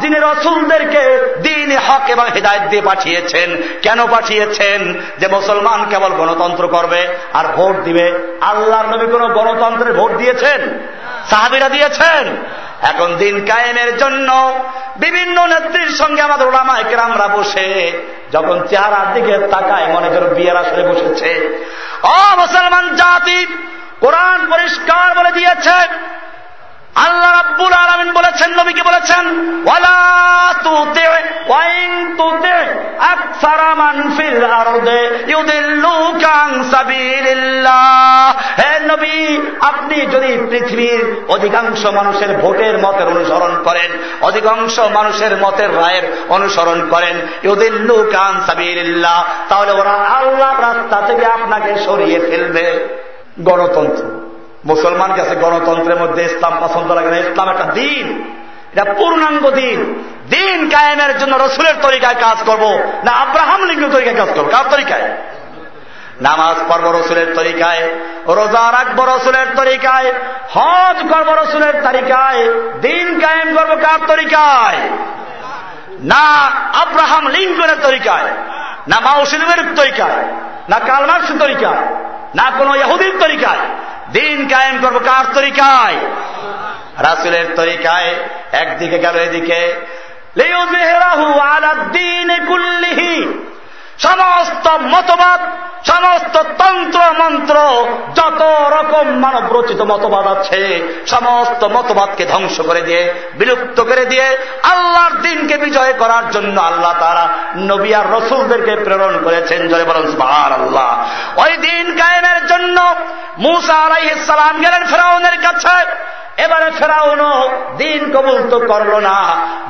যিনি হক এবং হেদায়েত দিয়ে পাঠিয়েছেন, কেন পাঠিয়েছেন? যে মুসলমান কেবল গণতন্ত্র করবে আর ভোট দিবে আল্লাহর নবী কোন গণতন্ত্রের ভোট দিয়েছেন? সাহাবিরা দিয়েছেন? এখন দিন কায়েমের জন্য বিভিন্ন নেত্রীর সঙ্গে আমাদের ওলামা একরামরা বসে, যখন চেহারার দিকে তাকায়, মনে করো বিয়ের আসলে বসেছে। অ, মুসলমান জাতি, কোরআন পরিষ্কার বলে দিয়েছে আল্লাহ রাব্বুল আলমিন বলেছেন, নবীকে বলেছেন, ওয়ালা তুতে ওয়াইন তুতে আকসারা মান ফিল আরদে ইউদিল্লুকা সাবিলিল্লাহ। হে নবী, আপনি যদি পৃথিবীর অধিকাংশ মানুষের ভোটের মতের অনুসরণ করেন, অধিকাংশ মানুষের মতের রায়ের অনুসরণ করেন ইউদিল্লুকা আন সাবিলিল্লাহ, তাহলে ওরা আল্লাহর রাস্তা থেকে আপনাকে সরিয়ে ফেলবে গণতন্ত্র। মুসলমান কাছে গণতন্ত্রের মধ্যে ইসলাম পছন্দ লাগে না। ইসলাম একটা দিন। এটা পূর্ণাঙ্গ দিন। দিন কায়েমের জন্য রসুলের তরিকায় কাজ করব, না আব্রাহাম লিঙ্গ তরিকায় কাজ করব? কার তরিকায়? নামাজ পর্ব রসুলের তরিকায়, রোজা রাখব রসুলের তরিকায়, হজ করব রসুলের তালিকায় দিন কায়েম করব কার তরিকায়? না আব্রাহাম লিঙ্কনের তরিকায়, না মাউসিনের তরিকায়, না কালমার্সের তরিকায়, না কোন ইহুদির তরিকায় দিন কায়েম করব কার তরিকায়? রাসুলের তরিকায়। একদিকে গেল এদিকে। সমস্ত মতবাদ, সমস্ত তন্ত্র মন্ত্র, যত রকম মানব রচিত মতবাদ আছে, সমস্ত মতবাদকে ধ্বংস করে দিয়ে, বিলুপ্ত করে দিয়ে, আল্লাহর দিনকে বিজয় করার জন্য আল্লাহ তারা নবী আর রসুলদেরকে প্রেরণ করেছেন। জয় বলেন আল্লাহ ওই দিন কায়েমের জন্য মুসা আলাইসালাম গেলেন ফেরাউনের কাছে। এবারে ফেরাউন দিন কবুল তো করল না,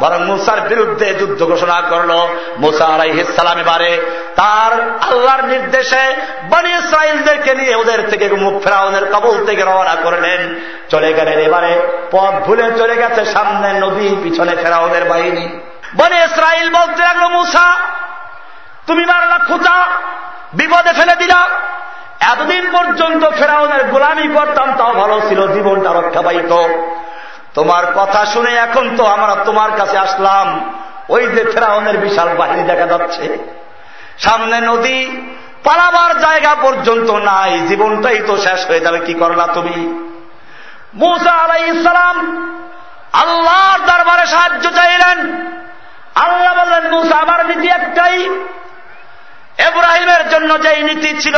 বরং মুসার বিরুদ্ধে যুদ্ধ ঘোষণা করল। মুসা আলাইহিসালাম এবারে তার আল্লাহর নির্দেশে বনি ইসরায়েলদেরকে নিয়ে ওদের থেকে মুখ ফেরাউনের কবল থেকে রওনা করলেন। চলে গেলেন এবারে, পথ ভুলে চলে গেছে সামনে নদী পিছনে ফেরাউনের বাহিনী। বনে ইসরায়েল বলতে লাগল, মুসা, তুমি মারলা খুঁচা বিপদে ফেলে দিলা এতদিন পর্যন্ত ফেরাউনের গোলামি করতাম, তাও ভালো ছিল, জীবনটা রক্ষা পাইত। তোমার কথা শুনে এখন তো আমরা তোমার কাছে আসলাম। ওই যে ফেরাউনের বিশাল বাহিনী দেখা যাচ্ছে। সামনে নদী, পালাবার জায়গা পর্যন্ত নাই, জীবনটাই তো শেষ হয়ে যাবে, কি করলা তুমি? মুসা আলাই ইসলাম আল্লাহর দরবারে সাহায্য চাইলেন। আল্লাহ বললেন, মুসা, আমার নীতি একটাই এব্রাহিমের জন্য যেই নীতি ছিল,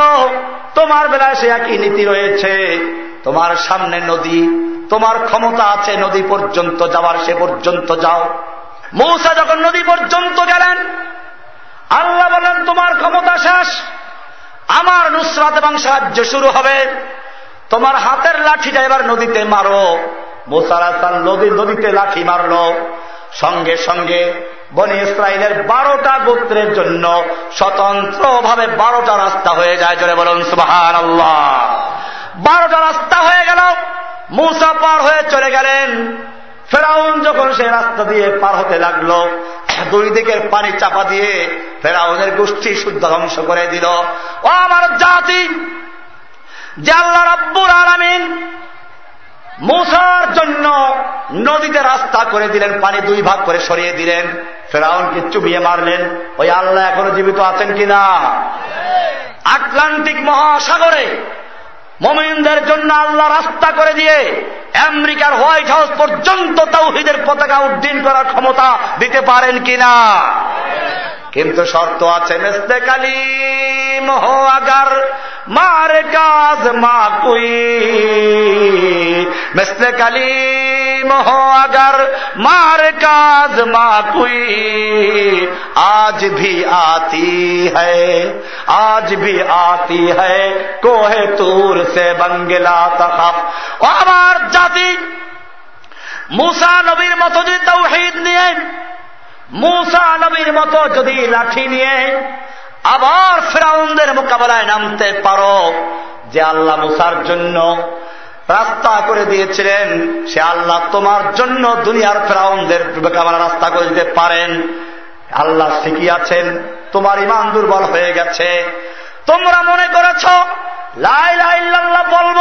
তোমার বেলায় সে একই নীতি রয়েছে। তোমার সামনে নদী, তোমার ক্ষমতা আছে নদী পর্যন্ত যাওয়ার, সে পর্যন্ত যাও। মৌসা যখন নদী পর্যন্ত গেলেন, আল্লাহ বলেন তোমার ক্ষমতা শেষ, আমার নুসরাত এবং সাহায্য শুরু হবে। তোমার হাতের লাঠিটা এবার নদীতে মারো। মোসার আসান নদী, নদীতে লাঠি মারল। সঙ্গে সঙ্গে বনি ইসরায়েলের বারোটা গোত্রের জন্য স্বতন্ত্রভাবে বারোটা রাস্তা হয়ে যায়। জোরে বলুন সুবাহান আল্লাহ বারোটা রাস্তা হয়ে গেল। মূসা পার হয়ে চলে গেলেন। ফেরাউন যখন সে রাস্তা দিয়ে পার হতে লাগল, দুই দিকের পানি চাপা দিয়ে ফেরাউনের গোষ্ঠী শুদ্ধ ধ্বংস করে দিল। ও আমার জাতি, যে রব্বুর আলামিন মুসার জন্য নদীতে রাস্তা করে দিলেন, পানি দুই ভাগ করে সরিয়ে দিলেন। ফেরাউনকে চুবিয়ে মারলেন, ওই আল্লাহ এখনও জীবিত আছেন কিনা? আটলান্টিক মহাসাগরে মমিনদের জন্য আল্লাহ রাস্তা করে দিয়ে আমেরিকার হোয়াইট হাউস পর্যন্ত তাওহিদের পতাকা উড্ডীন করার ক্ষমতা দিতে পারেন কিনা? কিন্তু শর্ত আছে মেসতে কালিম হো আগার মার কাজ মা কুই মেসতে কালিম হো আগার মার কাজ মা কুই আজ ভি আতি আজ ভি আতি কোহে তুর সে বঙ্গলা তখফ ও জাতি মুসা নবীর মতো যদি তৌহিদ নিয়ে মুসা নবীর মতো যদি লাঠি নিয়ে আবার ফেরাউনদের মোকাবেলায় নামতে পারো যে আল্লাহ মুসার জন্য রাস্তা করে দিয়েছিলেন। সে আল্লাহ তোমার জন্য দুনিয়ার ফেরাউনদের রাস্তা করে দিতে পারেন। আল্লাহ শিখিয়াছেন তোমার ইমান দুর্বল হয়ে গেছে। তোমরা মনে করেছ লাই লাইল্লাহ বলব,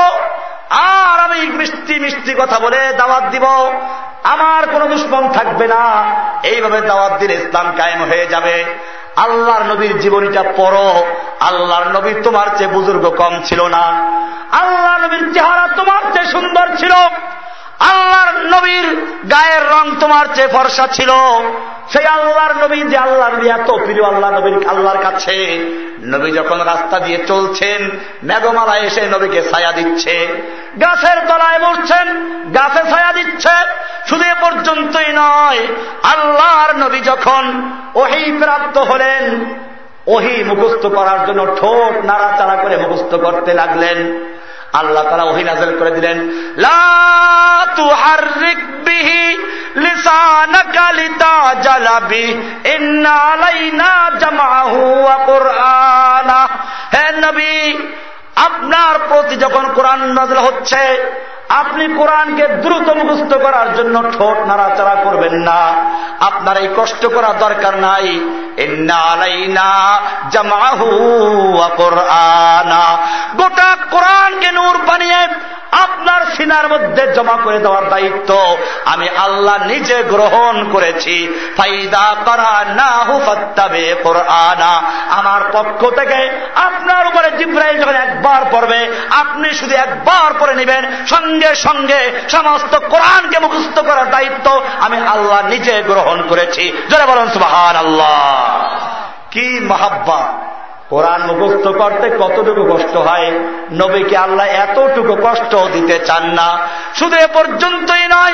আর আমি মিষ্টি মিষ্টি কথা বলে দাওয়াত দিব। আমার কোন দুশ্মন থাকবে না। এইভাবে দাওয়াত দিলে ইসলাম কায়েম হয়ে যাবে। আল্লাহর নবীর জীবনীটা পড়ো। আল্লাহর নবীর তোমার চেয়ে বুজুর্গ কম ছিল না। আল্লাহ নবীর চেহারা তোমার চেয়ে সুন্দর ছিল। আল্লাহর নবীর গায়ের রং তোমার চেয়ে ফর্সা ছিল। সেই আল্লাহর নবী যে আল্লাহর এত প্রিয় আল্লাহ নবীর আল্লাহর কাছে। নবী যখন রাস্তা দিয়ে চলছেন, মেঘমালা এসে নবীকে ছায়া দিচ্ছে। গাছের তলায় বসছেন, গাছে ছায়া দিচ্ছে। শুধু এ পর্যন্তই নয়, আল্লাহর নবী যখন ওহি প্রাপ্ত হলেন, ওহি মুখস্থ করার জন্য ঠোঁট নাড়াচাড়া করে মুখস্থ করতে লাগলেন। আল্লাহ তারা ওহি নাজল করে দিলেন হে নবী আপনার প্রতি যখন কোরআন নাজল হচ্ছে, আপনি কোরআনকে দ্রুত মুখস্থ করার জন্য ঠোঁট নাড়াচাড়া করবেন না। আপনার এই কষ্ট করার দরকার নাই। গোটা কোরআনকে নূর বানিয়ে আপনার সিনার মধ্যে জমা করে দেওয়ার দায়িত্ব আমি আল্লাহ নিজে গ্রহণ করেছি। ফাইদা করা না হুফাত্তাবে কোরআনা। আমার পক্ষ থেকে আপনার উপরে জিব্রাইল যখন একবার পড়বে, আপনি শুধু একবার পরে নেবেন। সঙ্গে সঙ্গে সমস্ত কোরআনকে মুখস্থ করার দায়িত্ব আমি আল্লাহ নিজে গ্রহণ করেছি। যারা বলেন সুবাহান আল্লাহ কি মহাব্বা। কোরআন মুখস্থ করতে কতটুকু কষ্ট হয়? নবীকে আল্লাহ এতটুকু কষ্ট দিতে চান না। শুধু এ পর্যন্তই নয়,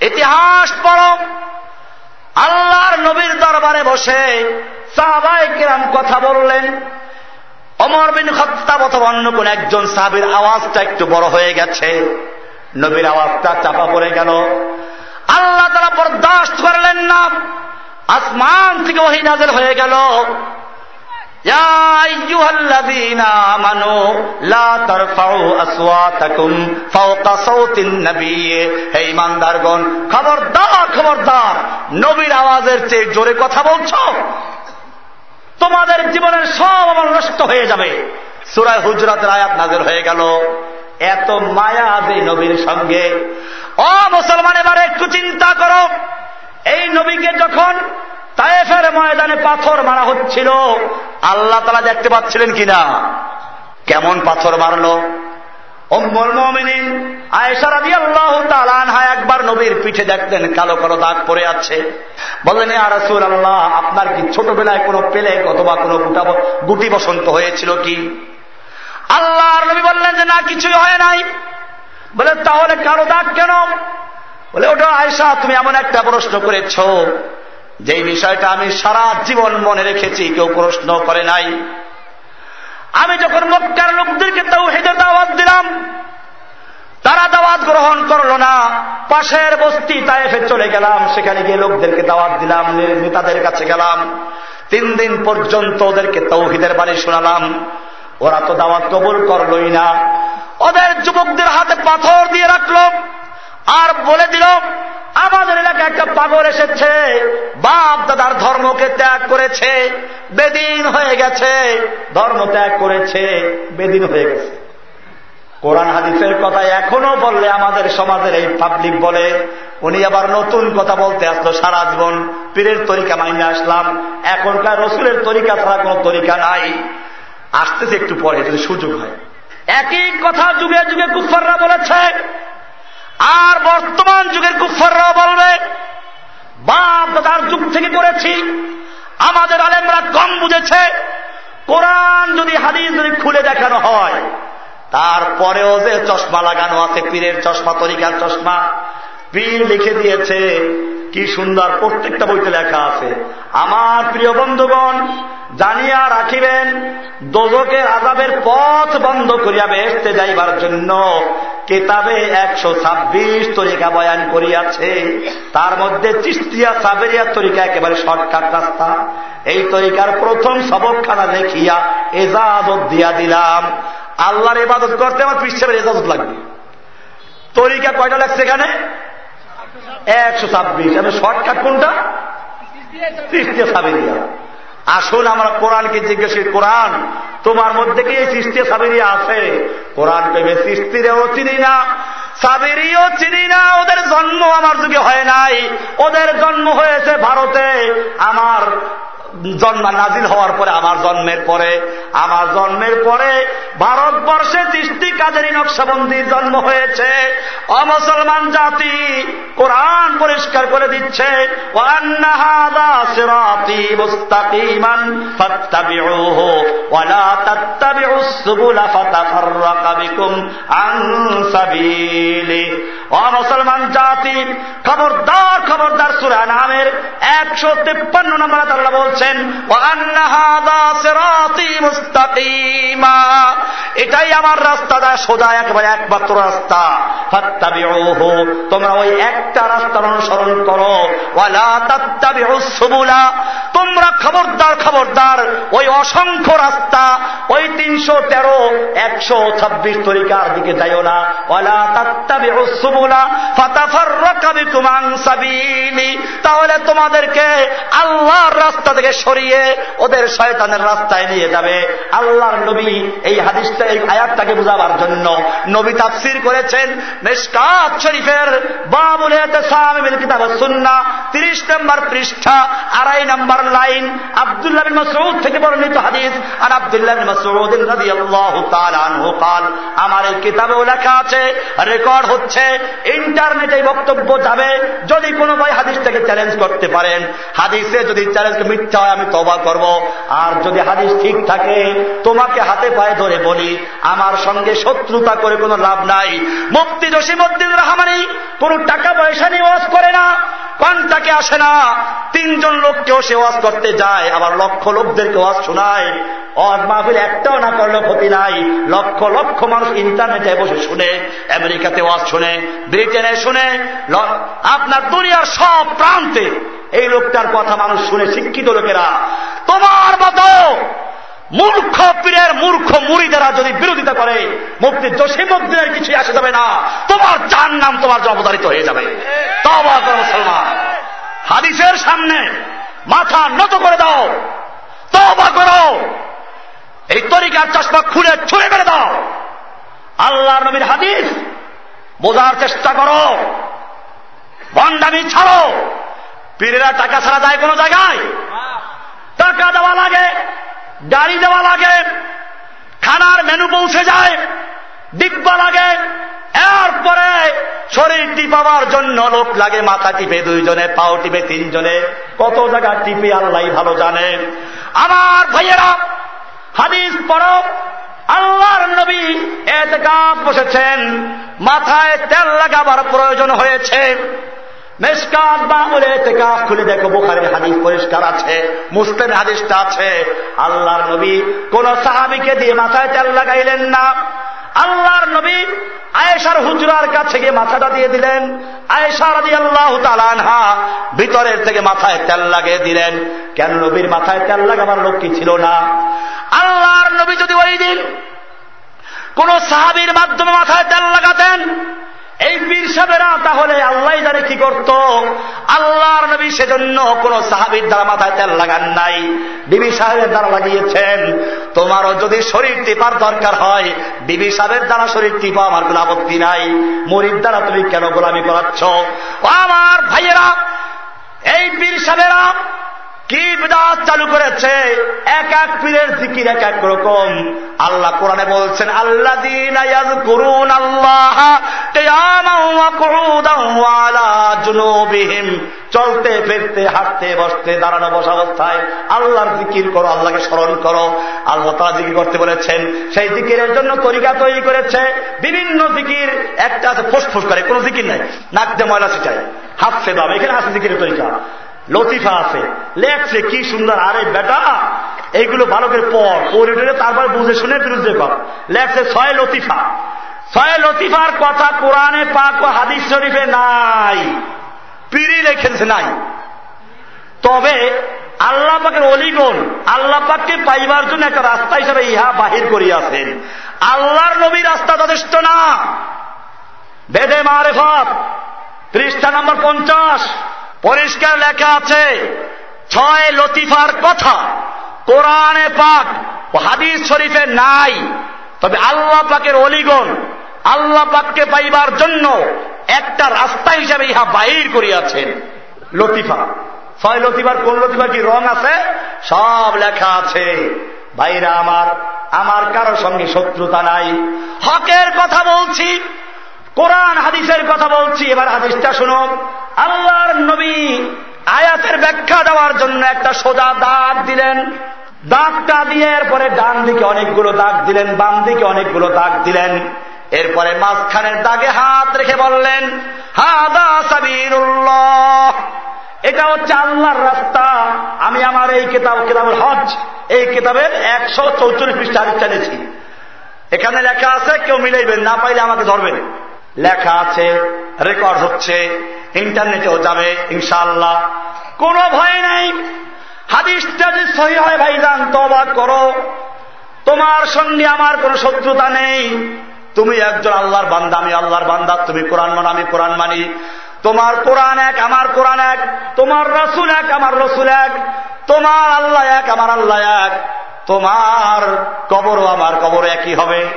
ইতিহাস পড়ো। আল্লাহর নবীর দরবারে বসে সাহাবাই কিরাম কথা বললেন। অমর বিন খত্তাব অথবা অন্য কোন একজন সাহাবির আওয়াজটা একটু বড় হয়ে গেছে। নবীর আওয়াজটা চাপা পড়ে গেল। আল্লাহ তারা বরদাস্ত করলেন না। আসমান থেকে ওহি নাজেল হয়ে গেল। খবরদার খবরদার, নবীর আওয়াজের চেয়ে জোরে কথা বলছ? তোমাদের জীবনের সব আমার নষ্ট হয়ে যাবে। সুরায় হুজরাতের আয়াত নাজের হয়ে গেল। এত মায়া যে নবীর সঙ্গে। অ মুসলমান, এবারে একটু চিন্তা করো। এই নবীকে যখন তায়েফের ময়দানে পাথর মারা হচ্ছিল, আল্লাহ তালা দেখতে পাচ্ছিলেন কিনা? কেমন পাথর মারল? একবার নবীর পিঠে দেখতেন, কালো কালো দাগ পড়ে আছে। বললেন আরাসুল আল্লাহ আপনার কি ছোটবেলায় কোনো পেলে অথবা কোনো গুটি বসন্ত হয়েছিল কি? আল্লাহর নবী বললেন যে, না, কিছুই হয় নাই। বলে, তাহলে কালো দাগ কেন? বলে, ওটা আয়সা তুমি এমন একটা প্রশ্ন করেছ, যেই বিষয়টা আমি সারা জীবন মনে রেখেছি, কেউ প্রশ্ন করে নাই। আমি যখন মক্কার লোকদেরকে হেঁটে দাওয়াত দিলাম, তারা দাওয়াত গ্রহণ করল না। পাশের বস্তি তাইফে চলে গেলাম, সেখানে গিয়ে লোকদেরকে দাওয়াত দিলাম নেতাদের কাছে গেলাম। তিন দিন পর্যন্ত ওদেরকে তৌহিদের বাড়ি শোনালাম। ওরা তো দাওয়াত কবুল করলই না। ওদের যুবকদের হাতে পাথর দিয়ে রাখল। আর বলে দিল, আমাদের এলাকায় একটা পাগল এসেছে, বাপ দাদার ধর্মকে ত্যাগ করেছে, বেদিন হয়ে গেছে। ধর্ম ত্যাগ করেছে, বেদিন হয়ে গেছে। কোরআন হাদিসের কথা এখনও বললে আমাদের সমাজের এই পাবলিক বলে, উনি আবার নতুন কথা বলতে আসলো সারা জীবন, পীরের তরিকা মাইনে আসলাম। এখনকার রসুলের তরিকা ছাড়া কোন তরিকা নাই। আসতেছে একটু পরে, যদি সুযোগ হয়। একই কথা যুগে যুগে কুফাররা বলেছে আর বর্তমান যুগের কুফাররাও বলবে, বাপ দাদার যুগ থেকে করেছি, আমাদের আলেমরা কম বুঝেছে, কোরআন যদি হাদিস যদি খুলে দেখানো হয়, তারপরেও যে চশমা লাগানো আছে, পীরের চশমা, তরিকার চশমা, পীর লিখে দিয়েছে, কি সুন্দর প্রত্যেকটা বইতে লেখা আছে। আমার প্রিয় বন্ধুগণ, জানিয়া রাখিবেন দোজকের আজাবের পথ বন্ধ করিয়া বেসতে যাইবার জন্য কেতাবে একশো ছাব্বিশ তরিকা বয়ান করিয়াছে। তার মধ্যে চিস্তিয়া সাবেরিয়া তরিকা একেবারে শর্টকাট রাস্তা। এই তরিকার প্রথম সবকখানা দেখিয়া এজাজত দিয়া দিলাম। আল্লাহর ইবাদত করতে আমার পৃষ্ঠের এজাজত লাগবে। তরিকা কয়টা লাগছে এখানে? একশো ছাব্বিশ। আমি শর্টকাট কোনটা? তৃতীয় সাবেরিয়া। আসুন আমরা কোরআনকে জিজ্ঞেস, কোরআন, তোমার মধ্যে কি এই সৃষ্টি সাবেরি আছে? কোরআন পেবে সৃষ্টিরেও চিনি না, সাবেরিও চিনি না, ওদের জন্ম আমার যুগে হয় নাই। ওদের জন্ম হয়েছে ভারতে, আমার জন্ম নাজিল হওয়ার পরে, আমার জন্মের পরে, আমার জন্মের পরে ভারতবর্ষে দৃষ্টি কাজেরই নকশাবন্দির জন্ম হয়েছে। অমুসলমান জাতি কোরআন পরিষ্কার করে দিচ্ছে মুসলমান জাতি খবরদার খবরদার সুরা নামের একশো তেপ্পান্ন নম্বর আল্লাহ বলছেন এটাই আমার রাস্তাটা সোজা, একবারে একমাত্র রাস্তা। তোমরা ওই একটা রাস্তার অনুসরণ করো। সুবুলা, তোমরা খবরদার খবরদার, ওই অসংখ্য রাস্তা, ওই তিনশো তেরো, একশো ছাব্বিশ তরিকার দিকে যাইও না। ওলা তাত্তাবি সুবুলা ফাতাফার তাহলে তোমাদেরকে আল্লাহর রাস্তা থেকে সরিয়ে ওদের শয়তানের রাস্তায় নিয়ে যাবে আল্লাহর নবী এই হাদিসটা এই আয়াতটাকে বুঝাবার জন্য নবী তাফসির করেছেন মেসকাত শরীফের বাবুল কিতাব সুন্না তিরিশ নম্বর পৃষ্ঠা আড়াই নম্বর লাইন আব্দুল্লাহ বিন মাসউদ থেকে বর্ণিত হাদিস আর আব্দুল্লাহ বিন মাসউদ রাদিয়াল্লাহু তাআলা আনহু قال আমার এই কিতাবেও লেখা আছে রেকর্ড হচ্ছে ইন্টারনেটে বক্তব্য যাবে যদি কোনো ভাই হাদিসটাকে চ্যালেঞ্জ করতে পারেন হাদিসে যদি চ্যালেঞ্জ মিথ্যা হয়, আমি তবা করব। আর যদি হাদিস ঠিক থাকে, তোমাকে হাতে পায়ে ধরে বলি, আমার সঙ্গে শত্রুতা করে কোনো লাভ নাই। মুফতি জসিমুদ্দিন রহমানি কোন টাকা পয়সা নিয়ে ওয়াজ করে না কনটাকে আসে না। তিনজন লোককেও সে ওয়াজ করতে যায়, আবার লক্ষ লোকদেরকে ওয়াজ শোনায়। অজ মাহফিল একটাও না করলে ক্ষতি নাই। লক্ষ লক্ষ মানুষ ইন্টারনেটে বসে শুনে, আমেরিকাতে ওয়াজ শুনে, ব্রিটেনে শুনে আপনার দুনিয়ার সব প্রান্তে এই লোকটার কথা মানুষ শুনে শিক্ষিত লোকেরা, তোমার মতো মূর্খ পীরের মূর্খ মুড়িদেরা যদি বিরোধিতা করে মুক্তি জসিমুদ্দিনের কিছু আসে যাবে না। তোমার যার নাম তোমার জবদারিত হয়ে যাবে। মুসলমান। হাদিসের সামনে মাথা নত করে দাও। তবা করো। এই তরিকার চশমা খুলে ছুড়ে মেরে দাও। আল্লাহ নবীর হাদিস বোঝার চেষ্টা করো। বন্ডামি ছাড়ো। পীরেরা টাকা ছাড়া যায় কোনো জায়গায়? টাকা দেওয়া লাগে, গাড়ি দেওয়া লাগে, খানার মেনু পৌঁছে যায়, ডিব্বা লাগে। এরপরে শরীর টিপাবার জন্য লোক লাগে, মাথা টিপে দুইজনে, পাও টিপে তিনজনে। কত জায়গা টিপে আল্লাহ ভালো জানে। আমার ভাইয়েরা, হাদিস পড়ো। আল্লাহর নবী এতে বসেছেন, মাথায় তেল লাগাবার প্রয়োজন হয়েছে। মেসকাত বাংলে কাপ খুলে দেখো, বোখারের হাদিস পরিষ্কার আছে মুসলিম হাদিসটা আছে। আল্লাহর নবী কোন সাহাবিকে দিয়ে মাথায় তেল লাগাইলেন না। আল্লাহর নবী আয়েশার হুজরার কাছে গিয়ে মাথাটা দিয়ে দিলেন। আয়েশা রাজি আল্লাহ তালানহা ভিতরের থেকে মাথায় তেল লাগিয়ে দিলেন। কেন নবীর মাথায় তেল লাগাবার লোক কি ছিল না? আল্লাহর নবী যদি ওই দিন কোন সাহাবির মাধ্যমে মাথায় তেল লাগাতেন এই পীর সাহেবেরা তাহলে আল্লাহ জানে কি করত? আল্লাহর নবী সেজন্য কোন সাহাবির দ্বারা মাথায় তেল লাগান নাই। বিবি সাহেবের দ্বারা লাগিয়েছেন। তোমারও যদি শরীর টিপার দরকার হয়, বিবি সাহেবের দ্বারা শরীর টিপা আমার কোন আপত্তি নাই। মরির দ্বারা তুমি কেন গোলামি করাচ্ছ? আমার ভাইয়েরা, এই পীর সাহেবেরা কি বিদাত চালু করেছে? এক এক পীরের জিকির এক এক রকম। আল্লাহ কোরআনে বলছেন আল্লাহ দিন করুন আল্লাহ চলতে, ফিরতে, হাঁটতে, বসতে, দাঁড়ানো, বসা অবস্থায় আল্লাহর জিকির করো, আল্লাহকে স্মরণ করো। আল্লাহ তারা জিকির করতে বলেছেন, সেই জিকিরের জন্য তরিকা তৈরি করেছে। বিভিন্ন জিকির, একটা আছে ফুসফুস করে, কোন জিকির নাই। নাক দিয়ে ময়লা ছিটায়। হাত ফেদাবে এখানে আছে জিকিরের তরিকা। লতিফা আছে। লেখছে, কি সুন্দর, আরে বেটা এইগুলো ভালো করে পড় পড়ে তারপর বুঝে শুনে বিরুদ্ধে কর লেখছে ছয় লতিফা ছয় লতিফার কথা কোরআনে পাক ও হাদিস শরীফে নাই। পিড়ি রেখেছে নাই। তবে আল্লাহ পাকের অলিগণ, আল্লাহ পাককে পাইবার জন্য একটা রাস্তা হিসাবে ইহা বাহির করিয়াছেন। আল্লাহর নবী রাস্তা যথেষ্ট না। বেদে মারেফত, পৃষ্ঠা নম্বর পঞ্চাশ। পরিষ্কার লেখা আছে, ছয় লতিফার কথা। কোরআনে পাক হাদিস শরীফে নাই। তবে আল্লাহ পাকের অলিগণ, আল্লাহ পাককে পাইবার জন্য একটা রাস্তা হিসাবে ইহা বাহির করিয়াছেন, লতিফা। ছয় লতিফার, কোন লতিফার কি রং আছে? সব লেখা আছে। ভাইরা আমার আমার কারও সঙ্গে শত্রুতা নাই। হকের কথা বলছি, কোরআন, হাদিসের কথা বলছি। এবার হাদিসটা শুনো আল্লাহর নবী আয়াতের ব্যাখ্যা দেওয়ার জন্য একটা সোজা দাগ দিলেন। দাগটা দিয়ে এরপরে ডান দিকে অনেকগুলো দাগ দিলেন, বাম দিকে অনেকগুলো দাগ দিলেন। এরপরে মাঝখানের দাগে হাত রেখে বললেন, হাদা সাবিরুল্লাহ এটা হচ্ছে আল্লাহর রাস্তা। আমি আমার এই কেতাব কেতাবের হজ এই কেতাবের একশো চৌচল্লিশ পৃষ্ঠা চালিয়েছি এখানে লেখা আছে, কেউ মিলাইবেন, না পাইলে আমাকে ধরবেন। লেখা আছে রেকর্ড হচ্ছে ইন্টারনেটেও যাবে, ইনশাআল্লাহ। কোনো ভয় নাই। হাদিসটা যে সহি হয়, ভাইজান তবাক করো। তোমার সঙ্গে আমার কোন শত্রুতা নেই। তুমি একজন আল্লাহর বান্দা, আমি আল্লাহর বান্দা, তুমি কোরআন মানো, আমি কোরআন মানি। তোমার কোরআন এক, আমার কোরআন এক, তোমার রসুল এক, আমার রসুল এক, তোমার আল্লাহ এক, আমার আল্লাহ এক। তোমার কবরও আমার কবর একই হবে।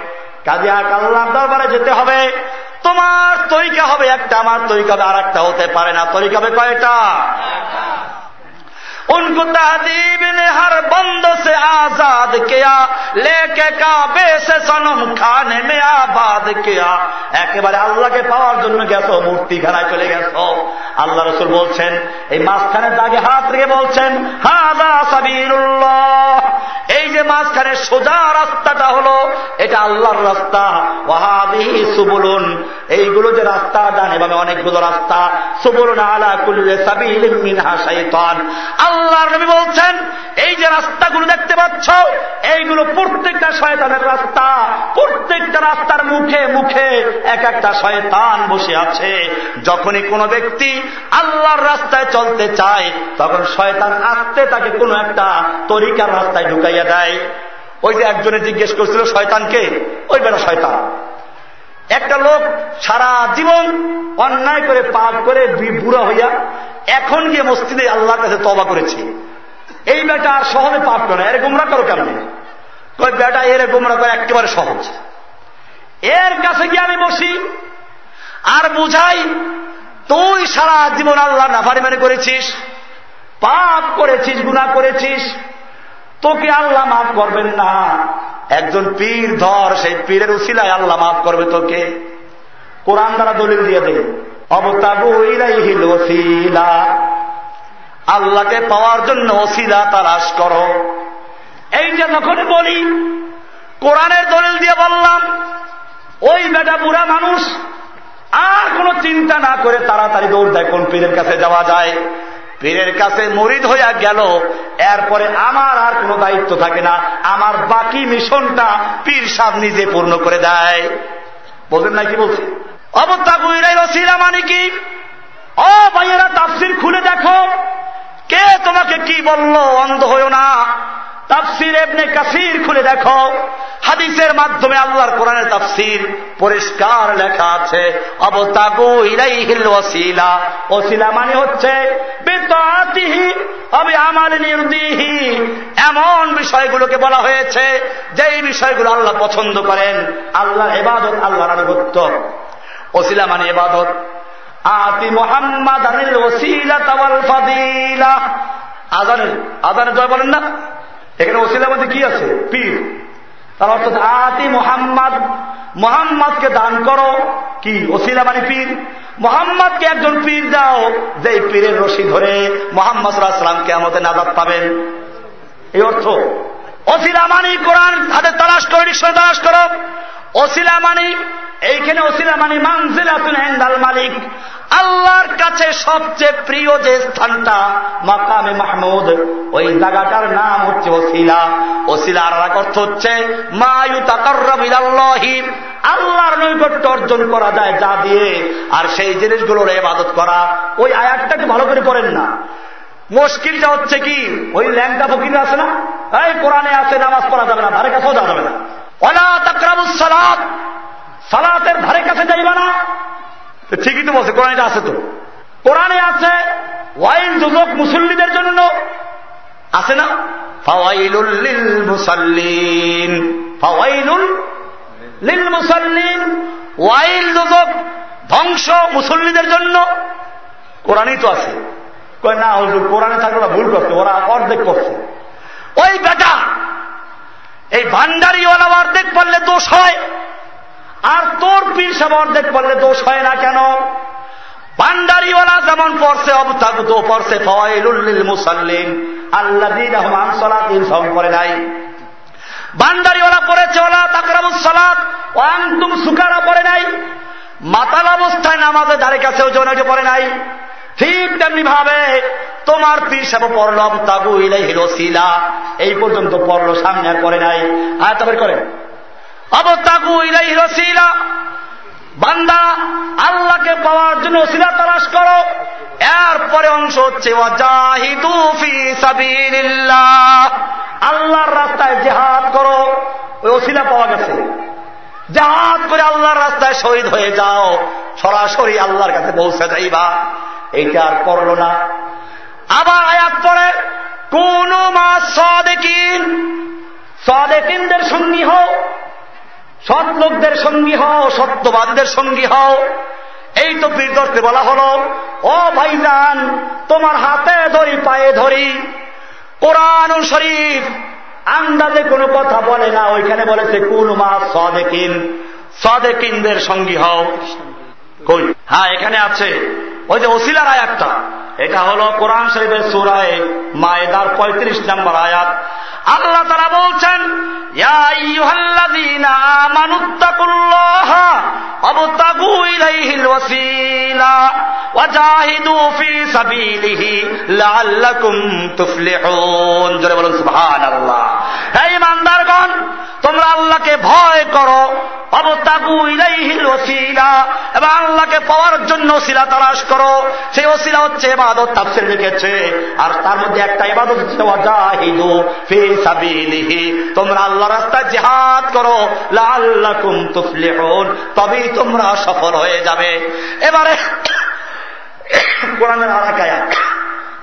কাজে আক আল্লাহর দরবারে যেতে হবে। তোমার তরিকা হবে একটা, আমার তরিকা আর একটা হতে পারে না। তরিকা হবে কয়টা? उनको तहदीब ने हर बंद से आजाद किया लेके काबे से सनम खाने में आबाद किया একেবারে আল্লাহকে পাওয়ার জন্য গেছো মূর্তি খেলায় চলে গেছো আল্লাহ রসুল বলছেন এই মাঝখানের দাগে হাত রেখে বলছেন হাদা সাবিরুল্লাহ এই যে মাঝখানে সোজা রাস্তাটা হলো এটা আল্লাহর রাস্তা ওয়াহাদিহি সুবুলুন এইগুলো যে রাস্তা ডান এভাবে অনেকগুলো রাস্তা সুবুলুন আলা কুল্লে সাবিল মিনহা শাইতান আল্লাহর নবী বলছেন, এই যে রাস্তাগুলো দেখতে পাচ্ছ, এইগুলো প্রত্যেকটা শয়তানের রাস্তা। প্রত্যেকটা রাস্তার মুখে মুখে এক একটা শয়তান বসে আছে। যখনই কোনো ব্যক্তি আল্লাহর রাস্তায় চলতে চায়, তখন শয়তান আসতে তাকে কোনো একটা তরিকার রাস্তায় ঢুকাইয়া দেয়। ওই যে একজনে জিজ্ঞেস করছিল, শয়তানকে? ওই বেলা শয়তান। একটা লোক সারা জীবন অন্যায় করে পাপ করে বুড়া হইয়া এখন গিয়ে মসজিদে আল্লাহর কাছে তবা করেছে। এই বেটা আর সহজে পাপ করে এর গুমরা করো কেমন? কই বেটা, এর গুমরা করে একেবারে সহজ। এর কাছে গিয়ে আমি বসি আর বুঝাই, তুই সারা জীবন আল্লাহ নাফারি মানে করেছিস, পাপ করেছিস গুণা করেছিস তোকে আল্লাহ মাফ করবেন না। একজন পীর ধর, সেই পীরের উসিলায় আল্লাহ মাফ করবে তোকে। কোরআন দ্বারা দলিল দিয়ে দেবে অবতাবুইলা আল্লাহকে পাওয়ার জন্য ওসিলা তালাশ করো। এই যে যখন বলি, কোরআনের দলিল দিয়ে বললাম, ওই বেটা বুড়া মানুষ আর কোনো চিন্তা না করে তাড়াতাড়ি দৌড় দেয় কোন পীরের কাছে যাওয়া যায়। পীরের কাছে মরিদ হইয়া গেল। এরপরে আমার আর কোনো দায়িত্ব থাকে না। আমার বাকি মিশনটা পীর সাহ নিজে পূর্ণ করে দেয়। বলবেন না কি বলছে? বুইরাই রসিরা মানে কি? ও ভাইয়েরা, তাফসির খুলে দেখো। কে তোমাকে কি বলল? অন্ধ হইও না। তাফসির এবনে কাসির খুলে দেখো। হাদিসের মাধ্যমে আল্লাহর কোরআনের তাফসির পরিষ্কার লেখা আছে। অবতাগু ইলাইহিল ওসিলা মানে হচ্ছে আমি আমার নির্দিহি। এমন বিষয়গুলোকে বলা হয়েছে যেই বিষয়গুলো আল্লাহ পছন্দ করেন। আল্লাহর এবাদত আল্লাহর আনুগত্য। ওসিলা মানে এবাদত আতি মোহাম্মদ আনিল ওসিলা তাওয়াল ফাদিলা। আজানের আজানের জয় বলেন না। এখানে ওসিলার মধ্যে কি আছে? পীর। তার অর্থাৎ আতি মোহাম্মদ, মোহাম্মদকে দান করো। কি? ওসিলা মানে পীর। মোহাম্মদকে একজন পীর দাও যে পীরের রশি ধরে মোহাম্মদ সাল্লাহামকে আমাদের নাজাদ পাবেন। এই অর্থ। অসিলা মানি কোরআন, হাতে তালাশ করো, নিশ্চয় তালাশ করো। ওসিলা মানি, এইখানে ওসিলা মানি মানজিলাতুন হেন্দাল মালিক। আল্লাহর কাছে সবচেয়ে প্রিয় যে স্থানটা, মাকামে মাহমুদ। ওই জায়গাটার নাম হচ্ছে ওসিলা আর অর্থ হচ্ছে মায়ু তাকার্রবিল্লাহি আল্লাহর নৈকট্য অর্জন করা যায় যা দিয়ে, আর সেই জিনিসগুলোর এবাদত করা। ওই আয়াতটাকে ভালো করে পড়েন না। মুশকিলটা হচ্ছে কি, ওই ল্যাংটা ফকির আছে না? এই কোরআনে আছে, নামাজ পড়া যাবে না ধারে কাছেও যাওয়া যাবে না। সালাত। সালাতের ধারে কাছে যাইবা না। ঠিকই তো বলছে, কোরআনে আছে তো। কোরআনে আছে ওয়াইল যুবক মুসল্লিদের জন্য। আছে না? ফাওয়াইলুল লিল মুসাল্লিন ফাওয়াইলুল লিল মুসাল্লিন ওয়াইল যুবক ধ্বংস মুসল্লিদের জন্য। কোরআনই তো আছে। না হুজুর, কোরআনে থাকলে ভুল করছে, ওরা অর্ধেক করছে। ওই বেটা এই ভান্ডারিওয়ালা অর্ধেক পারলে দোষ হয়, আর তোর পীর সাহেব অর্ধেক পারলে দোষ হয় না কেন? ভান্ডারিওয়ালা যেমন পড়ছে অবতাগুত পড়ছে ফওয়াইলুল্লিল মুসাল্লিন, আল্লাযীনা হুম আন সালাতিহিম সম করে নাই। ভান্ডারিওয়ালা পড়েছে ওলা তাকরাবুস সালাত ও সুকারা, পড়ে নাই। মাতাল অবস্থায় নামাজে ধারে কাছেও জনকে পড়ে নাই। ঠিক তেমনি ভাবে তোমার পীর সাহেব পড়ল তাগু ইলাই হিরোসিলা এই পর্যন্ত পড়ল, সামনে আর করে নাই। আয়াত করে অবতাগু ইলাই হিরোসিলা বান্দা, আল্লাহকে পাওয়ার জন্য ওসিলা তালাশ করো। এরপরে অংশ হচ্ছে আল্লাহর রাস্তায় জেহাদ করো, ওই ওসিলা পাওয়া গেছে। জাহাজ করে আল্লাহর রাস্তায় শহীদ হয়ে যাও। সরাসরি আল্লাহর কাছে পৌঁছে যাইবা। এইটা আর করল না। আবার আয়াত পরে কোন মা সদেকিন। সদেকিনদের সঙ্গী হও সৎ লোকদের সঙ্গী হও, সত্যবাদদের সঙ্গী হও। এই তো বীরদর্শে বলা হল, ও ভাইজান, তোমার হাতে ধরি, পায়ে ধরি। কোরআন শরীফ আন্দাজে কোনো কথা বলে না, ওইখানে বলেছে, কোন মা সদেকিন। সদেকিনদের সঙ্গী হও। কই? হ্যাঁ এখানে আছে। ওই যে ওসিলার আয়াতটা। এটা হলো কোরআন শরীফের সুরায় মায়েদার পঁয়ত্রিশ নম্বর আয়াত। আল্লাহ তারা বলছেন তোমরা আল্লাহকে ভয় করো। এবং আল্লাহকে পাওয়ার জন্য শিলা তালাশ করো। সেই ওসিলা হচ্ছে এবাদত তাফসির লিখেছে। আর তার মধ্যে একটা ইবাদত হচ্ছে তোমরা আল্লাহ রাস্তায় জিহাদ করো। লাআল্লাকুম তুফলিহুন। তবেই তোমরা সফল হয়ে যাবে। এবারে কোরআনের আরাকায়া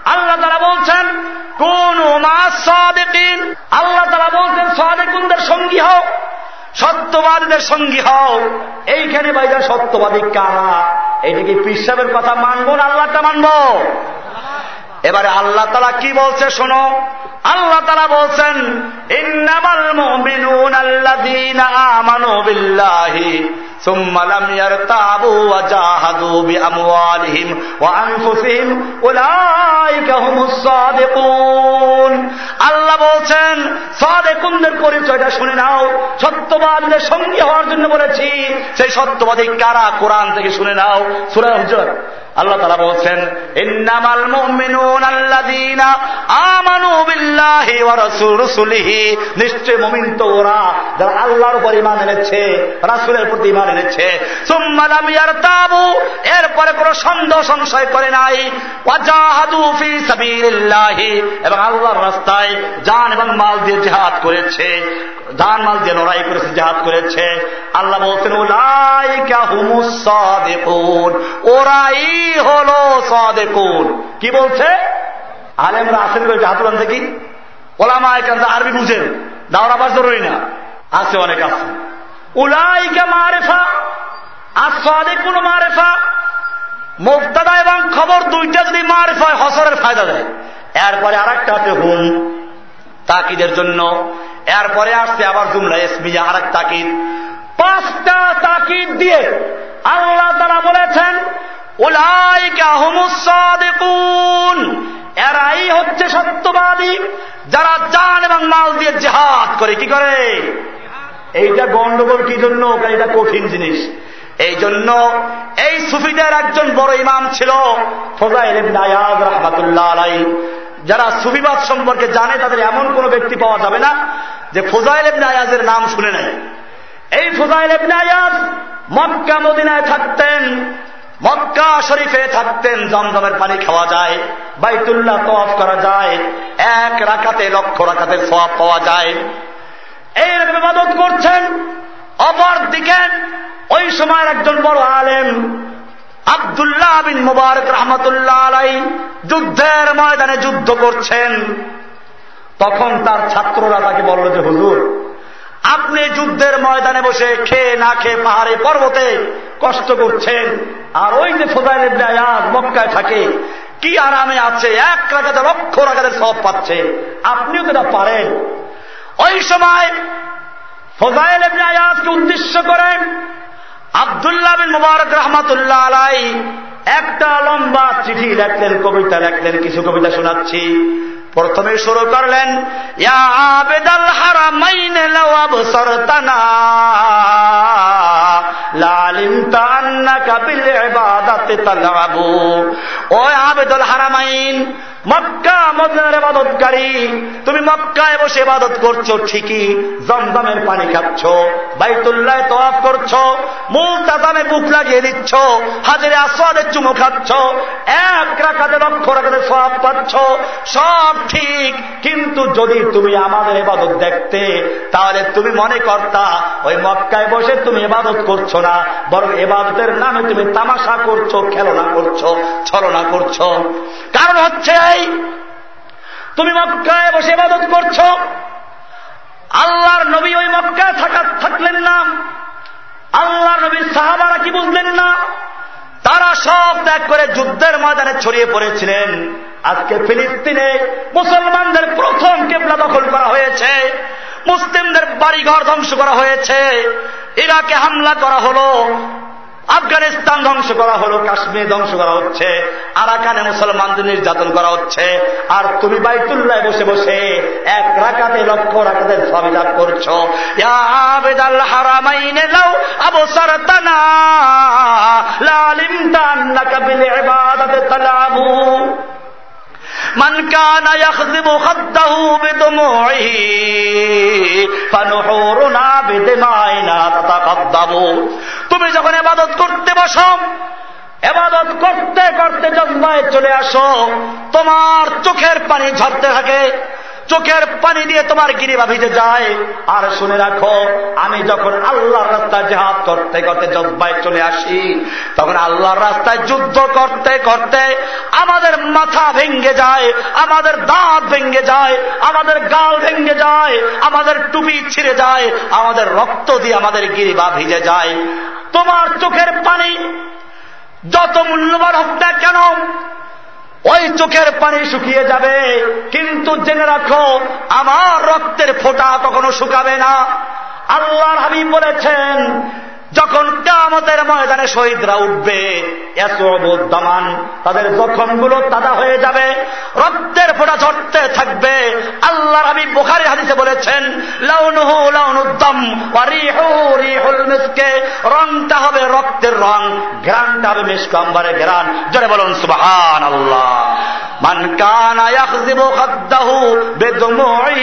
আল্লাহ তারা বলছেন, কোন মাস সাদেকিন। আল্লাহ তারা বলছেন, সাদেকুনদের সঙ্গী হও। সত্যবাদীদের সঙ্গী হও। এইখানে বাইরে সত্যবাদী কারা? এইটাকে পিসাবের কথা মানবো না আল্লাহটা মানবো? এবারে আল্লাহ তালা কি বলছে শোনো? আল্লাহ তালা বলছেন, ইন্নামাল মুমিনুন আল্লাযীনা আমানু বিল্লাহি সুম্মা লাম ইয়ারতাবু ওয়া জাহাদু বিআমওয়ালিহিম ওয়া আনফুসিহিম উলাইকা হুমুস সাদিকুন। আল্লাহ বলছেন, সাদিকুনদের পরিচয়টা শুনে নাও। সত্যবাদীদের সঙ্গী হওয়ার জন্য বলেছি। সেই সত্যবাদী কারা? কোরআন থেকে শুনে নাও। সূরা হুজুর। আল্লাহ তারা বলছেন, ইন্নামাল আমানু বিল্লাহি ওয়া রাসূলিহি নিশ্চয় মুমিন তো ওরা, যারা আল্লাহর উপর ঈমান এনেছে, রাসূলের প্রতি ঈমান এনেছে। সুম্মা লাম ইয়ারতাবু, এরপরে কোনো সন্দেহ সংশয় করে নাই। ওয়াজাহাদু ফি সাবিলিল্লাহি, এবং আল্লাহর রাস্তায় জান এবং মাল দিয়ে জিহাদ করেছে। জান মাল দিয়ে লড়াই করেছে, জিহাদ করেছে। আল্লাহ বলছেন, উলাইকা হুমুস সাদিকুন। ওরাই হলো সাদেকুন। কি বলছে? আলেমরা আসেন করে হাতুরান দেখি। ওলামা এখান আরবি বুঝেন। বাস জরুরি না। আছে অনেক আছে। উলাইকা মারেফা আর সাদেকুন মারেফা। মুক্তাদা এবং খবর দুইটা যদি মারেফা হসরের ফায়দা দেয়। এরপরে আর একটা আছে হুম, তাকিদের জন্য। এরপরে আসছে আবার জুমলা এসমিয়া আর এক তাকিদ। পাঁচটা তাকিদ দিয়ে আল্লাহ তারা বলেছেন এরাই হচ্ছে সত্যবাদী, যারা জান এবং মাল দিয়ে জেহাদ করে। কি করে? এইটা গন্ডগোল কি জন্য? এটা কঠিন জিনিস। এই জন্য এই সুফিদের একজন বড় ইমাম ছিল আলাই যারা সুফিবাদ সম্পর্কে জানে, তাদের এমন কোন ব্যক্তি পাওয়া যাবে না যে ফোজাইল আয়াজের নাম শুনে নেয়। এই ফোজাইল আয়াজ মক্কা মদিনায় থাকতেন মক্কা শরীফে থাকতেন, জমজমের পানি খাওয়া যায়, বাইতুল্লাহ তফ করা যায়, এক রাখাতে লক্ষ রাখাতে সব পাওয়া যায়। এইরকম ইবাদত করছেন, অপর দিকে ওই সময়ের একজন বড় আলেম, আবদুল্লাহ বিন মুবারক রহমতুল্লাহ আলাই যুদ্ধের ময়দানে যুদ্ধ করছেন। তখন তার ছাত্ররা তাকে বলল যে, হুজুর আপনি যুদ্ধের ময়দানে বসে খেয়ে না খেয়ে পাহাড়ে পর্বতে কষ্ট করছেন। আর ওই যে ফোজাইল আয়াজ মক্কায় থাকে, কি আরামে আছে, এক রাখাতে লক্ষ রাখাতে সব পাচ্ছে। আপনিও তো পারেন। ওই সময় ফোজাইল আয়াজকে উদ্দেশ্য করেন আবদুল্লাহ বিন মুবারক রহমাতুল্লাহ আলাই একটা লম্বা চিঠি লেখলেন, কবিতা লেখলেন, কিছু কবিতা শোনাচ্ছি। প্রথমে শুরু করলেন ও আবেদুল হারামাইন মক্কা, মদিনার ইবাদতকারী। তুমি মক্কায় বসে ইবাদত করছ, ঠিকই। জমজমের পানি খাচ্ছ, বাইতুল্লাহ তওয়াফ করছ, মুলতাজামে বুক লাগিয়ে দিচ্ছ, হাজারে আসওয়াদে চুমো খাচ্ছ, এক রাখাতে লক্ষ রাখাতে সব পাচ্ছ, সব ঠিক। কিন্তু যদি তুমি আমাদের এবাদত দেখতে, তাহলে তুমি মনে করতা, ওই মক্কায় বসে তুমি এবাদত করছ না, বরং এবাদতের নামে তুমি তামাশা করছ, খেলনা করছ, ছলনা করছ। কারণ হচ্ছে এই তুমি মক্কায় বসে এবাদত করছ। আল্লাহর নবী ওই মক্কায় থাকা থাকলেন না। আল্লাহ নবীর সাহাবারা কি বুঝলেন না? তারা সব ত্যাগ করে যুদ্ধের ময়দানে ছড়িয়ে পড়েছিলেন। আজকে ফিলিস্তিনে মুসলমানদের প্রথম কেবলা দখল করা হয়েছে। মুসলিমদের বাড়িঘর ধ্বংস করা হয়েছে। ইরাকে হামলা করা হলো। আফগানিস্তান ধ্বংস করা হলো, কাশ্মীর ধ্বংস করা হচ্ছে, আরাকানে মুসলমানদের নির্যাতন করা হচ্ছে, আর তুমি বাইতুল্লায় বসে বসে এক রাকাতে লক্ষ রাখাতে সবিধান করছ। লালিম তান্নাকা কাবিলে তালাবু من كان يخذب خده بدموعه فنحورنا بدمائنا تتقدم তুমি যখন এবাদত করতে বসো এবাদত করতে করতে জন্মায় চলে আসো তোমার চোখের পানি ঝরতে থাকে চোখের পানি দিয়ে তোমার গিরিবা ভিজে যায়। আর শুনে রাখো, আমি যখন আল্লাহর রাস্তায় জেহাদ করতে করতে জজ্বায় চলে আসি, তখন আল্লাহর রাস্তায় যুদ্ধ করতে করতে আমাদের মাথা ভেঙ্গে যায়, আমাদের দাঁত ভেঙ্গে যায়, আমাদের গাল ভেঙ্গে যায়, আমাদের টুপি ছিঁড়ে যায়, আমাদের রক্ত দিয়ে আমাদের গিরিবা ভিজে যায়। তোমার চোখের পানি যত মূল্যবান হোক না কেন ওই চোখের পানি শুকিয়ে যাবে। কিন্তু জেনে রাখো, আমার রক্তের ফোঁটা কখনো শুকাবে না। আল্লাহর হাবিব বলেছেন যখন কামতের ময়দানে শহীদরা উঠবে দামান, তাদের জখমগুলো তাজা হয়ে যাবে, রক্তের ফোটা ঝরতে থাকবে। আল্লাহ হাবিব বোখারি হাদিসে বলেছেন, লাউনুহু লাউনুদ্দম মিসকে, রংটা হবে রক্তের রং, ঘ্রাণটা হবে মিস্ক আম্বারে ঘ্রাণ। জোরে বলুন, সুবহানাল্লাহ। মান কানা ইয়াখযিবু খাদ্দাহু বিদমুই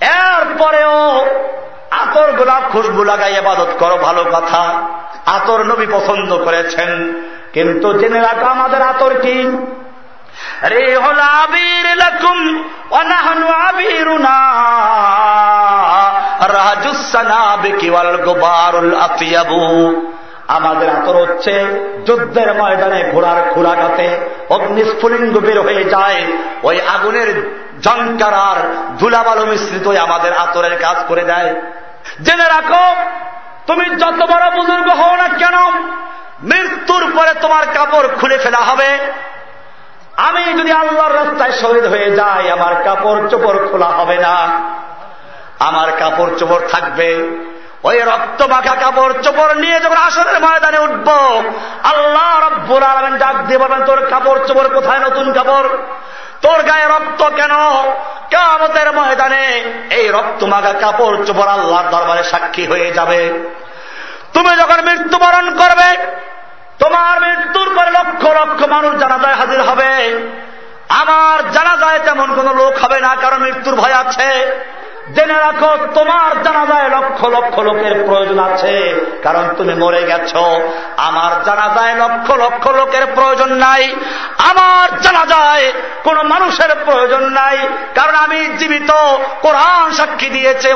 এরপরেও আতর গোলাপ খুশবু লাগাই এবাদত করো, ভালো কথা। আতর নবী পছন্দ করেছেন। কিন্তু জেনে রাখো আমাদের আতর কি? রেহল আবির লকুম অনাহনু আবিরুনা। আমাদের আতর হচ্ছে যুদ্ধের ময়দানে ঘোড়ার খোরাকাতে অগ্নিস্ফুলিঙ্গ বের হয়ে যায়। ওই আগুনের ঝঙ্কার আর ধুলাবালু মিশ্রিত আমাদের আতরের কাজ করে দেয়। জেনে রাখো, তুমি যত বড় বুজুর্গ হও না কেন, মৃত্যুর পরে তোমার কাপড় খুলে ফেলা হবে। আমি যদি আল্লাহর রাস্তায় শহীদ হয়ে যাই, আমার কাপড় চোপড় খোলা হবে না। আমার কাপড় চোপড় থাকবে। ওই রক্ত মাখা কাপড় চোপড় নিয়ে যখন আসরের ময়দানে উঠব, আল্লাহ রব্বুর আলমেন ডাক দিয়ে বলবেন, তোর কাপড় চোপড় কোথায়? নতুন কাপড়? তোর গায়ে রক্ত কেন? কামতের ময়দানে এই রক্ত মাগা কাপড় চোপড় আল্লাহর দরবারে সাক্ষী হয়ে যাবে। তুমি যখন মৃত্যুবরণ করবে, তোমার মৃত্যুর পরে লক্ষ লক্ষ মানুষ জানাজায় হাজির হবে। আমার জানাজায় তেমন কোন লোক হবে না, কারণ মৃত্যুর ভয় আছে। জেনে রাখো, তোমার জানাজায় লক্ষ লক্ষ লোকের প্রয়োজন আছে। কারণ তুমি মরে গেছ। আমার জানাজায় লক্ষ লক্ষ লোকের প্রয়োজন নাই। আমার জানাজায় কোন মানুষের প্রয়োজন নাই। কারণ আমি জীবিত। কোরআন সাক্ষী দিয়েছে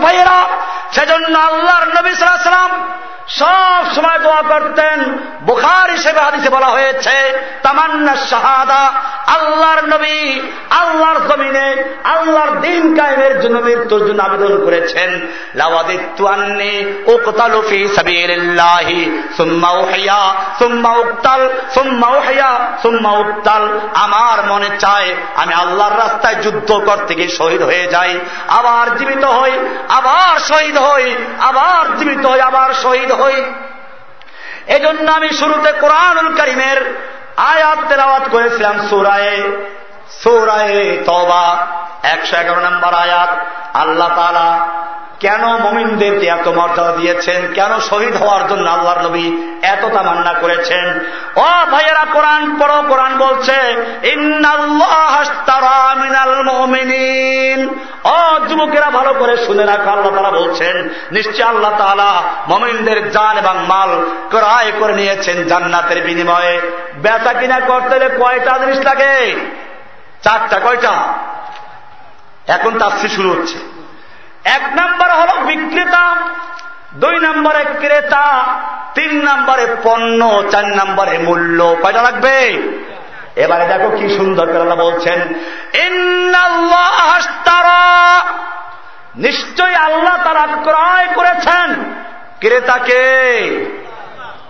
ভাইয়েরা সেজন্য আল্লাহর নবী সাল্লাম সব সময় দোয়া করতেন। বুখার হিসেবে হাদিসে বলা হয়েছে, তামান্না শাহাদা, আল্লাহর নবী আল্লাহর জমিনে আল্লাহর দিন কায়েমের জন্য মৃত্যুর জন্য আবেদন করেছেন। লাওয়াদিত্তু আন্নি উকতালু ফি সাবিলিল্লাহি, সুম্মা উহিয়া, সুম্মা উকতাল, সুম্মা উহিয়া, সুম্মা উকতাল। আমার মনে চায় আমি আল্লাহর রাস্তায় যুদ্ধ করতে গিয়ে শহীদ হয়ে যাই, আবার জীবিত হই, আবার শহীদ হই, আবার জীবিত হই, আবার শহীদ হই। এজন্য আমি শুরুতে কোরআনুল করিমের আয়াত তেলাওয়াত করেছিলাম সুরায়ে সুরায়ে তবা একশো এগারো নম্বর আয়াত। আল্লাহ তালা কেন মমিনদেরকে এত মর্যাদা দিয়েছেন? কেন শহীদ হওয়ার জন্য আল্লাহর নবী এত তামান্না করেছেন? ও ভাইয়েরা, কোরআন পড়ো, কোরআন বলছে ও যুবকেরা, ভালো করে শুনে রাখো, আল্লাহ তারা বলছেন, নিশ্চয় আল্লাহ তালা মমিনদের জান এবং মাল ক্রয় করে নিয়েছেন জান্নাতের বিনিময়ে। বেচা কিনা করতে হলে কয়টা জিনিস লাগে? চারটা, কয়টা? এখন তার শুরু হচ্ছে। এক নম্বর হল বিক্রেতা, দুই নম্বরে ক্রেতা, তিন নম্বরে পণ্য, চার নম্বরে মূল্য। কয়টা লাগবে? এবারে দেখো কি সুন্দর করে বলছেন নিশ্চয় আল্লাহ তারা ক্রয় করেছেন। ক্রেতাকে।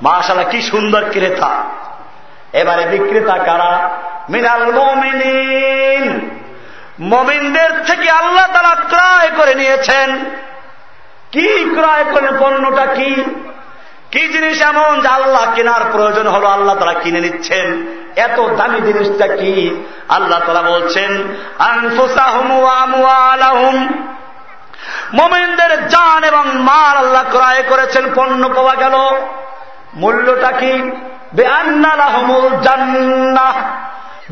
মাশাল্লাহ কি সুন্দর ক্রেতা। এবারে বিক্রেতা কারা? মিনাল মমিনিন। মমিনদের থেকে আল্লাহ তারা ক্রয় করে নিয়েছেন। কি ক্রয় করলেন পণ্যটা কি? কি জিনিস এমন যে আল্লাহ কেনার প্রয়োজন হলো, আল্লাহ তারা কিনে নিচ্ছেন। এত দামি জিনিসটা কি? আল্লাহ তারা বলছেন মোমিনদের জান এবং মাল আল্লাহ ক্রয় করেছেন, পণ্য পাওয়া গেল। মূল্যটা কি?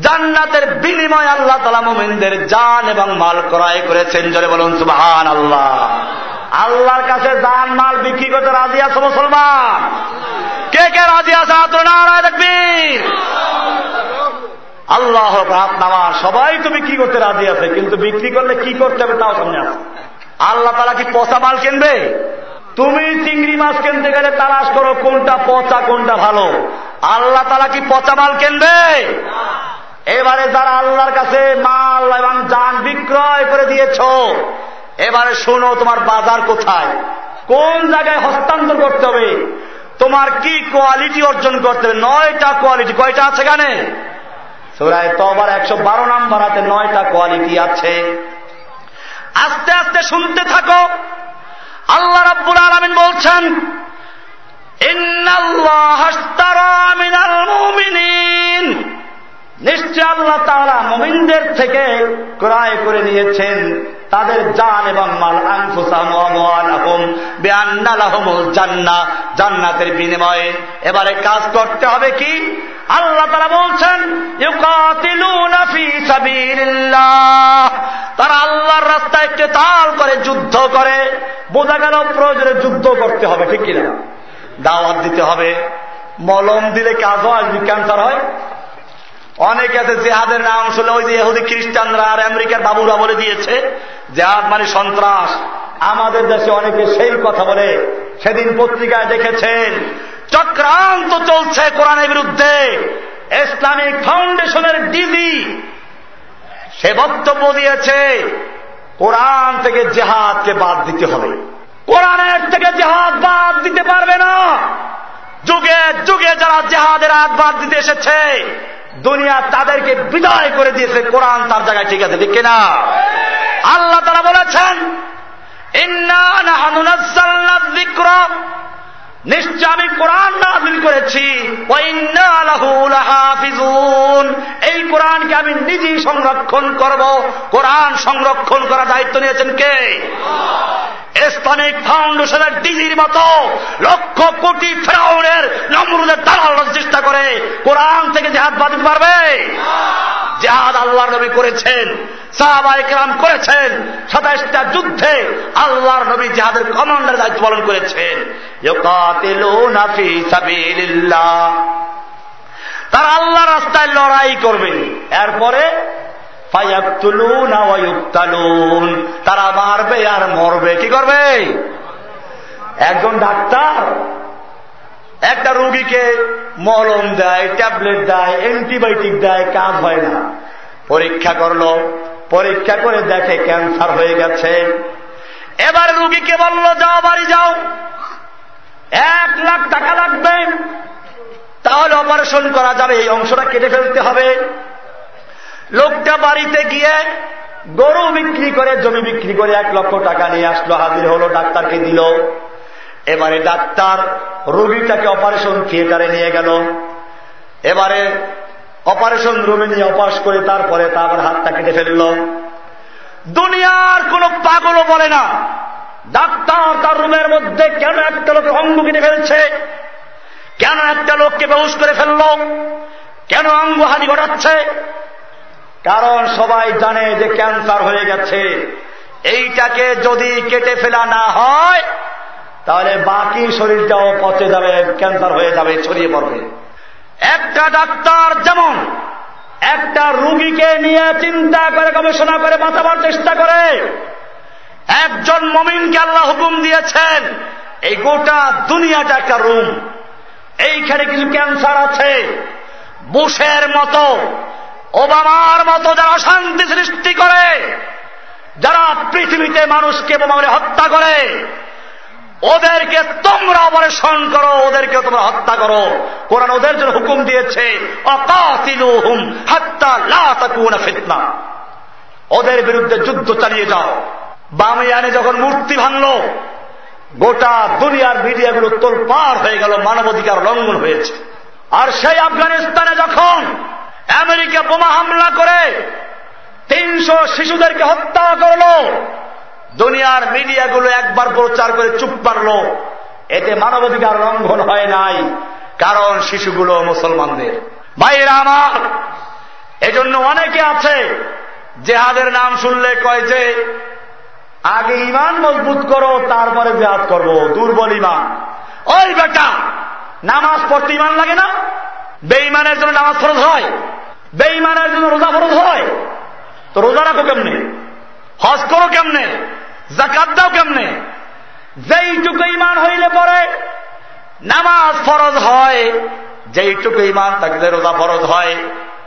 জান্নাতের বিনিময় আল্লাহ তালা মোমিনদের জান এবং মাল ক্রয় করেছেন। জলে বলুন সুবাহান আল্লাহ আল্লাহর কাছে জান, মাল বিক্রি করতে রাজি আছে মুসলমান? কে কে রাজি আছে? নারায় দেখবি আল্লাহ হাত নামা সবাই তুমি কি করতে রাজি আছে, কিন্তু বিক্রি করলে কি করতে হবে তাও সামনে আছে। আল্লাহ তালা কি পচা মাল কিনবে? তুমি চিংড়ি মাছ কিনতে গেলে তালাশ করো কোনটা পচা, কোনটা ভালো। আল্লাহ তালা কি পচা মাল কিনবে? এবারে যারা আল্লাহর কাছে মাল এবং যান বিক্রয় করে দিয়েছ, এবারে শোনো তোমার বাজার কোথায়? কোন জায়গায় হস্তান্তর করতে হবে? তোমার কি কোয়ালিটি অর্জন করতে হবে? নয়টা কোয়ালিটি কয়টা আছে গানে সুরায় তো আবার একশো বারো নাম্বার হাতে নয়টা কোয়ালিটি আছে। আস্তে আস্তে শুনতে থাকো। আল্লাহ রাব্বুল আলমিন বলছেন নিশ্চয় আল্লাহ তারা মমিনদের থেকে ক্রয় করে নিয়েছেন তাদের জান এবং মাল। জান্না, জান্নাতের বিনিময়ে। এবারে কাজ করতে হবে কি? আল্লাহ তারা বলছেন তারা আল্লাহর রাস্তায় একটু তাল করে যুদ্ধ করে। বোঝা গেল প্রয়োজনে যুদ্ধ করতে হবে, ঠিক কিনা? দাওয়াত দিতে হবে। মলম দিলে কাজ হয় ক্যান্সার হয়। অনেকে আছে জেহাদের নাম শুনলে ওই যে এহুদি খ্রিস্টানরা আর আমেরিকার বাবুরা বলে দিয়েছে, জেহাদ মানে সন্ত্রাস। আমাদের দেশে অনেকে সেই কথা বলে। সেদিন পত্রিকায় দেখেছেন, চক্রান্ত চলছে কোরআনের বিরুদ্ধে। ইসলামিক ফাউন্ডেশনের ডিজি সে বক্তব্য দিয়েছে, কোরআন থেকে জেহাদকে বাদ দিতে হবে। কোরআনের থেকে জেহাদ বাদ দিতে পারবে না। যুগে যুগে যারা জেহাদের হাত বাদ দিতে এসেছে দুনিয়া তাদেরকে বিদায় করে দিয়েছে, কোরআন তার জায়গায় ঠিক আছে, ঠিক কিনা? আল্লাহ তারা বলেছেন নিশ্চয় আমি কোরআন নাজিল করেছি এই কোরআনকে আমি নিজেই সংরক্ষণ করব। কোরআন সংরক্ষণ করার দায়িত্ব নিয়েছেন কে? ইসলামিক ফাউন্ডেশনের ডিজির মতো লক্ষ কোটি ফেরাউনের নমরুদের দালাল চেষ্টা করে। কোরআন থেকে জেহাদ বাদিতে পারবে? জেহাদ আল্লাহ নবী করেছেন সাহাবাইকরাম করেছেন, সাতাইশটা যুদ্ধে আল্লাহর নবী জেহাদের কমান্ডার দায়িত্ব পালন করেছেন। তারা আল্লাহ রাস্তায় লড়াই করবে এরপরে তারা মারবে আর মরবে। কি করবে? একজন ডাক্তার একটা রুগীকে মলম দেয়, ট্যাবলেট দেয়, অ্যান্টিবায়োটিক দেয়, কাজ হয় না। পরীক্ষা করল। পরীক্ষা করে দেখে ক্যান্সার হয়ে গেছে। এবার রুগীকে বলল, যাও, বাড়ি যাও। এক লাখ টাকা লাগবে। তাহলে অপারেশন করা যাবে। এই অংশটা কেটে ফেলতে হবে। লোকটা বাড়িতে গিয়ে গরু বিক্রি করে, জমি বিক্রি করে এক লক্ষ টাকা নিয়ে আসলো, হাজির হলো, ডাক্তারকে দিল। এবারে ডাক্তার রোগীটাকে অপারেশন থিয়েটারে নিয়ে গেল। এবারে অপারেশন রুমে নিয়ে অপাস করে তারপরে তারপর হাতটা কেটে ফেলল। দুনিয়ার কোন পাগলও বলে না, ডাক্তার তার রুমের মধ্যে কেন একটা লোকের অঙ্গ কেটে ফেলছে? কেন একটা লোককে বেউস করে ফেলল? কেন অঙ্গহানি ঘটাচ্ছে? কারণ সবাই জানে যে ক্যান্সার হয়ে গেছে। এইটাকে যদি কেটে ফেলা না হয়, তাহলে বাকি শরীরটাও পচে যাবে, ক্যান্সার হয়ে যাবে, ছড়িয়ে পড়বে। একটা ডাক্তার যেমন একটা রুগীকে নিয়ে চিন্তা করে, গবেষণা করে, বাঁচাবার চেষ্টা করে। একজন মমিনকে আল্লাহ হুকুম দিয়েছেন, এই গোটা দুনিয়াটা একটা রুম। এইখানে কিছু ক্যান্সার আছে। বুশের মতো ওবামার মতো যারা অশান্তি সৃষ্টি করে, যারা পৃথিবীতে মানুষকে বোমা হত্যা করে, ওদেরকে তোমরা অপারেশন করো, ওদেরকে তোমরা হত্যা করো। কোরআন ওদের জন্য হুকুম দিয়েছে ফিতনা। ওদের বিরুদ্ধে যুদ্ধ চালিয়ে যাও। বামিয়ানে যখন মূর্তি ভাঙল, গোটা দুনিয়ার মিডিয়াগুলো তোলপার হয়ে গেল, মানবাধিকার লঙ্ঘন হয়েছে। আর সেই আফগানিস্তানে যখন আমেরিকা বোমা হামলা করে তিনশো শিশুদেরকে হত্যা করল। দুনিয়ার মিডিয়াগুলো একবার প্রচার করে চুপ পারল। এতে মানবাধিকার লঙ্ঘন হয় নাই, কারণ শিশুগুলো মুসলমানদের। ভাইরা আমার, এজন্য অনেকে আছে, জেহাদের নাম শুনলে কয় যে, আগে ইমান মজবুত করো, তারপরে জেহাদ করব। দুর্বল ইমান ওই বেটা, নামাজ পড়তে ইমান লাগে না? বেইমানের জন্য নামাজ ফরজ হয় বেইমানের জন্য রোজা ফরজ হয়। তো রোজা রাখো কেমনে? হজ করো কেমনে? জাকাত দাও কেমনে? যেইটুকু ইমান হইলে পরে নামাজ ফরজ হয়, যেইটুকু ইমান থাকলে রোজা ফরজ হয়,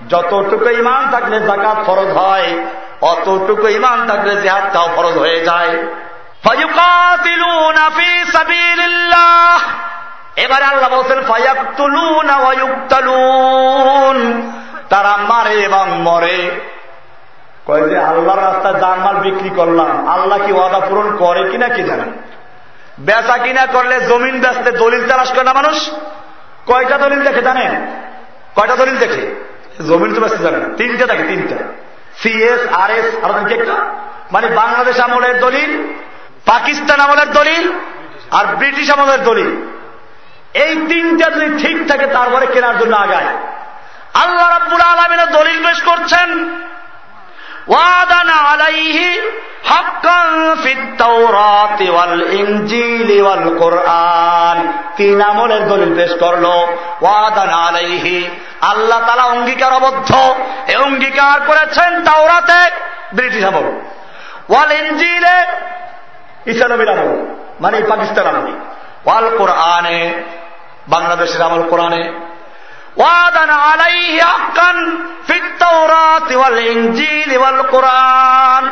যতটুকু ইমান থাকলে জাকাত ফরজ হয়, অতটুকু ইমান থাকলে জেহাদ তাও ফরজ হয়ে যায়। এবারে আল্লাহ বলছেন ফায়াকুলুন তারা মারে এবং মরে। কয় যে আল্লাহর রাস্তায় জানমাল বিক্রি করলাম, আল্লাহ কি ওয়াদা পূরণ করে কিনা কি জানেন বেচা কিনা করলে জমিন বেচতে দলিল তালাশ করে না মানুষ? কয়টা দলিল দেখে জানেন? কয়টা দলিল দেখে? জমিন তো বেচতে জানে না। তিনটা দেখে, তিনটা। সিএস আর এস আর একটা? মানে বাংলাদেশ আমলের দলিল, পাকিস্তান আমলের দলিল, আর ব্রিটিশ আমলের দলিল। এই তিনটা যদি ঠিক থাকে, তারপরে কেনার জন্য আগায়। আল্লাহ রাব্বুল আলমিনের দলিল পেশ করছেন, ওয়াদানা আলাইহি হাক্কান ফিত তাওরাতি ওয়াল ইনজিলি ওয়াল কোরআন। তিন আমলের দলিল পেশ করল, ওয়াদানা আলাইহি। আল্লাহ তালা অঙ্গীকারবদ্ধ। এ অঙ্গীকার করেছেন তাওরাতে ব্রিটিশ আমল, ওয়াল ইনজিলে ইসলামীর আমল মানে পাকিস্তান আমল, ওয়াল কোরআনে বাংলাদেশের আমল কোরআনে, ওয়াদান কোরআন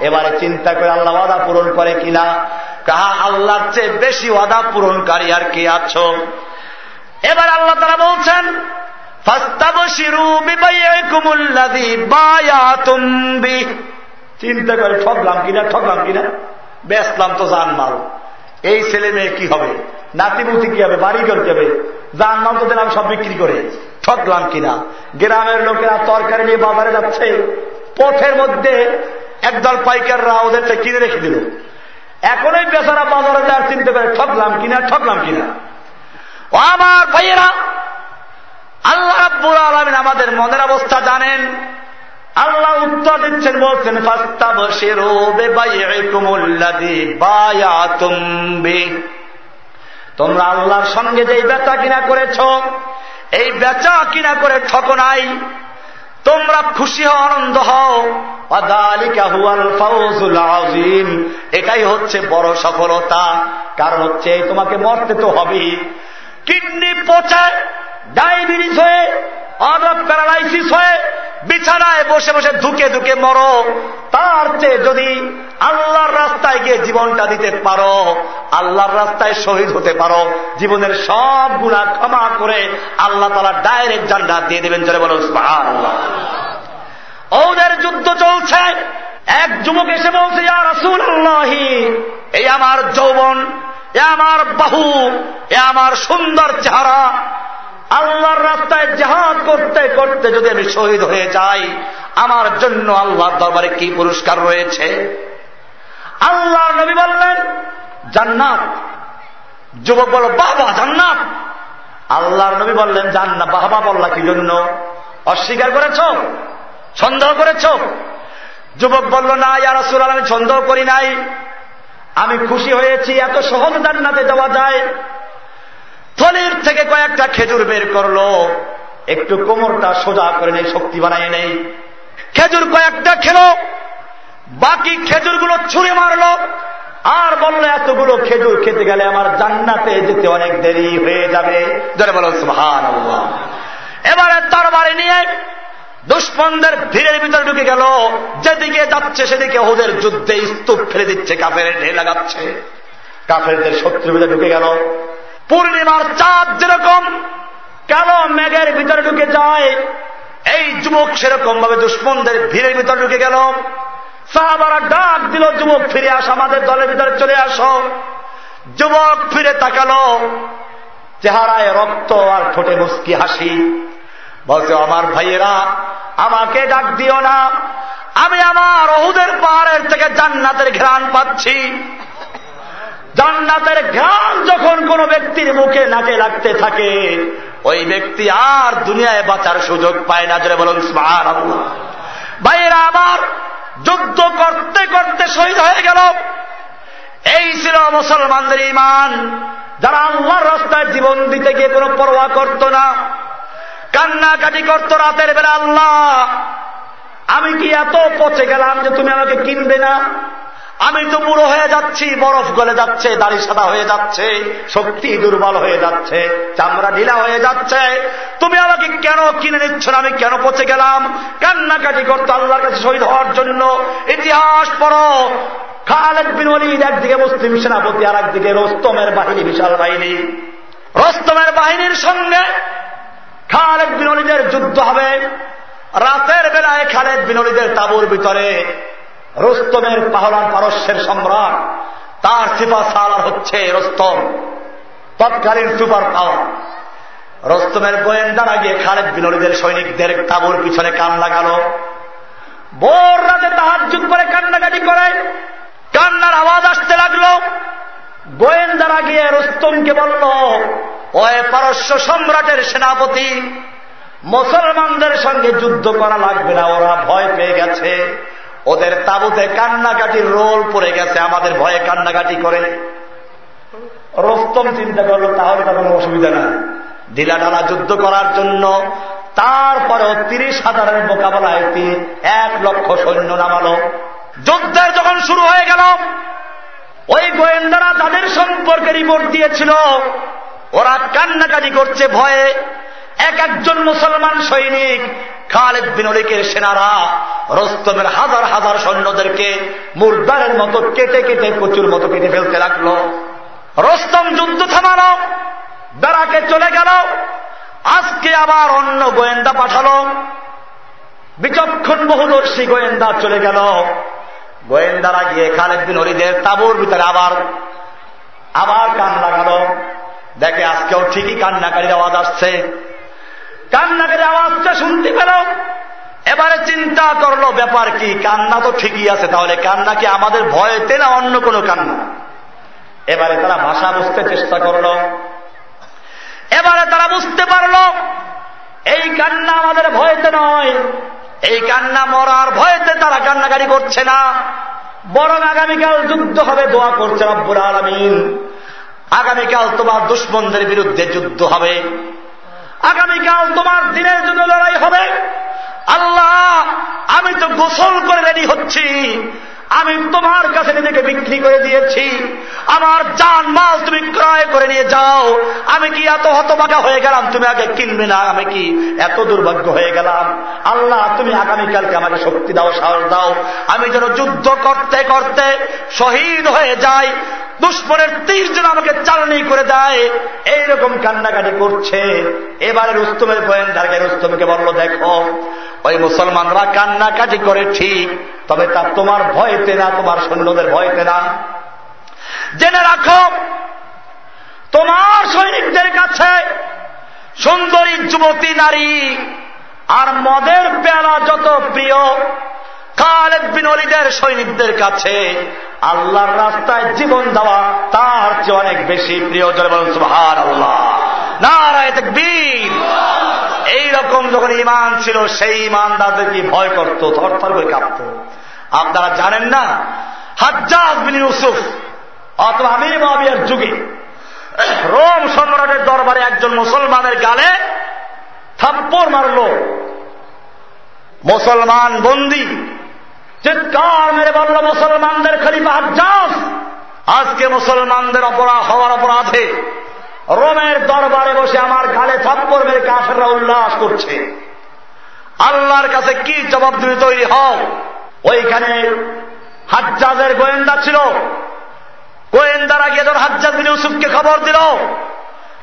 এবারে চিন্তা করে আল্লাহ ওয়াদা পূরণ করে কিনা? কাহা আল্লাহর চেয়ে বেশি ওয়াদা পূরণকারী আর কি আছো? এবার আল্লাহ তারা বলছেন চিন্তা করে ঠকলাম কিনা? ঠকলাম কিনা? বেসলাম তো জান মাল এই ছেলে মেয়ে কি হবে? নাতিপুতি কি হবে? বাড়ি করতে হবে? যান মাল তো দিলাম সব বিক্রি করে ঠকলাম কিনা? গ্রামের লোকেরা তরকারি নিয়ে বাজারে যাচ্ছে। পথের মধ্যে একদল পাইকাররা ওদেরটা কিনে রেখে দিল। এখনই পেশারা বাজারে যাওয়ার চিন্তা করে ঠকলাম কিনা ঠকলাম কিনা? আমার ভাইয়েরা, আল্লাহ রাব্বুল আলমিন আমাদের মনের অবস্থা জানেন। আল্লাহ উত্তর দিচ্ছেন, বলছেন তোমরা আল্লাহর সঙ্গে যে বেচা কিনা করেছ, এই বেচা কিনা করে ঠক নাই। তোমরা খুশি হও, আনন্দ হও। এটাই হচ্ছে বড় সফলতা। কারণ হচ্ছে তোমাকে মরতে তো হবেই। কিডনি পচে, ডায়াবেটিস হয়ে অনক প্যারালাইসিস হয়ে, বিছানায় বসে বসে ধুকে ধুকে মরো। তার চেয়ে যদি আল্লাহর রাস্তায় গিয়ে জীবনটা দিতে পারো, আল্লাহর রাস্তায় শহীদ হতে পারো, জীবনের সব গুণা ক্ষমা করে আল্লাহ তালা ডাইরেক্ট জান্নাত দিয়ে দেবেন। জলে বলো আল্লাহ ওদের যুদ্ধ চলছে এক যুবক এসে বলছে রাসুল এই আমার যৌবন, এ আমার বাহু, এ আমার সুন্দর চেহারা। আল্লাহর রাস্তায় জাহাজ করতে করতে যদি আমি শহীদ হয়ে যাই, আমার জন্য আল্লাহর দরবারে কি পুরস্কার রয়েছে? আল্লাহ নবী বললেন, জান্নাত। যুবক বল বাবা, জান্নাত। আল্লাহর নবী বললেন, জান্নাত, বাবা, বললা কি জন্য? অস্বীকার করেছ? সন্দেহ করেছ? যুবক বলল, না ইয়ারসুল আমি সন্দেহ করি নাই। আমি খুশি হয়েছি, এত সহজ জান্নাতে যাওয়া যায়। থলির থেকে কয়েকটা খেজুর বের করল। একটু কোমরটা সোজা করে নেই, শক্তি বানায় নেই। খেজুর কয়েকটা খেলো। বাকি খেজুরগুলো ছুঁড়ে মারলো। আর বলল, এতগুলো খেজুর খেতে গেলে আমার জান্নাতে যেতে অনেক দেরি হয়ে যাবে। যারা বলো সুহান এবারে তরবারি নিয়ে দুষ্মনদের ভিড়ের ভিতরে ঢুকে গেল। যেদিকে যাচ্ছে সেদিকে ওদের যুদ্ধে স্তূপ ফেলে দিচ্ছে কাফের ঢেলে লাগাচ্ছে। কাফেরদের শত্রু ভিতরে ঢুকে গেল। পূর্ণিমার চাঁদ যেরকম, কালো মেঘের ভিতরে ঢুকে যায়, এই যুবক সেরকম ভাবে দুশ্মনদের ভিড়ের ভিতরে ঢুকে গেল। সাহাবারা ডাক দিল, যুবক, ফিরে আস আমাদের দলের ভিতরে চলে আসো। যুবক ফিরে তাকালো, চেহারায় রক্ত আর ঠোঁটে মুস্কি হাসি। বলছে, আমার ভাইয়েরা, আমাকে ডাক দিও না। আমি আমার অহুদের পাহাড়ের থেকে জান্নাতের ঘ্রাণ পাচ্ছি। জান্নাতের ঘ্রাণ যখন কোন ব্যক্তির মুখে নাকে লাগতে থাকে, ওই ব্যক্তি আর দুনিয়ায় বাঁচার সুযোগ পায় না। জেনে বলুন ভাইয়েরা, আমার যুদ্ধ করতে করতে শহীদ হয়ে গেল। এই ছিল মুসলমানদের ইমান যারা আল্লাহর রাস্তায় জীবন দিতে গিয়ে কোনো পরোয়া করত না কান্নাকাটি করতো রাতের বেলা, আল্লাহ, আমি কি এত পচে গেলাম যে তুমি আমাকে কিনবে না? আমি তো বুড়ো হয়ে যাচ্ছি, বরফ গলে যাচ্ছে, দাড়ি সাদা হয়ে যাচ্ছে, শক্তি দুর্বল হয়ে যাচ্ছে, চামড়া ঢিলা হয়ে যাচ্ছে। তুমি আমাকে কেন কিনে নিচ্ছ না? আমি কেন পচে গেলাম? কান্নাকাটি করতো আল্লাহর কাছে শহীদ হওয়ার জন্য। ইতিহাস পড়ো। খালেদ বিন ওলিদ একদিকে মুসলিম সেনাপতি আর একদিকে রোস্তমের বাহিনী, বিশাল বাহিনী। রোস্তমের বাহিনীর সঙ্গে খালেদ বিন যুদ্ধ হবে। রাতের বেলায় খালেদ বিন ওলিদের তাবুর ভিতরে রোস্তমের পাহলার পারস্যের সম্রাট, তার সিপা সালার হচ্ছে রোস্তম, তৎকালীন সুপার পাওয়ার। রোস্তমের গোয়েন্দারা গিয়ে খালেদ বিনরীদের সৈনিকদের তাবুর পিছনে কান লাগালো। বোর রাতে তাহার যুগ করে কান্নাকাটি করে, কান্নার আওয়াজ আসতে লাগল। গোয়েন্দারা গিয়ে রুস্তমকে বলল, ওই পারস্য সম্রাটের সেনাপতি, মুসলমানদের সঙ্গে যুদ্ধ করা লাগবে না, ওরা ভয় পেয়ে গেছে। ওদের তাবুতে কান্নাকাটির রোল পড়ে গেছে, আমাদের ভয়ে কান্নাকাটি করে। রস্তম চিন্তা করল, তাহলে তো কোনো অসুবিধা না। ঢিলা ঢালা যুদ্ধ করার জন্য তারপরেও তিরিশ হাজারের মোকাবেলায় তিনি এক লক্ষ সৈন্য নামালো। যুদ্ধের যখন শুরু হয়ে গেল ওই গোয়েন্দারা তাদের সম্পর্কে রিপোর্ট দিয়েছিল। ওরা কান্নাকাটি করছে ভয়ে। এক একজন মুসলমান সৈনিক, খালেদ বিনলিকের সেনারা রস্তমের হাজার হাজার সৈন্যদেরকে মুরদারের মতো কেটে কেটে প্রচুর মতো কেটে ফেলতে লাগল। রস্তম যুদ্ধ থামালো বেড়াকে চলে গেল। আজকে আবার অন্য গোয়েন্দা পাঠালো। বিচক্ষণ বহুদর্শী গোয়েন্দা চলে গেল। গোয়েন্দারা গিয়ে খালেদ বিন হরিদের তাবুর ভিতরে আবার আবার কান লাগালো দেখে আজকেও ঠিকই কান্নাকারীর আওয়াজ আসছে। কান্নাকারী আওয়াজটা শুনতে পেল, এবারে চিন্তা করল, ব্যাপার কি? কান্না তো ঠিকই আছে, তাহলে কান্না কি আমাদের ভয়তে না অন্য কোনো কান্না? এবারে তারা ভাষা বুঝতে চেষ্টা করল। এবারে তারা বুঝতে পারল, এই কান্না আমাদের ভয়তে নয়। এই কান্না মরার ভয়েতে তারা কান্নাকারি করছে না। বরং আগামীকাল যুদ্ধ হবে, দোয়া করছে রব্বুর আলমিন। আগামীকাল তোমার দুশ্মনদের বিরুদ্ধে যুদ্ধ হবে। আগামীকাল তোমার দিনের জন্য লড়াই হবে। আল্লাহ, আমি তো গোসল করে রেডি হচ্ছি। আমি তোমার কাছে নিজেকে বিক্রি করে দিয়েছি। আমার জান মাল তুমি ক্রয় করে নিয়ে যাও। আমি কি এত হতবাকা হয়ে গেলাম, তুমি আগে কিনবে না? আমি কি এত দুর্ভাগ্য হয়ে গেলাম? আল্লাহ, তুমি আগামীকালকে আমাকে শক্তি দাও, সাহস দাও। আমি যেন যুদ্ধ করতে করতে শহীদ হয়ে যাই। দুশ্মনের তীর যেন আমাকে চালনি করে দেয়। এইরকম কান্নাকাটি করছে। এবারে রুস্তমের গোয়েন্দারকে রুস্তমকে বলল, দেখো ওই মুসলমানরা কান্নাকাটি করে, ঠিক। তবে তা তোমার ভয়তে না, তোমার সৈন্যদের ভয়তে না। জেনে রাখো, তোমার সৈনিকদের কাছে সুন্দরী যুবতী, নারী আর মদের পেলা যত প্রিয়, খালেদ বিনলিদের সৈনিকদের কাছে আল্লাহর রাস্তায় জীবন দেওয়া তার চেয়ে অনেক বেশি প্রিয়। জলে বলুন সুহার আল্লাহ নারায় বীর এইরকম যখন ইমান ছিল, সেই ইমানদারদেরকে ভয় করত থরথর করে কাঁপত। আপনারা জানেন না, হাজ্জাজ বিন ইউসুফ অথবা আমির মহাবিয়ার যুগে রোম সম্রাটের দরবারে একজন মুসলমানের গালে থাপ্পড় মারল। মুসলমান বন্দী, চিৎকার মেরে বলল, মুসলমানদের খলিফা হাজ্জাজ, আজকে মুসলমানদের অপরাধ হওয়ার অপরাধে রোমের দরবারে বসে আমার গালে থাপ্পড় মেরে কাফেররা উল্লাস করছে। আল্লাহর কাছে কি জবাব দিবে তৈরি হও? ওইখানে হাজ্জাজের গোয়েন্দা ছিল। গোয়েন্দারা গিয়ে ধর হাজ্জাজ বিন ইউসুফকে খবর দিল।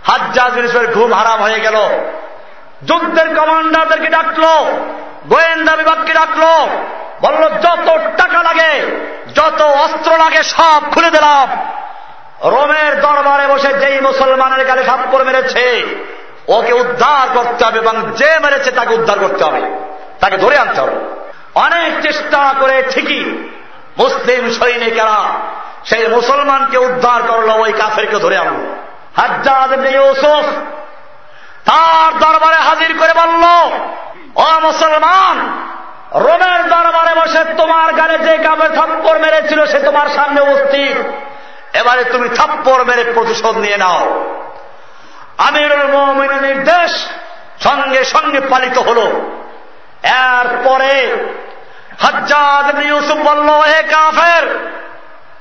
হাজ্জাজ বিন ইউসুফের ঘুম হারাম হয়ে গেল। যুদ্ধের কমান্ডারদেরকে ডাকলো। গোয়েন্দা বিভাগকে ডাকলো। বলল, যত টাকা লাগে, যত অস্ত্র লাগে, সব খুলে দিলাম। রোমের দরবারে বসে যেই মুসলমানের গালে থাপ্পড় মেরেছে, ওকে উদ্ধার করতে হবে এবং যে মেরেছে তাকে উদ্ধার করতে হবে, তাকে ধরে আনতে হবে। অনেক চেষ্টা করে ঠিকই মুসলিম সৈনিকেরা সেই মুসলমানকে উদ্ধার করল, ওই কাফেরকে ধরে আনলো। হাজ্জাদ ইউসুফ তার দরবারে হাজির করে বলল, ও মুসলমান, রোমের দরবারে বসে তোমার গালে যে কাপড় থাপ্পড় মেরেছিল সে তোমার সামনে উপস্থিত। এবারে তুমি থাপ্পড় মেরে প্রতিশোধ নিয়ে নাও। আমিরুল মোমিনের নির্দেশ সঙ্গে সঙ্গে পালিত হল। এরপরে হজ্জাদ ইউসুফ বলল হে কাফের,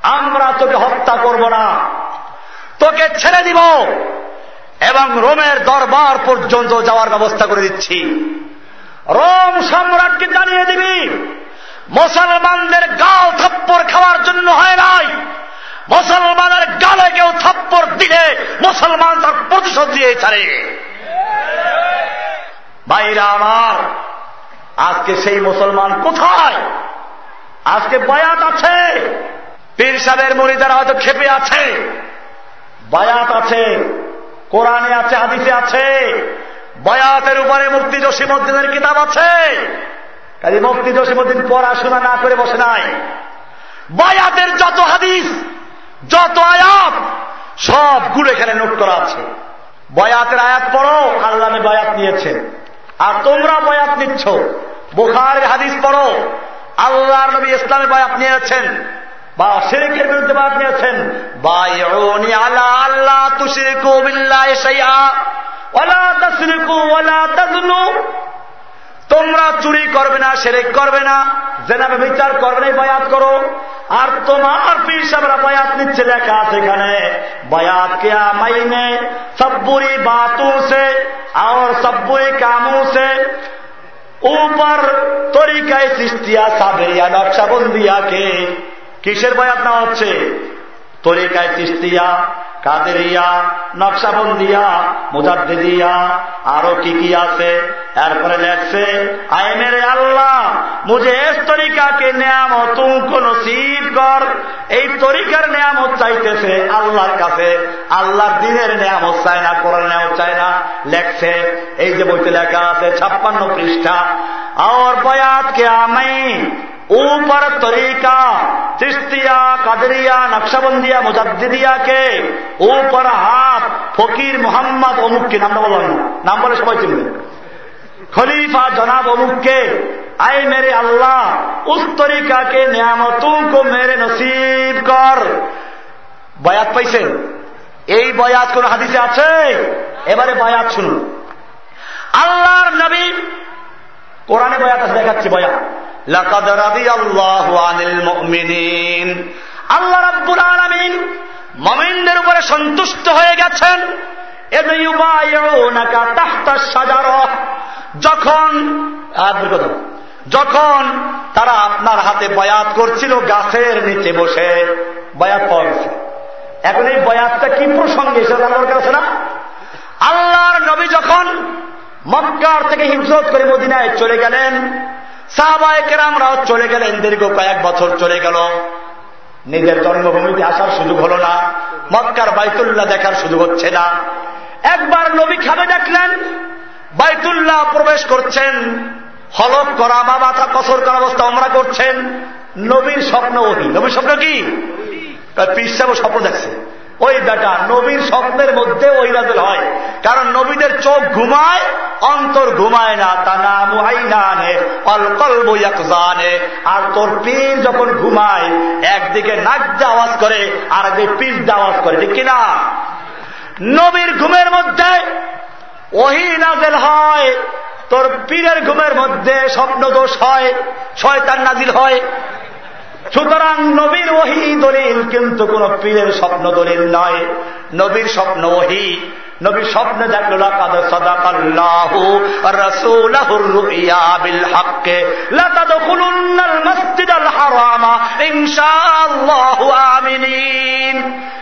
আমরা তোকে হত্যা করব না। তোকে ছেড়ে দিব এবং রোমের দরবার পর্যন্ত যাওয়ার ব্যবস্থা করে দিচ্ছি। রোম সম্রাটকে জানিয়ে দিবি, মুসলমানদের গাল থাপ্পর খাওয়ার জন্য হয় নাই। মুসলমানের গালে কেউ থাপ্পর দিলে মুসলমান তার প্রতিশোধ দিয়ে ছাড়ে ভাইরা আমার, আজকে সেই মুসলমান কোথায়? আজকে বয়াত আছে। পীর সাহেবের মরিদারা হয়তো খেপে আছে। বয়াত আছে, কোরআনে আছে, হাদিসে আছে। বয়াতের উপরে মুক্তি জসিমুদ্দিনের কিতাব আছে। কাজে মুক্তি জসিমুদ্দিন পড়াশোনা না করে বসে নাই। বয়াতের যত হাদিস যত আয়াত সবগুলো এখানে নোট করা আছে। বয়াতের আয়াত পড়ো, আল্লাহ বয়াত নিয়েছেন। আর তোমরা বয়াত নিচ্ছ। বোখারের হাদিস পড়ো, আল্লাহর নবী ইসলামের বয়াত নিয়েছেন। বা শেরেকের বিরুদ্ধে বাদ নিয়েছেন। বায়নি আলা আল্লাহ তুশরিকু বিল্লাহি শাইআ, ওয়ালা তাসরিকু ওয়ালা তাজনু তোমরা চুরি করবে না সেরেক করবে না, জেনাবে বিচার করবে না বায়াত করো। আর তোমার পীর বয়াত নিচ্ছে, লেখা আছে এখানে। বায়াত কেয়া মাইনে সব্বুরি বাতু সে আর সব্বুরি কামু সে উপর তরিকায় সৃষ্টিয়া সাবেরিয়া নকশাবন্দিয়াকে। কিসের বয়াত না হচ্ছে? তরিকায় সৃষ্টিয়া কাদেরিয়া, নকশাবন্দিয়া, মুজাদ্দিদিয়া, আরও কি কি আছে? এরপরে লেখছে, আয় মেরে আল্লাহ মুঝে এস তরিকাকে নিয়ামত কো নসিব কর। এই তরিকার নিয়ামত চাইতেছে আল্লাহর কাছে। আল্লাহর দিনের নিয়ামত চায় না কোরআন নিয়ামত চায় না। লেখছে, এই যে বইতে লেখা আছে ছাপ্পান্ন পৃষ্ঠা, আর বয়াত কে আমি ऊपर तरीका चिश्तिया कादरिया नक्शबंदिया मुजद्दिदिया के ऊपर हाथ ফকির মোহাম্মদ অমুককে নামটা বললাম না নাম বলে সবাই চিনবে খলিফা জনাব অমুককে আয় মেরে আল্লাহ উস তরিকাকে নিয়ামতোं को मेरे नसीब কর বয়াত পাইছেন এই বয়াত কোন হাদিসে আছে এবারে বয়াত শুনুন আল্লাহর নবী কোরআনে বয়াত আছে দেখাচ্ছি বয়াত লাকাদ আল্লাহ রাব্বুল আলামিন মুমিনদের উপরে সন্তুষ্ট হয়ে গেছেন। যখন যখন তারা আপনার হাতে বয়াত করছিল, গাছের নিচে বসে বয়াত পাওয়া এখন এই বয়াতটা কি প্রসঙ্গে এসে জানার কাছে না? আল্লাহর নবী যখন মক্কার থেকে হিজরত করে মদিনায় চলে গেলেন সাহবায়কেরামরাও চলে গেলেন, দীর্ঘ কয়েক বছর চলে গেল। নিজের জন্মভূমিতে আসার সুযোগ হল না, মক্কার বাইতুল্লাহ দেখার সুযোগ হচ্ছে না। একবার নবী খাবে দেখলেন, বাইতুল্লাহ প্রবেশ করছেন হলক করা বা মাথা কসর করা অবস্থা আমরা করছেন, নবীর স্বপ্ন ওহি। নবীর স্বপ্ন কি? পিসাব স্বপ্ন দেখছে। ওই বেটা নবীর স্বপ্নের মধ্যে ওই নাজল হয়। কারণ নবীদের চোখ ঘুমায়, অন্তর ঘুমায় না। তা নাম জানে আর তোর পীর যখন ঘুমায়, একদিকে নাক আওয়াজ করে আর একদিকে পিস আওয়াজ করে। ঠিক কিনা? নবীর ঘুমের মধ্যে ওহি নাজেল হয়। তোর পীরের ঘুমের মধ্যে স্বপ্ন দোষ হয়, শয়তান নাজিল হয়। সুতরাং নবীর ওহি দলিল কিন্তু কোন পীরের স্বপ্ন দলিল নয়। নবীর স্বপ্ন ওহি। নবীর স্বপ্নে দেখল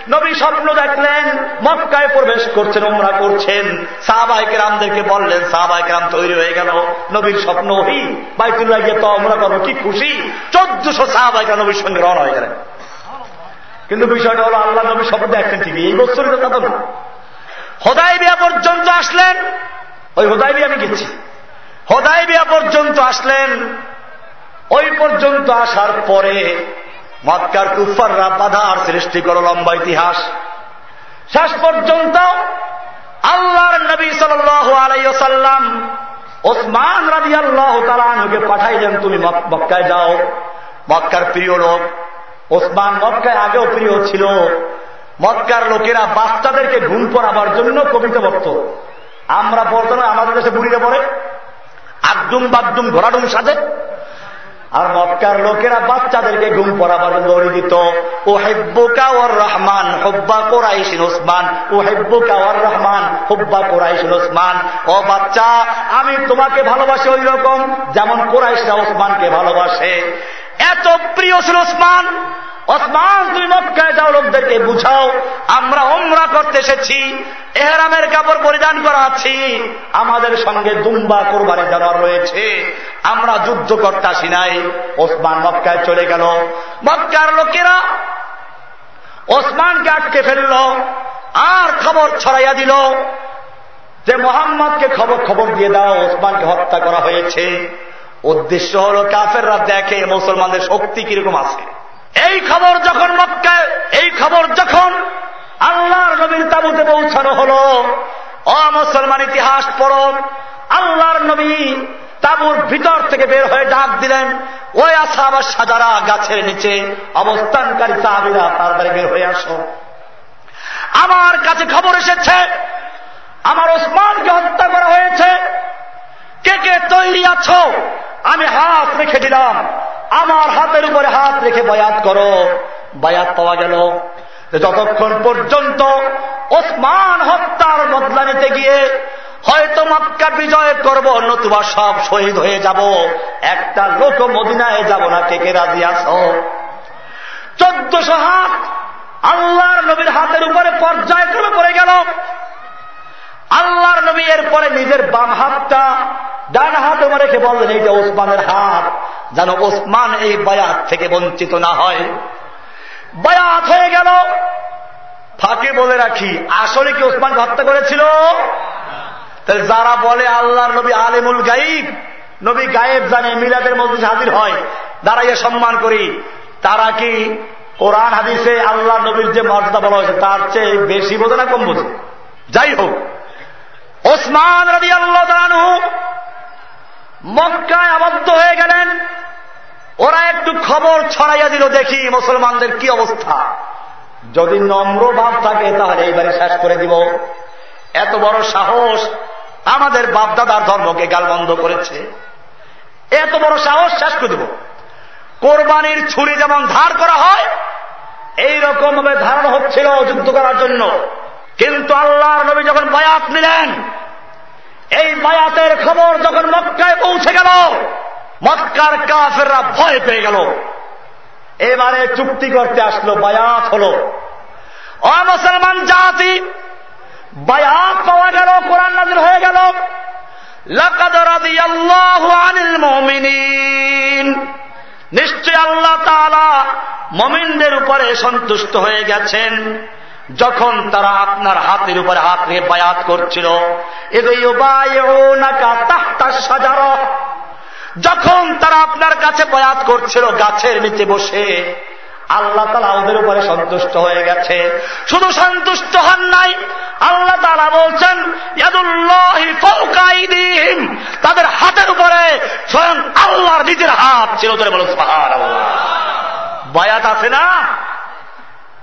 নবী স্বপ্ন দেখলেন, মক্কায় প্রবেশ করছেন, উমরা করছেন। সাহাবাহিক রামদেরকে বললেন সাহাবাহিক রাম তৈরি হয়ে গেল। নবীর স্বপ্ন ওহি। বাইতুল্লাহ গিয়ে তো আমরা কি খুশি? চোদ্দশো সাহাবাহিক নবীর সঙ্গে রওনা হয়ে গেলেন। কিন্তু বিষয়টা হলো, আল্লাহ নবী স্বপ্ন দেখছেন ঠিকই, এই বছরই তো কথা হোদাই বিয়া পর্যন্ত আসলেন। ওই হোদাই বিয়া আমি গেছি। হোদাই বিয়া পর্যন্ত আসলেন। ওই পর্যন্ত আসার পরে মক্কার কুফাররা বাধার সৃষ্টি করল লম্বা ইতিহাস। শেষ পর্যন্ত আল্লাহর নবী সাল আলাইসাল্লাম ওসমান রাজি আল্লাহ তালাকে পাঠাইলেন, তুমি মক্কায় যাও। মক্কার প্রিয় লোক, ওসমান মক্কায় আগেও প্রিয় ছিল। মক্কার লোকেরা বাচ্চাদেরকে ঘুম পড়াবার জন্য কবিতা বক্ত আমরা বলতো না, আমাদের দেশে বুড়িরে পড়ে, আদুম বাদুম ঘোরাডুম সাজে। আর মক্কার লোকেরা বাচ্চাদেরকে ঘুম পড়াবার দৌড়ি দিত ও হেব্বুকা ওর রহমান হব্বা কোরাইশিন ওসমান ও হেব্বুকা ওর রহমান হব্বা কোরাইশিন ওসমান ও বাচ্চা, আমি তোমাকে ভালোবাসি ওই রকম, যেমন কোরাইশরা ওসমানকে ভালোবাসে। এত প্রিয় ছিল ওসমান। ওসমান, তুমি মক্কায় যাও, লোকদেরকে বুঝাও। আমরা ওমরা করতে এসেছি, এহরামের কাপড় পরিধান করা আছি। আমাদের সঙ্গে দুম্বা কোরবানি জানার রয়েছে। আমরা যুদ্ধ করতে আসি নাই। ওসমান মক্কায় চলে গেল। মক্কার লোকেরা ওসমানকে আটকে ফেলল, আর খবর ছড়াইয়া দিল যে মোহাম্মদকে খবর খবর দিয়ে দাও, ওসমানকে হত্যা করা হয়েছে। উদ্দেশ্য হল কাফেররা দেখে মুসলমানদের শক্তি কীরকম আছে। এই খবর যখন মক্কায়, এই খবর যখন আল্লাহর নবীর তাবুতে পৌঁছানো হল অমুসলমান ইতিহাস পড়ো, আল্লাহর নবী তাবুর ভিতর থেকে বের হয়ে ডাক দিলেন, ওই আসা আবার সাজারা গাছের নিচে অবস্থানকারী সাহাবিরা তাড়াতাড়ি বের হয়ে আসো। আমার কাছে খবর এসেছে, আমার ওসমানকে হত্যা করা হয়েছে কে কে তৈরি আছো? আমি হাত রেখে দিলাম। আমার হাতের উপরে হাত রেখে বয়াত করো। বয়াত পাওয়া গেল। যতক্ষণ পর্যন্ত ওসমান হত্যার বদলা নিতে গিয়ে হয়তো মক্কা বিজয় করব, নতুবা সব শহীদ হয়ে যাব। একটা লোক মদিনায় যাব না, কে কে রাজি আস চোদ্দশো হাত আল্লাহর নবীর হাতের উপরে পর্যায়ক্রমে পড়ে গেল। আল্লাহর নবী এর পরে নিজের বাম হাতটা ডান হাত রেখে বললেন এইটা ওসমানের হাত, যেন ওসমান এই বয়াত থেকে বঞ্চিত না হয়। বয়াত হয়ে গেল। ফাঁকে বলে রাখি, আসলে কি ওসমান হত্যা করেছিল? তাহলে যারা বলে আল্লাহর নবী আলেমুল গাইব নবী গায়েব জানে মিলাদের মধ্যে হাজির হয়, দাঁড়াইয়া সম্মান করি, তারা কি কোরআন, হাদিসে আল্লাহ নবীর যে মর্যাদা বলা হয়েছে, তার চেয়ে বেশি বোঝে না কম বোঝে? যাই হোক, ওসমান রাজি আল্লাহ মক্কায় আবদ্ধ হয়ে গেলেন। ওরা একটু খবর ছড়াইয়া দিল, দেখি মুসলমানদের কি অবস্থা। যদি নম্র ভাব থাকে, তাহলে এইবারে শেষ করে দিব। এত বড় সাহস আমাদের বাপদাদার ধর্মকে গালবন্ধ করেছে। এত বড় সাহস শেষ করে দেব। কোরবানির ছুরি যেমন ধার করা হয় এই রকম ভাবে ধারণ হচ্ছিল যুদ্ধ করার জন্য। কিন্তু আল্লাহর নবী যখন বায়াত নিলেন এই মায়াতের খবর যখন মক্কায় পৌঁছে গেল, মক্কার কাফেররা ভয় পেয়ে গেল। এবারে চুক্তি করতে আসলো, বায়াত হল। অমুসলমান জাতি, বায়াত পাওয়া গেল, কোরআন নাজির হয়ে গেল। নিশ্চয় আল্লাহ তালা মমিনদের উপরে সন্তুষ্ট হয়ে গেছেন। যখন তারা আপনার হাতের উপরে হাত রেখে বায়াত করছিল যখন তারা আপনার কাছে বয়াত করছিল গাছের নিচে বসে, আল্লাহ তালা ওদের উপরে সন্তুষ্ট হয়ে গেছে। শুধু সন্তুষ্ট হন নাই, আল্লাহ তালা বলছেন তাদের হাতের উপরে স্বয়ং আল্লাহর নিজের হাত ছিল। বলো বয়াত আছে না?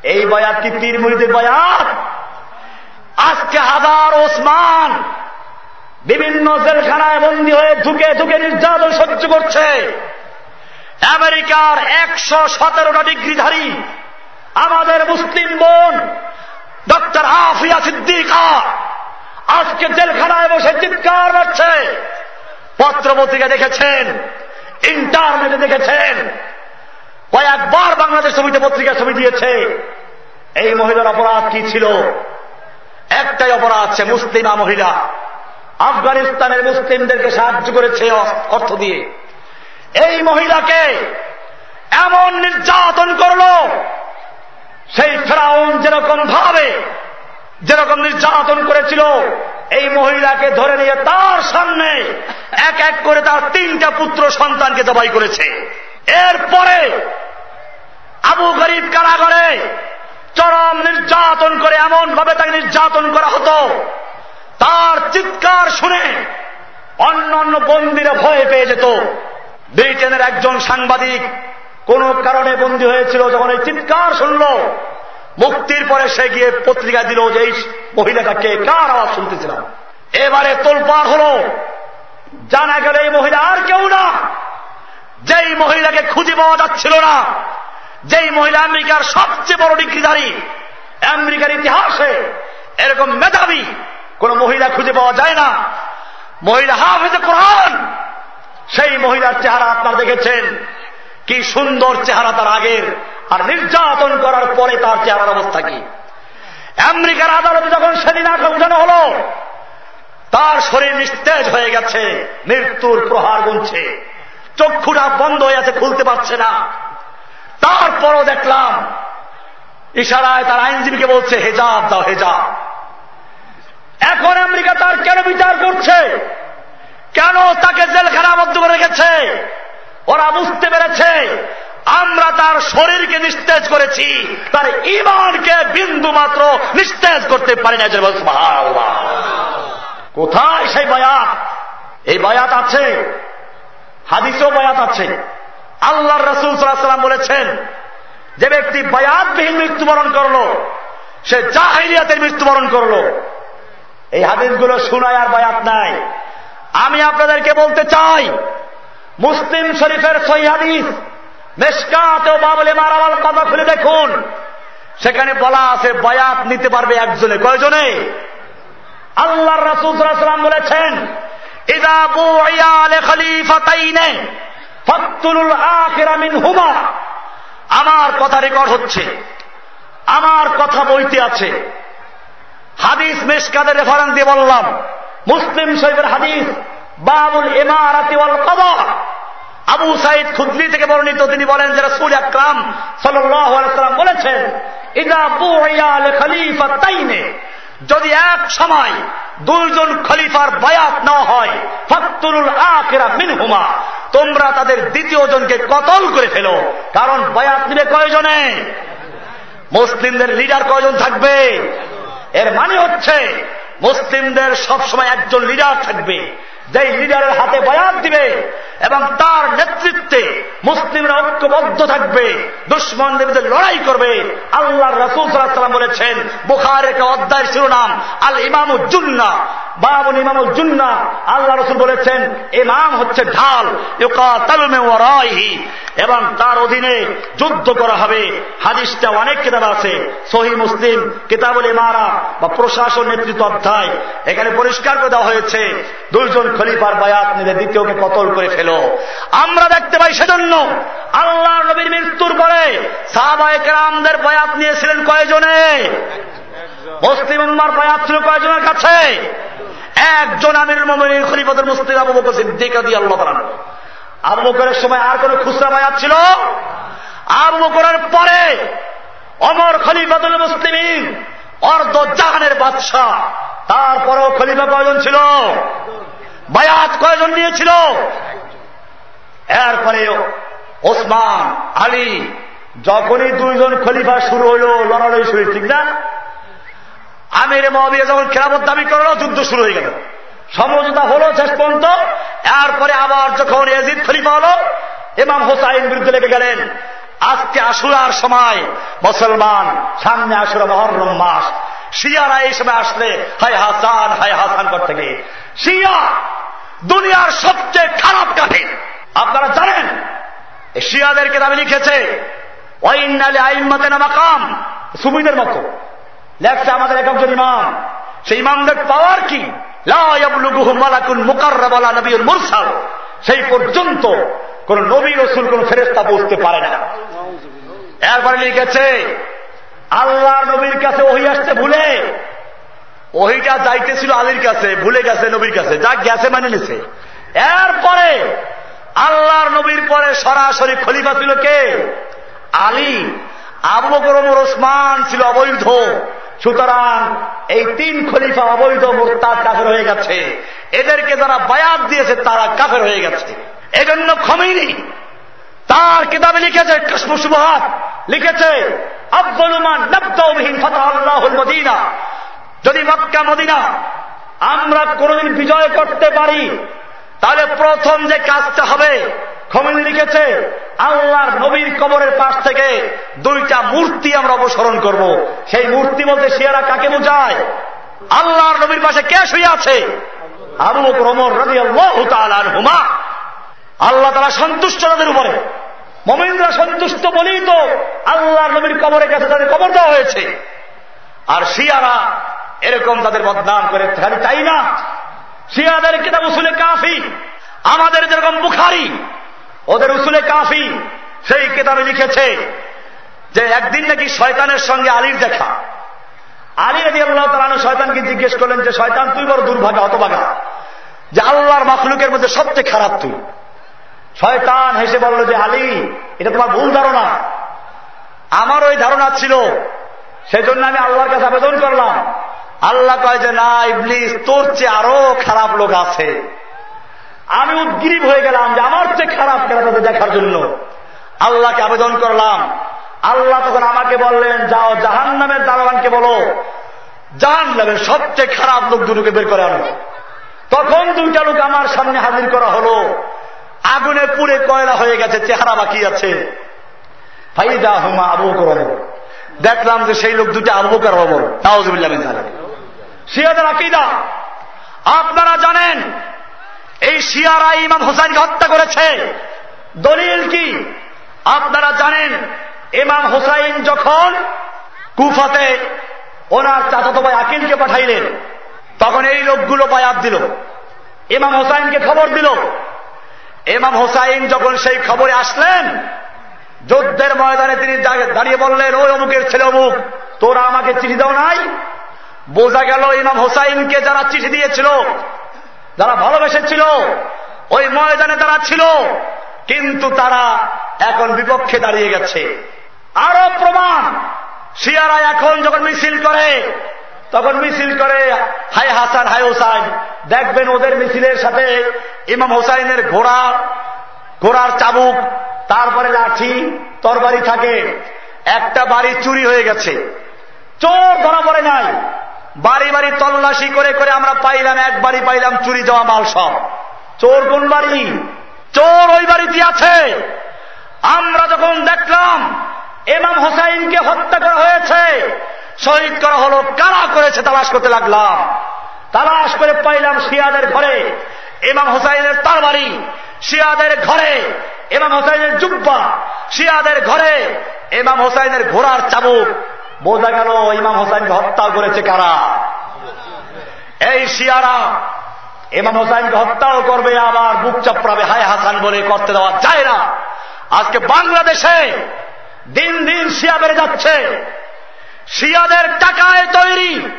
এই বয়াত কি পীর মুড়িদের বয়াত? আজকে হাজার ওসমান বিভিন্ন জেলখানায় বন্দী হয়ে ঢুকে ঢুকে নির্যাতন সহ্য করছে। আমেরিকার একশো সতেরোটা ডিগ্রিধারী, আমাদের মুসলিম বোন, ডক্টর আফিয়া সিদ্দিকা, আজকে জেলখানায় বসে চিৎকার মারছে। পত্রপত্রিকা দেখেছেন, ইন্টারনেটে দেখেছেন কয়েকবার বাংলাদেশ ছবিতে পত্রিকা ছবি দিয়েছে। এই মহিলার অপরাধ কি ছিল? একটাই অপরাধ আছে মুসলিমা মহিলা। আফগানিস্তানের মুসলিমদেরকে সাহায্য করেছে অর্থ দিয়ে। এই মহিলাকে এমন নির্যাতন করল, সেই ফেরাউন যেরকম ভাবে, যেরকম নির্যাতন করেছিল, এই মহিলাকে ধরে নিয়ে তার সামনে এক এক করে তার তিনটা পুত্র সন্তানকে জবাই করেছে। এরপরে আবু গরিব কারাগারে চরম নির্যাতন করে এমন ভাবে তাকে নির্যাতন করা হতো। তার চিৎকার শুনে অন্য অন্য বন্দিরা ভয় পেয়ে যেত। ব্রিটেনের একজন সাংবাদিক কোন কারণে বন্দী হয়েছিল, যখন এই চিৎকার শুনল, মুক্তির পরে সে গিয়ে পত্রিকা দিল যে এই মহিলাটাকে কার আওয়াজ শুনতেছিলাম। এবারে তোলপাড় হল। জানা গেল এই মহিলা আর কেউ না। যেই মহিলাকে খুঁজে পাওয়া যাচ্ছিল না, যেই মহিলা আমেরিকার সবচেয়ে বড় ডিগ্রিধারী, আমেরিকার ইতিহাসে এরকম মেধাবী কোন মহিলা খুঁজে পাওয়া যায় না। মহিলা হাফেজে কোরআন, সেই মহিলার চেহারা আপনারা দেখেছেন। কি সুন্দর চেহারা তার আগের, আর নির্যাতন করার পরে তার চেহারার অবস্থা কি? আমেরিকার আদালতে যখন সেদিন আঁকা উঠানো হল, তার শরীর নিস্তেজ হয়ে গেছে, মৃত্যুর প্রহার গুনছে। চক্ষুটা বন্ধ হয়ে আছে, খুলতে পারছে না। তারপরও দেখলাম, ইশারায় তার আইনজীবীকে বলছে, হেজাব দাও, হেজাব। এখন আমেরিকা তার কেন বিচার করছে? কেন তাকে জেলখানা বদ্ধ করে রেখেছে? ওরা বুঝতে পেরেছে, আমরা তার শরীরকে নিস্তেজ করেছি। তার ইমানকে বিন্দু মাত্র নিস্তেজ করতে পারি না কোথায় সেই বায়াত? এই বায়াত আছে হাদিসেও বায়াত আছে। আল্লাহ রসুল সাল্লাম বলেছেন, যে ব্যক্তি বায়াতবিহীন মৃত্যুবরণ করল, সে যা জাহিলিয়াতের মৃত্যুবরণ করল। এই হাদিসগুলো শোনায় আর বায়াত নাই। আমি আপনাদেরকে বলতে চাই, মুসলিম শরীফের সই হাদিস মেসকাতেও বাবলে মারাল কথা খুলে দেখুন। সেখানে বলা আছে, বায়াত নিতে পারবে একজনে। কয়জনে? আল্লাহ রাসুলাম বলেছেন হুমা আমার কথা রেকর্ড হচ্ছে। আমার কথা বইতে আছে। হাদিস মেসকাদের রেফারেন্স দিয়ে বললাম। মুসলিম শরীফের হাদিস, বাবুল ইমারাতি ওয়াল কদা। আবু সাইদ খুদ্লি থেকে বর্ণিত, তিনি বলেন যে রসুল আকরাম সাল্লাম বলেছেন, ইদা বুয়াল খলিফা তাইনে যদি এক সময় দুইজন খলিফার বায়াত না হয় ফতুরুল আখেরা মিনহুমা, তোমরা তাদের দ্বিতীয় জনকে কতল করে ফেলো? কারণ বায়াত নিবে কয়জনে? মুসলিমদের লিডার কয়জন থাকবে? এর মানে হচ্ছে, মুসলিমদের সবসময় একজন লিডার থাকবে। যেই লিডারের হাতে বয়ান দিবে এবং তার নেতৃত্বে মুসলিমরা ঐক্যবদ্ধ থাকবে, দুশ্মনদের বিরুদ্ধে লড়াই করবে আল্লাহ রসুল সাল্লাম বলেছেন বুখার একটা অধ্যায় শিরোনাম আল ইমামুজ্জুন্না বাবুল ইমামুজ্জুন্না আল্লাহ রসুল বলেছেন, ইমাম হচ্ছে ঢাল এবং তার অধীনে যুদ্ধ করা হবে। হাদিসটা অনেক কিতাব আছে সহি মুসলিম, কিতাবুল ইমারা বা প্রশাসন নেতৃত্ব অধ্যায়, এখানে পরিষ্কার করে দেওয়া হয়েছে দুইজন খলিফার বায়াত নিলে দ্বিতীয়কে কতল করে ফেলো। আমরা দেখতে পাই সেজন্য আল্লাহ নবীর মৃত্যুর পরে সাহাবাহামদের বয়াত নিয়েছিলেন কয়জনে? মুসলিম উম্মার বয়াত ছিল কয়জনের কাছে? একজন আমির মোমিন খলিফাতুল মুসলিম আবু বকর সিদ্দিক দিয়ে আল্লাহ তাআলা আবু বকরের সময় আর কোন খুচরা বায়াত ছিল? আবু বকরের পরে অমর খলিফাতুল মুসলিম অর্ধ জাহানের বাদশাহ তারপরেও খলিফা কয়জন ছিল? বায়াত কয়জন নিয়েছিল? এরপরে ওসমান, আলী, যখনই দুইজন খলিফা শুরু হইল, লড়াই শুরু ঠিক না? আমির মহাবিয়া যখন খেলাফত দাবি করল, যুদ্ধ শুরু হয়ে গেল। সমঝোতা হলো শেষ পর্যন্ত। এরপরে আবার যখন এজিদ খলিফা হল, ইমাম হোসাইন বিরুদ্ধে লেগে গেলেন। আজকে আসুরার সময় মুসলমান সামনে আসুরা মহরম মাস। শিয়ারা এই সময় আসলে হাই হাসান হাই হাসান করতে গিয়ে শিয়া দুনিয়ার সবচেয়ে খারাপ কাঠে। আপনারা জানেন শিয়াদেরকে দাবি লিখেছে ওয়াইনালে আইম্মাতে নামাকাম সুমিনের মতো। লেখছে আমাদের এক একজন ইমাম, সেই ইমামদের পাওয়ার কি? মুরসাল। সেই পর্যন্ত কোন নবী রসুল কোন ফেরেস্তা বসতে পারে না। এরপরে লিখেছে আল্লাহ নবীর কাছে ওহি আসতে ভুলে। ওহিটা যাইতেছিল আলীর কাছে, ভুলে গেছে নবীর কাছে। যা গেছে মানে নিছে। এরপরে আল্লাহর নবীর পরে সরাসরি খলিফা ছিল কে? আলী। আবু বকর ওসমান ছিল অবৈধ। সুতরাং এই তিন খলিফা অবৈধ মোরতাদ কাফের হয়ে গেছে। এদেরকে যারা বায়াত দিয়েছে, তারা কাফের হয়ে গেছে। এজন্য খমেনি তার কিতাবে লিখেছে কসমুসুবাহাত লিখেছে আব্দুলমান মদিনা। যদি মক্কা, মদিনা, আমরা কোনদিন বিজয় করতে পারি, তাহলে প্রথম যে কাজটা হবে, খমিনি লিখেছে, আল্লাহর নবীর কবরের পাশ থেকে দুইটা মূর্তি আমরা অপসরণ করব। সেই মূর্তি বলতে শিয়ারা কাকে বোঝায়? আল্লাহর নবীর পাশে কে শুয়ে আছে? আবু রমর রবি হুমা আল্লাহ তারা সন্তুষ্ট তাদের উপরে। মমিনরা সন্তুষ্ট বলেই তো আল্লাহ নবীর কবরের কাছে তাদের কবর দেওয়া হয়েছে। আর শিয়ারা এরকম তাদের বদনাম করে খালি তাই না। শিয়াদের কিতাব উসুলে কাফি, আমাদের যেরকম বুখারি, ওদের উসুলে কাফি, সেই কিতাবে লিখেছে যে একদিন নাকি শয়তানের সঙ্গে আলীর দেখা। আলী রাজি আল্লাহ তালানো শয়তানকে জিজ্ঞেস করলেন যে, শয়তান, তুই বড় দুর্ভাগা, হতভাগা। যে আল্লাহর মাখলুকের মধ্যে সবচেয়ে খারাপ তুই। শয়তান হেসে বলল যে আলী এটা তোমার ভুল ধারণা। আমার ওই ধারণা ছিল সেই জন্য আমি আল্লাহর কাছে আবেদন করলাম। আল্লাহ কয় যে, না, ইবলিস, তোর চেয়ে আরও খারাপ লোক আছে। আমি উদ্গ্রীব হয়ে গেলাম যে, আমার চেয়ে খারাপ কেনা তাদের দেখার জন্য? আল্লাহকে আবেদন করলাম। আল্লাহ তখন আমাকে বললেন, যাও জাহান নামের দারোয়ানকে বলো। জাহান নামের সবচেয়ে খারাপ লোক দুটোকে বের করে আনো। তখন দুইটা লোক আমার সামনে হাজির করা হলো। আগুনে পুড়ে কয়লা হয়ে গেছে, চেহারা বাকি আছে। ফাইদা হুমা আবু দেখলাম যে সেই লোক দুটো আবু করব তাওজবিল্লাহ শিয়াদের আকিদা। আপনারা জানেন, এই শিয়ারা ইমাম হোসাইনকে হত্যা করেছে। দলিল কি? আপনারা জানেন, ইমাম হোসাইন যখন কুফাতে ওনার চাচাতো ভাই আকিলকে পাঠাইলেন, তখন এই লোকগুলো বায়াত দিল। ইমাম হোসাইনকে খবর দিল ইমাম হোসাইন যখন সেই খবরে আসলেন, যুদ্ধের ময়দানে তিনি দাঁড়িয়ে বললেন, ওই অমুকের ছেলে অমুক, তোরা আমাকে চিঠি দাও নাই? বোঝা গেল ইমাম হোসাইনকে যারা চিঠি দিয়েছিল, যারা ভালোবেসেছিল, ওই ময়দানে তারা ছিল, কিন্তু তারা এখন বিপক্ষে দাঁড়িয়ে গেছে। আরও প্রমাণ, শিয়ারা এখন যখন মিছিল করে তখন মিছিল করে, হাই হাসান, হাই হোসাইন, দেখবেন ওদের মিছিলের সাথে ইমাম হোসাইনের ঘোড়া, ঘোড়ার চাবুক, তারপরে লাঠি, তরবারি থাকে। একটা বাড়ি চুরি হয়ে গেছে। চোর ধরা পড়ে নাই। বাড়ি বাড়ি তল্লাশি করে করে আমরা পাইলাম, এক বাড়ি পাইলাম, চুরি যাওয়া মাল সব। চোর কোন বাড়ি? চোর ওই বাড়িতে আছে। আমরা যখন দেখলাম এমাম হোসাইনকে হত্যা করা হয়েছে শহীদ করা হলো। কারা করেছে তালাশ করতে লাগলাম তালাশ করে পাইলাম শিয়াদের ঘরে। এমাম হোসাইনের তার বাড়ি শিয়াদের ঘরে। এমাম হোসাইনের জুব্বা। শিয়াদের ঘরে। এমাম হোসাইনের ঘোড়ার চাবুক। বোঝা গেল ইমাম হোসাইনকে হত্যা করেছে কারা? এই শিয়ারা, ইমাম হোসাইনকে হত্যাও করবে, আবার বুক চাপড়াবে হায় হাসান বলে করতে দেওয়া যায় না। আজকে বাংলাদেশে দিন দিন শিয়া বেড়ে যাচ্ছে। শিয়াদের টাকায় তৈরি।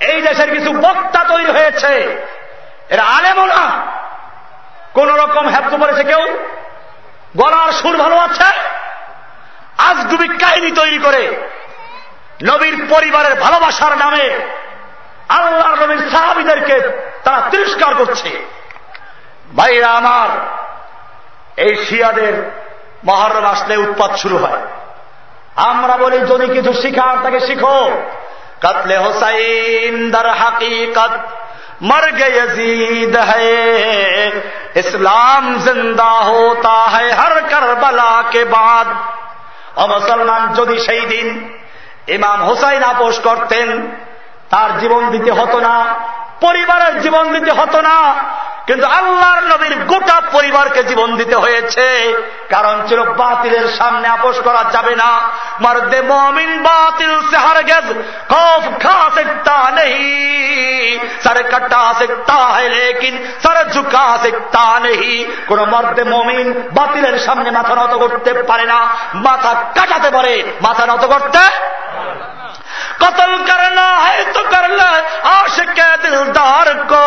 এই দেশের কিছু বক্তা তৈরি হয়েছে। এরা আলেমো না। কোন রকম হ্যাপ্ত পড়েছে কেউ? গলার সুর ভালো আছে? আজ আজগুবি কাহিনী তৈরি করে নবীর পরিবারের ভালোবাসার নামে আল্লাহ নবীর সাহাবিদেরকে তারা তিরস্কার করছে। ভাইরা আমার, এই শিয়াদের মহরম আসলে উৎপাত শুরু হয়। আমরা বলি, যদি কিছু শিখার, তাকে শিখো। কাতলে হোসাইন দার হাকিকত মর গেজিদ ইসলাম জিন্দা হোতা হ্যায় হর করবলা কে বাদ। মুসলমান, যদি সেই দিন ইমাম হোসাইন আপোষ করতেন, তার জীবন দিতে হতো না পরিবারের জীবন দিতে হতো না। কিন্তু আল্লাহর নবীর গোটা পরিবারকে জীবন দিতে হয়েছে। কারণ ছিল বাতিলের সামনে আপোষ করা যাবে না। মারদে মমিন বাতিল সে হার গেজ খফ খা সকতা নেই সারে কাটা সকতা হে লেকিন, সারে ঝুকা তা নেই কোন মর্দে মমিন বাতিলের সামনে মাথা নত করতে পারে না। মাথা কাটাতে পারে, মাথা নত করতে قتل کرنا ہے تو کر لے عاشق دلدار کو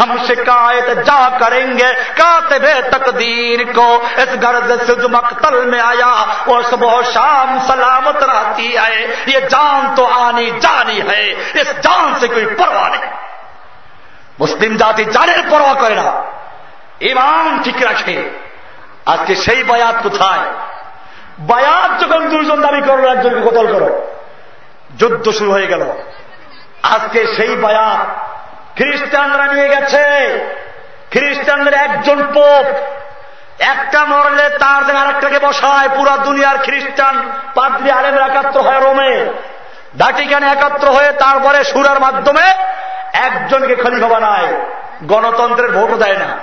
ہم شکایت جا کریں گے کاتب تقدیر کو اس گرد سز مقتل میں آیا اور صبح و شام سلامت رہتی ہے یہ جان تو آنی جانی ہے اس جان سے کوئی پرواہ نہیں মুসলিম জাতি জানের পরোয়া করে না ইমান ঠিক রাখে আজকে সেই বায়াত কোথায় বায়াত যখন দুজন দাবি করল একজনকে কোতল করো যুদ্ধ শুরু হয়ে গেল। আজকে সেই বায়াত খ্রিস্টানরা নিয়ে গেছে। খ্রিস্টানদের একজন পোপ, একটা মরলে তার দিন আরেকটাকে বসায়। পুরা দুনিয়ার খ্রিস্টান পাদ্রি আলেমের একাত্র হয় রোমে ভাটিকানে একাত্র হয়ে তারপরে সুরার মাধ্যমে একজনকে খলিফা বানায়। গণতন্ত্রের ভোটও দেয় না।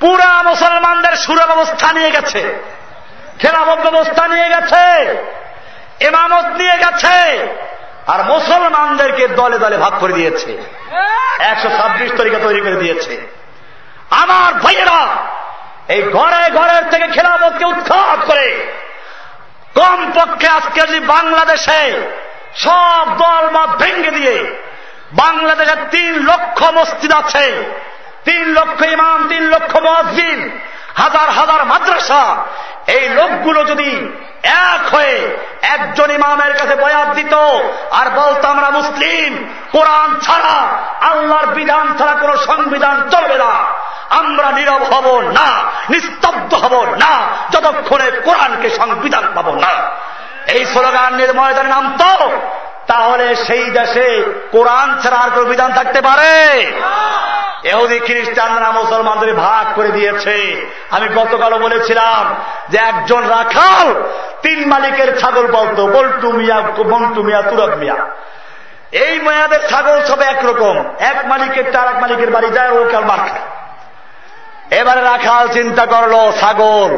পুরা মুসলমানদের সুর ব্যবস্থা নিয়ে গেছে। খেলাফত ব্যবস্থা নিয়ে গেছে। এমামত নিয়ে গেছে। আর মুসলমানদেরকে দলে দলে ভাগ করে দিয়েছে। একশো ছাব্বিশ তরিকা তৈরি করে দিয়েছে। আমার ভাইয়েরা, এই ঘরে ঘরের থেকে খেলাফতকে উৎখাত করে কম পক্ষে আজকে যদি বাংলাদেশে সব দল মত ভেঙে দিয়ে বাংলাদেশে তিন লক্ষ মসজিদ আছে, তিন লক্ষ ইমাম, তিন লক্ষ মসজিদ, হাজার হাজার মাদ্রাসা, এই লোকগুলো যদি এক হয়ে একজন ইমামের কাছে বয়াত দিত, আর বলতো, আমরা মুসলিম, কোরআন ছাড়া, আল্লাহর বিধান ছাড়া কোন সংবিধান চলবে না। আমরা নীরব হব না, নিস্তব্ধ হব না, যতক্ষণে কোরআনকে সংবিধান পাব না। এই স্লোগান নিয়ে নাম নামতো তাহলে সেই দেশে কোরআন ছাড়া আর বিধান থাকতে পারে? এহুদি খ্রিস্টানরা মুসলমানদের ভাগ করে দিয়েছে। আমি গতকালও বলেছিলাম যে একজন রাখাল, তিন মালিকের ছাগল বলতো বল্টু মিয়া, বন্টু মিয়া, তুরক মিয়া। এই মেয়াদের ছাগল সব একরকম। এক মালিকের চার এক মালিকের বাড়ি যায় ও কাল মার এবারে রাখাল চিন্তা করল, ছাগল,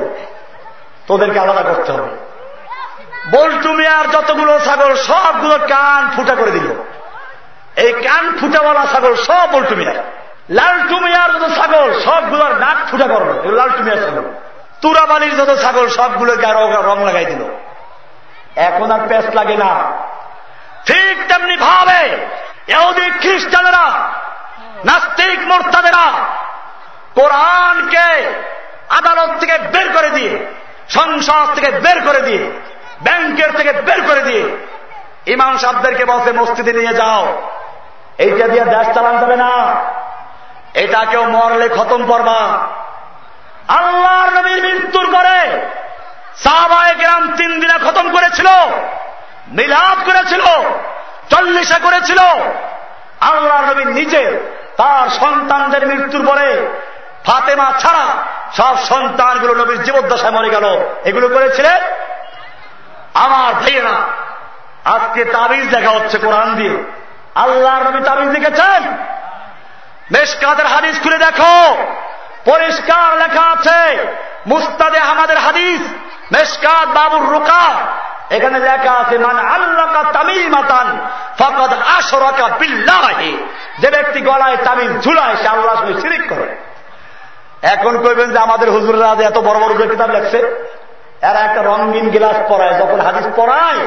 তোদেরকে আলাদা করতে হবে। বল্টু মিয়ার যতগুলো ছাগল, সবগুলো কান ফুটা করে দিল। এই কান ফুটাওয়ালা ছাগল সব বল্টু মিয়ার লালটু মিয়ার যত ছাগল, সবগুলোর নাক ফুটা করল। লালটু মিয়ার ছাগল তুরাবালির যত ছাগল, সবগুলোকে আরও রং লাগাই দিল। এখন আর প্যাস লাগে না। ঠিক তেমনি ভাবে এহুদি খ্রিস্টানেরা, নাস্তিক মোর্তাদেরা কোরআনকে আদালত থেকে বের করে দিয়ে, সংসদ থেকে বের করে দিয়ে ব্যাংকের থেকে বের করে দিয়ে ইমাম সাহেবদেরকে বসে মসজিদে নিয়ে যাও। এইটা দিয়ে দেশ চালান যাবে না। এটা কেউ মরলে খতম করবা। আল্লাহর নবীর মৃত্যুর পরে সাহবায় গ্রাম তিন দিনে খতম করেছিল, মিলাদ করেছিল, চল্লিশে করেছিল। আল্লাহ নবী নিজে তার সন্তানদের মৃত্যুর পরে ফাতেমা ছাড়া সব সন্তানগুলো নবীর জীবদ্দশায় মরে গেল। এগুলো করেছিলেন আমার ভাইয়েরা, আজকে তাবিজ দেখা হচ্ছে কোরআন দিয়ে। আল্লাহর নবী তাবিজ লিখেছেন? কাদের হাদিস খুলে দেখো। পরিষ্কার লেখা আছে, মুস্তাদে আমাদের হাদিস মেশকাত বাবুর রুকা। এখানে লেখা আছে মানে আল্লাহ তামিল মাতান, ফকদ আসরাকা বিল্লাহি। যে ব্যক্তি গলায় তামিল ঝুলায়, সে আল্লাহ সঙ্গে শিরিক করে। এখন কইবেন যে আমাদের হুজুররা এত বড় বড় কিতাব লেখছে? এরা একটা রঙিন গ্লাস পরায়, যখন হাদিস পড়ায়,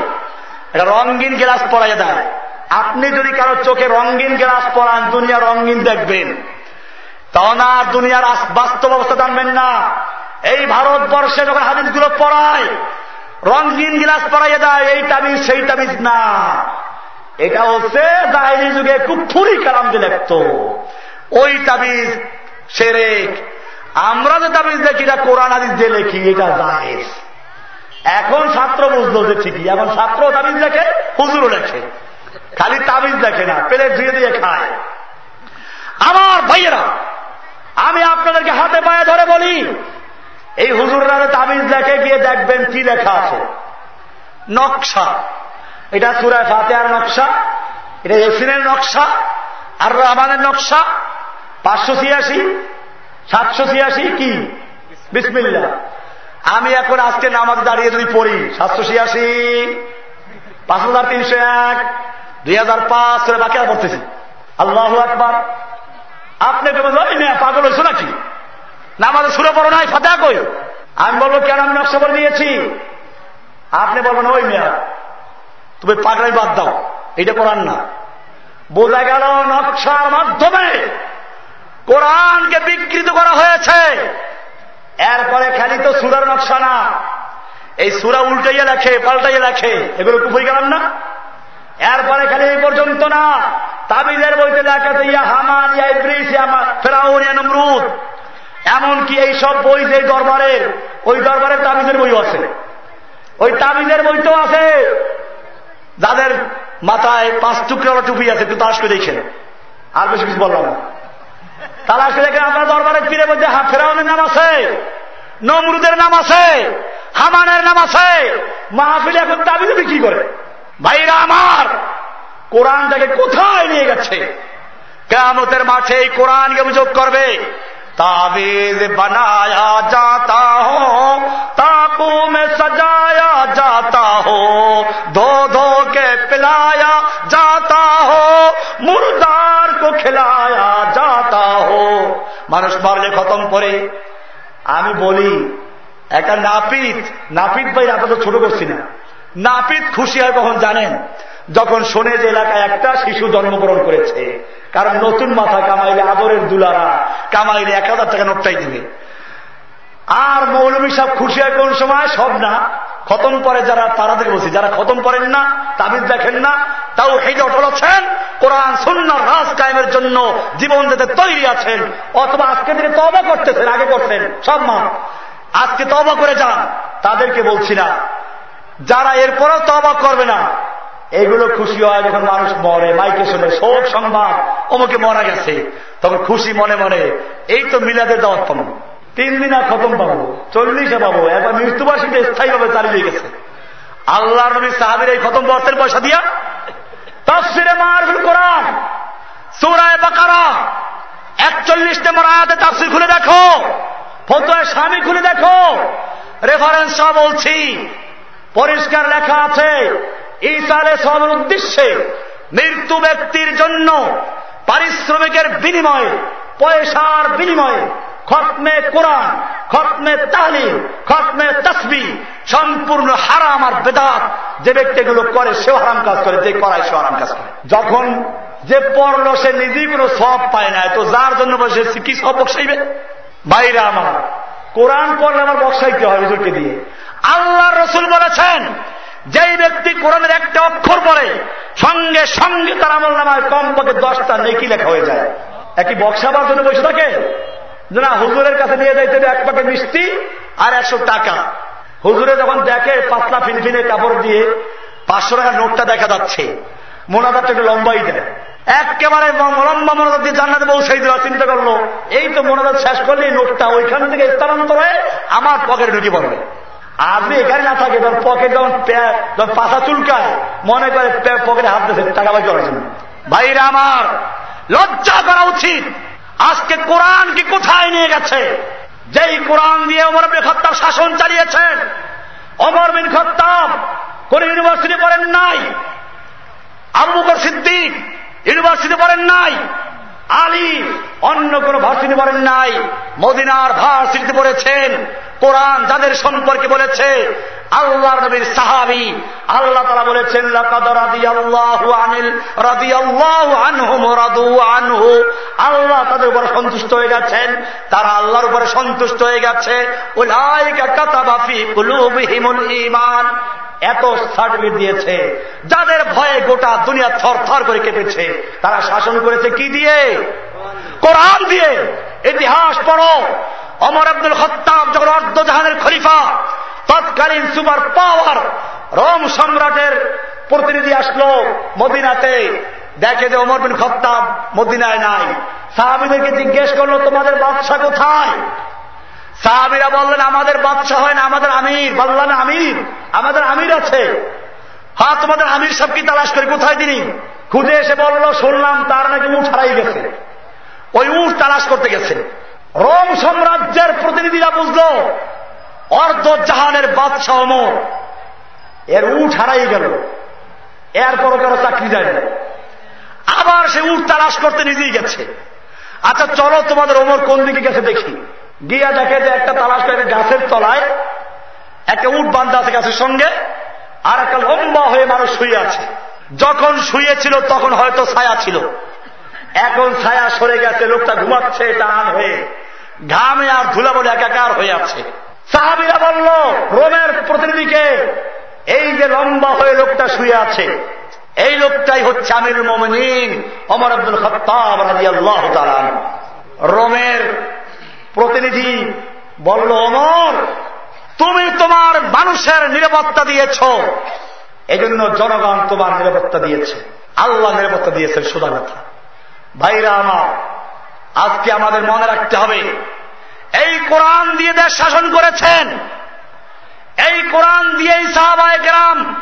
একটা রঙিন গ্লাস পরাই দেয় আপনি যদি কারও চোখে রঙিন গ্লাস পরান, দুনিয়া রঙিন দেখবেন। তখন আর দুনিয়ার বাস্তব অবস্থা জানবেন না। এই ভারতবর্ষে যখন হাদিসগুলো পড়ায়, রঙিন গ্লাস পরাইয়ে দেয় এই তামিজ সেই তামিজ না। এটা হচ্ছে দায়রি যুগে খুব ফুরি কালাম দিয়ে লেখত। ওই তাবিজ সেরেক। আমরা যে তাবিজ দেখি, এটা কোরআন আদিস দিয়ে লেখি, এটা জাহেজ এখন ছাত্র বুঝলো যে ঠিকই, এখন ছাত্র তাবিজ দেখে, হুজুরও লেখে খালি তাবিজ দেখে না, পেলে ধুয়ে দিয়ে খায়। আমার ভাইয়েরা, আমি আপনাদেরকে হাতে পায়ে ধরে বলি, এই হুজুররা তাবিজ দেখে, গিয়ে দেখবেন কি লেখা আছে। নকশা। এটা সুরায় ফাতেহার নকশা, এটা এসিনের নকশা, আর রহমানের নকশা, পাঁচশো ছিয়াশি, সাতশো ছিয়াশি কি? বিসমিল্লা আমি এখন আজকে নামাজ দাঁড়িয়ে যদি পড়ি, সাতশো ছিয়াশি, পাঁচ হাজার তিনশো এক, দুই হাজার পাঁচ করে বাকি আর পড়তেছি। আল্লাহ একবার আপনি পাগল হয়েছো নাকি? নামাজে সুরে পড়ো নাই ফাতে কই? আমি বলব, কেন আমি নকশা করে নিয়েছি? আপনি বলবেন, ওই মেয়া, তুমি পাগলাই বাদ দাও এটা করার না। বোঝা গেল, নকশার মাধ্যমে কোরআনকে বিকৃত করা হয়েছে। এরপরে খালি তো সুরার নকশা না। এই সুরা উল্টাইয়া লেখে পাল্টাইয়া লেখে এগুলো কুফুরি গেলাম না? এরপরে খালি এই পর্যন্ত না। তাবিজের বইতে লেখাতে ইয়া হামান, ইয়া ইব্রিস ফেরাউন, ইয়া নমরুদ। এমনকি এই সব বই যে দরবারের, ওই দরবারের তাবিজের বইও আছে। ওই তাবিজের বই তো আছে। যাদের মাথায় পাঁচ টুকরা টুপি আছে, একটু তালাশ করে দেখেন। আর বেশি কিছু বললাম না। তালাশ রেখে আপনার দরবারে ফিরে বলছে হ্যাঁ ফেরাউনের নাম আছে, নমরুদের নাম আছে, হামানের নাম আছে। মাহফিল এখন দাবি দাবি কি করে? ভাইরা আমার, কোরআনটাকে কোথায় নিয়ে গেছে? কেমতের মাঠে এই কোরআনকে অভিযোগ করবে। তাবিজ বানায়া যাতা হো, তাকু মে সজায়া যাতা হো, ধো ধো পিলায়া যাতা হো, মুরদার কো খিলায়া যা মানুষ মারলে খতম করে। আমি বলি, একটা নাপিত নাপিত ভাই আপনাদের ছোট করছি না। নাপিত খুশি হয় কখন জানেন? যখন শোনে যে এলাকায় একটা শিশু জন্মগ্রহণ করেছে, কারণ নতুন মাথা কামাইলে আদরের দুলারা, কামাইলে এক হাজার টাকা নোটটাই দিবে। আর মৌলমী সাহেব খুশি হয় কোন সময়? সব না। খতম করে যারা তারাদের বলছি, যারা খতম করেন না, তাবিজ দেখেন না, তাও হেঁটে অটল আছেন। কোরআন সুন্নার রাজ কায়েমের জন্য জীবন দিতে তৈরি আছেন, অথবা আজকে দিনে তবা করতেছেন, আগে করতেন, সব আজকে তবা করে যান, তাদেরকে বলছি না। যারা এরপরেও তবা করবে না, এগুলো খুশি হয় যখন মানুষ মরে, মাইকে শুনে, শোক সংবাদ, অমুকে মারা গেছে। তখন খুশি মনে মনে, এই তো মিলাদের দাওয়াত পাবো। তিন দিন আর খতম পাবো, চল্লিশে পাবো একবার মৃত্যুবাসীতে স্থায়ীভাবে চালিয়ে গেছে। আল্লাহ নবী সাহাবির এই খতম বর্ষের পয়সা দিয়া তফসিরে মারফিল কোরআন, সুরায় বাকারা, একচল্লিশ নম্বর আয়াতে তাফসির খুলে দেখো ফতোয় স্বামী খুলে দেখো। রেফারেন্স সহ বলছি, পরিষ্কার লেখা আছে ইসালে সবের উদ্দেশ্যে মৃত্যু ব্যক্তির জন্য পারিশ্রমিকের বিনিময়ে, পয়সার বিনিময়ে খতমে কোরআন, খতমে তালিম খতমে তসবি, সম্পূর্ণ হারাম আর বেদাত যে ব্যক্তিগুলো করে সেও হারাম কাজ করে, যে করায় সে হারাম কাজ করে। যখন যে পড়ল, সে নিজেই কোনো সব পায় না তো যার জন্য বসে কি সব বসাইবে বাইরে আমার। কোরআন পড়লে আমার বসাইতে হয় হুজুরকে দিয়ে। আল্লাহ রসুল বলেছেন, যেই ব্যক্তি কোরআনের একটা অক্ষর পড়ে, সঙ্গে সঙ্গে তার আমল নামায় কমপক্ষে দশটা নেকি লেখা হয়ে যায়। একই বক্সাবার জন্য বসে থাকে? না হুজুরের কাছে নিয়ে যাইতে এক প্যাকেট মিষ্টি আর একশো টাকা। হুজুরে যখন দেখে পাতলা ফিনফিনে কাপড় দিয়ে পাঁচশো টাকার নোটটা দেখা যাচ্ছে মোনাদারটা একটু লম্বাই দেয়। একেবারে লম্বা মোনাদার দিয়ে জান্নাতে পৌঁছাই দিল, চিন্তা করল, এই তো মোনাদার শেষ করলে নোটটা ওইখান থেকে স্থানান্তর হয়ে আমার পকেটে ঢুকে পড়বে। আপনি এখানে না থাকে তখন পকেট যখন যখন পাশা চুলকায়, মনে করে পকেটে হাত দিয়েছে, টাকা পয়সা ভাইরা আমার, লজ্জা করা উচিত। আজকে কোরআন কি কোথায় নিয়ে গেছে? যেই কোরআন দিয়ে অমর বিন খত্তাব শাসন চালিয়েছেন। অমর বিন খত্তাব কোন ইউনিভার্সিটি পড়েন নাই? আবু সিদ্দিক ইউনিভার্সিটি পড়েন নাই? আলী অন্য কোন ভার্সিটি পড়েন নাই? মদিনার ভার্সিটিতে পড়েছেন। কোরআন যাদের সম্পর্কে বলেছে আল্লাহ নবীর সাহাবি। আল্লাহ তারা বলেছেন আল্লাহ তাদের উপরে সন্তুষ্ট হয়ে গেছেন। তারা আল্লাহর উপরে সন্তুষ্ট হয়ে গেছে। ইমান এত সার্টিফিকেট দিয়েছে। যাদের ভয়ে গোটা দুনিয়া থর থর করে কেটেছে, তারা শাসন করেছে কি দিয়ে? কোরআন দিয়ে। ইতিহাস পড়ো। অমর আব্দুল খত্তাব যখন অর্ধ জাহানের খলিফা তৎকালীন সুপার পাওয়ার রোম সম্রাটের প্রতিনিধি আসলো মদিনাতে। দেখে যে অমর বিন খত্তাব মদিনায় নাই। সাহাবিদেরকে জিজ্ঞেস করল, তোমাদের বাদশাহ কোথায়? সাহাবিরা বললেন, আমাদের বাদশাহ হয় না, আমাদের আমির। বললেন, আমির? আমাদের আমির আছে। হ্যাঁ তোমাদের আমির সব কি তালাশ করে? কোথায় তিনি? খুঁজে এসে বলল, শুনলাম তার নাকি উঠ হারাই গেছে। ওই উঠ তালাশ করতে গেছে। রোম সাম্রাজ্যের প্রতিনিধিরা বুঝল অর্ধ জাহানের বাদশাহ অমর। এর উঠ হারাই গেল। এরপরও কারও চাকরি যায় না? আবার সে উঠ তালাশ করতে নিজেই গেছে। আচ্ছা চলো তোমাদের ওমর কোন দিকে গেছে দেখি। গিয়া দেখে যে একটা তালাশ করে গাছের তলায় একটা উঠ বান্ধা আছে গাছের সঙ্গে, আর একটা লম্বা হয়ে মানুষ শুয়ে আছে। যখন শুয়েছিল তখন হয়তো ছায়া ছিল। এখন ছায়া সরে গেছে, লোকটা ঘুমাচ্ছে, টান হয়ে। ঘামে আর ধুলা বলে একাকার হয়ে আছে। সাহাবিরা বলল, রোমের প্রতিনিধিকে, এই যে লম্বা হয়ে লোকটা শুয়ে আছে, এই লোকটাই হচ্ছে আমির মোমিন অমর আব্দুল খত্তাব রোমের প্রতিনিধি বলল অমর তুমি তোমার মানুষের নিরাপত্তা দিয়েছ। এজন্য জনগণ তোমার নিরাপত্তা দিয়েছে। আল্লাহ নিরাপত্তা দিয়েছেন কথা ভাইরা আমার, আজকে আমাদের মনে রাখতে হবে এই কোরআন দিয়ে দেশ শাসন করেছেন। এই কোরআন দিয়েই সাহাবায় গ্রাম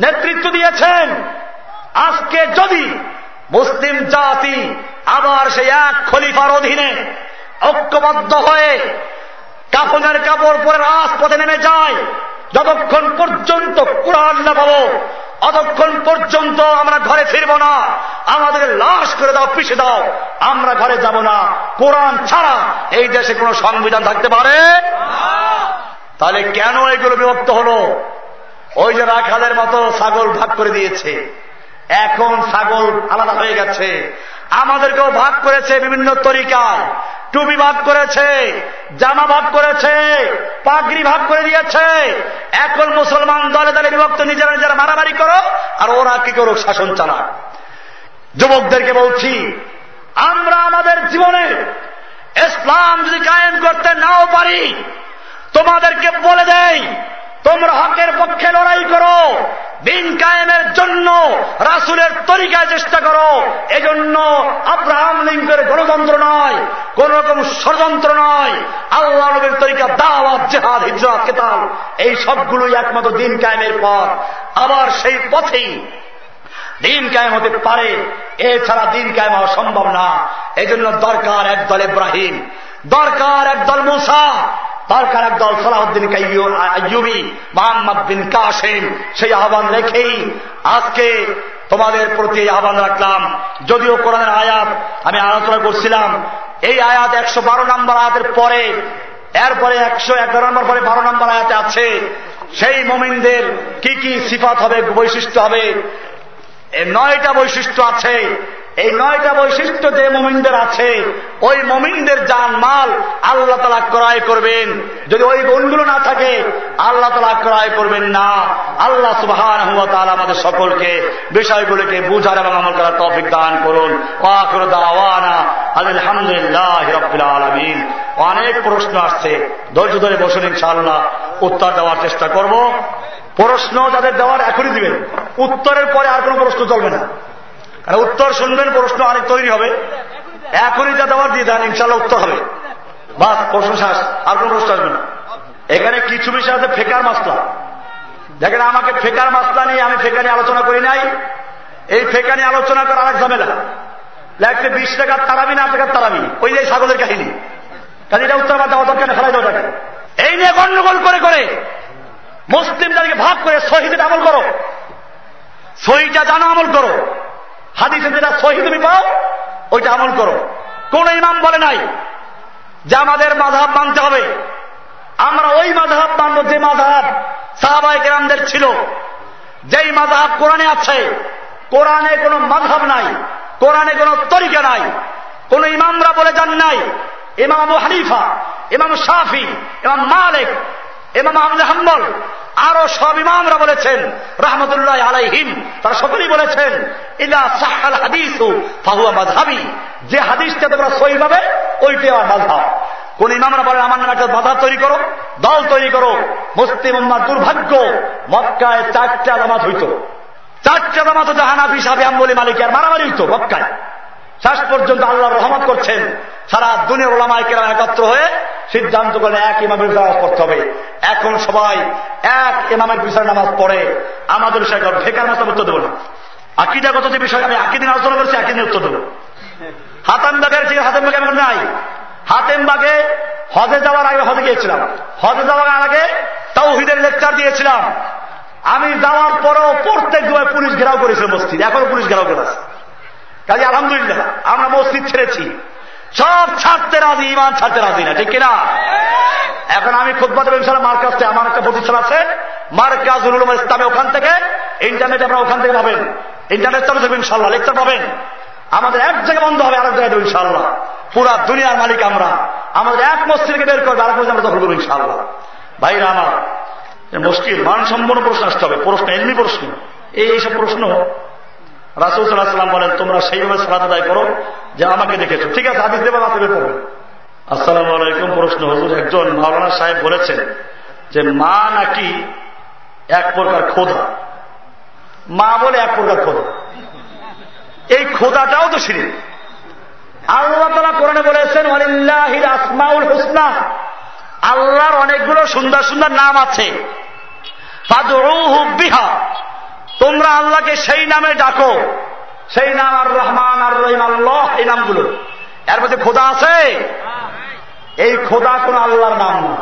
নেতৃত্ব দিয়েছেন। আজকে যদি মুসলিম জাতি আবার সেই এক খলিফার অধীনে ঐক্যবদ্ধ হয়ে কাপনের কাপড় পরে রাজপথে নেমে যায়, যতক্ষণ পর্যন্ত কোরআন না পাবো অতক্ষণ পর্যন্ত আমরা ঘরে ফিরব না। আমাদের লাশ করে দাও পিছিয়ে দাও। আমরা ঘরে যাব না। কোরআন ছাড়া এই দেশে কোন সংবিধান থাকতে পারে? তাহলে কেন এগুলো বিভক্ত হল? ওই যে রাখালের মতো ছাগল ভাগ করে দিয়েছে। এখন ছাগল আলাদা হয়ে গেছে। আমাদেরকেও ভাগ করেছে বিভিন্ন তরিকায় টুপি ভাগ করেছে, জামা ভাগ করেছে, পাগড়ি ভাগ করে দিয়েছে। এখন মুসলমান দলে দলে বিভক্ত, নিজেরা নিজেরা মারামারি করো, আর ওরা কি করুক, শাসন চালাক। যুবকদেরকে বলছি, আমরা আমাদের জীবনে ইসলাম যদি কায়েম করতে নাও পারি, তোমাদেরকে বলে দেয় তোমরা হকের পক্ষে লড়াই করো দিন কায়েমের জন্য রাসুলের তরিকায় চেষ্টা করো। এজন্য আব্রাহাম লিঙ্কের গণতন্ত্র নয় কোন রকম ষড়যন্ত্র নয়। আল্লাহ নবীর তরিকা দাওয়াত, জেহাদ হিজরাত কেতাল, এই সবগুলোই একমাত্র দিন কায়েমের পর আবার সেই পথেই দিন কায়েম হতে পারে, এছাড়া দিন কায়েম হওয়া সম্ভব না। এজন্য দরকার একদল ইব্রাহিম, দরকার একদল মুসা দরকার একদল সালাহদ্দিন আইয়ুবি মোহাম্মদ বিন কাসেম। সেই আহ্বান রেখেই আজকে তোমাদের প্রতি আহ্বান রাখলাম। যদিও কোরআনের আয়াত আমি আলোচনা করছিলাম, এই আয়াত একশো বারো নম্বর আয়াতের পরে, এরপরে একশো এগারো নম্বর পরে বারো নম্বর আয়াতে আছে, সেই মোমিনদের কি কি সিফাত হবে, বৈশিষ্ট্য হবে নয়টা বৈশিষ্ট্য আছে। এই নয়টা বৈশিষ্ট্য যে মোমিনদের আছে, ওই মোমিনদের যান মাল আল্লাহ তালা ক্রয় করবেন। যদি ওই গুণগুলো না থাকে, আল্লাহ তালা ক্রয় করবেন না। আল্লাহ সুবাহান আমাদের সকলকে বিষয়গুলোকে বুঝার এবং আমল করার তফিক দান করুন। আলহামদুলিল্লাহ আলমিন। অনেক প্রশ্ন আসছে, ধৈর্য ধরে বসুন ইনশাআল্লাহ। উত্তর দেওয়ার চেষ্টা করব। প্রশ্ন যাদের দেওয়ার এখনই দিবেন। উত্তরের পরে আর কোন প্রশ্ন চলবে না। কারণ উত্তর শুনবেন, প্রশ্ন অনেক তৈরি হবে। এখনই যা দেওয়ার দিয়ে দেন ইনশাল্লাহ উত্তর হবে। বাস প্রশ্ন শেষ আর কোন প্রশ্ন আসবে না। এখানে কিছু বিষয় আছে, ফেকার মাসলা। দেখেন, আমাকে ফেকার মাসলা নিয়ে আমি ফেকা নিয়ে আলোচনা করি নাই। এই ফেকা নিয়ে আলোচনা করার আরেক ঝামেলা। লাগছে বিশ টাকার তারাবি না টাকার তারাবি। ওই যে ছাগলের কাহিনী। কাজে এটা উত্তর মাধ্যমে দরকার ফেলাই দেওয়া টাকা এই নিয়ে গন্ডগোল করে করে। মুসলিম মুসলিমদেরকে ভাগ করে শহীদের আমল করো। সহিটা জানো আমল করো। হাদিসে যেটা সহি তুমি পাও ওইটা আমল করো। কোন ইমাম বলে নাই যে আমাদের মাধাব মানতে হবে। আমরা ওই মাধাব মানব যে মাধাব সাহাবাই গ্রামদের ছিল। যেই মাধাব কোরআনে আছে, কোরআনে কোনো মাধাব নাই, কোরআনে কোনো তরিকা নাই। কোন ইমামরা বলে যান নাই, ইমাম হানিফা, ইমাম শাফি, ইমাম মালিক ইমাম আহমদ হাম্বল, আরও সব ইমামরা বলেছেন, রহমতুল্লাহ আলাইহিম, তারা সকলেই বলেছেন ইলা সাহাল হাদিস, ফাহুয়া মাঝহাবি যে হাদিসটা তোমরা সই পাবে ওইটি আমার মাঝহাব কোন ইমামরা বলেন, আমার নামে একটা বাধা তৈরি করো, দল তৈরি করো, মুসলিম উম্মার দুর্ভাগ্য, মক্কায় চারটা জামাত হইত। চারটা জামাত হতো হানাফি সাহেব আম্বলি মালিকের মারামারি হইত মক্কায়। শেষ পর্যন্ত আল্লাহ রহমত করছেন। সারা দুনিয়ার ওলামায় কেরাম একত্র হয়ে সিদ্ধান্ত করে এক ইমামের নামাজ পড়তে হবে। এখন সবাই এক ইমামের বিষয় নামাজ পড়ে। আমাদের বিষয় ফেকার মাসে উত্তর দেবো না। আকিদাগত যে বিষয়, আমি আকিদিন আলোচনা করছি আকিদিন উত্তর দেবো। হাতাম বাগের যে হাতেম বাগে আমি নাই। হাতেম বাগে হজে যাওয়ার আগে হজে গিয়েছিলাম। হজে যাওয়ার আগে তাও হিদের লেকচার দিয়েছিলাম। আমি যাওয়ার পরেও প্রত্যেক দুয়ায় পুলিশ ঘেরাও করেছিল বস্তি এখনও পুলিশ ঘেরাও করে আছে। কাজে আলহামদুলিল্লাহ, আমরা মসজিদ ছেড়েছি। সব ছাড়তে রাজি ইমান ছাড়তে রাজি না, ঠিক কিনা? এখন আমি খুদ্া দেবো ইনশাল্লাহ মার কাছে, আমার একটা প্রতিষ্ঠান আছে মার কাজ ইসলামে, ওখান থেকে। ইন্টারনেট আপনারা ওখান থেকে পাবেন। ইন্টারনেট চালু থাকবে ইনশাল্লাহ লেকচার পাবেন। আমাদের এক জায়গায় বন্ধ হবে, আরেক জায়গায় ইনশাল্লাহ পুরা দুনিয়ার মালিক আমরা। আমাদের এক মসজিদকে বের করবে, আরেক মসজিদ আমরা দখল করব ইনশাল্লাহ ভাইরা আমার মুশকিল মানসম্পন্ন প্রশ্ন আসতে হবে, প্রশ্ন, এমনি প্রশ্ন। এই এইসব প্রশ্ন রাসুল সাল্লাহাম বলেন, তোমরা সেইভাবে সালাদ আদায় করো যে আমাকে দেখেছ। ঠিক আছে, হাদিস দেবা, রাতে বের করবে আসসালাম আলাইকুম, প্রশ্ন, হজুর, একজন মাওলানা সাহেব বলেছেন যে, মা নাকি এক প্রকার খোদা মা বলে, এক প্রকার খোদা এই খোদাটাও তো সিঁড়ি আল্লাহ তালা কোরআনে বলেছেন অলিল্লাহির আসমাউল হুসনা। আল্লাহর অনেকগুলো সুন্দর সুন্দর নাম আছে। বিহা। তোমরা আল্লাহকে সেই নামে ডাকো। সেই নাম আর রহমান আর রহিম আল্লাহ, এই নামগুলো। এর মধ্যে খোদা আছে? এই খোদা কোন আল্লাহর নাম না।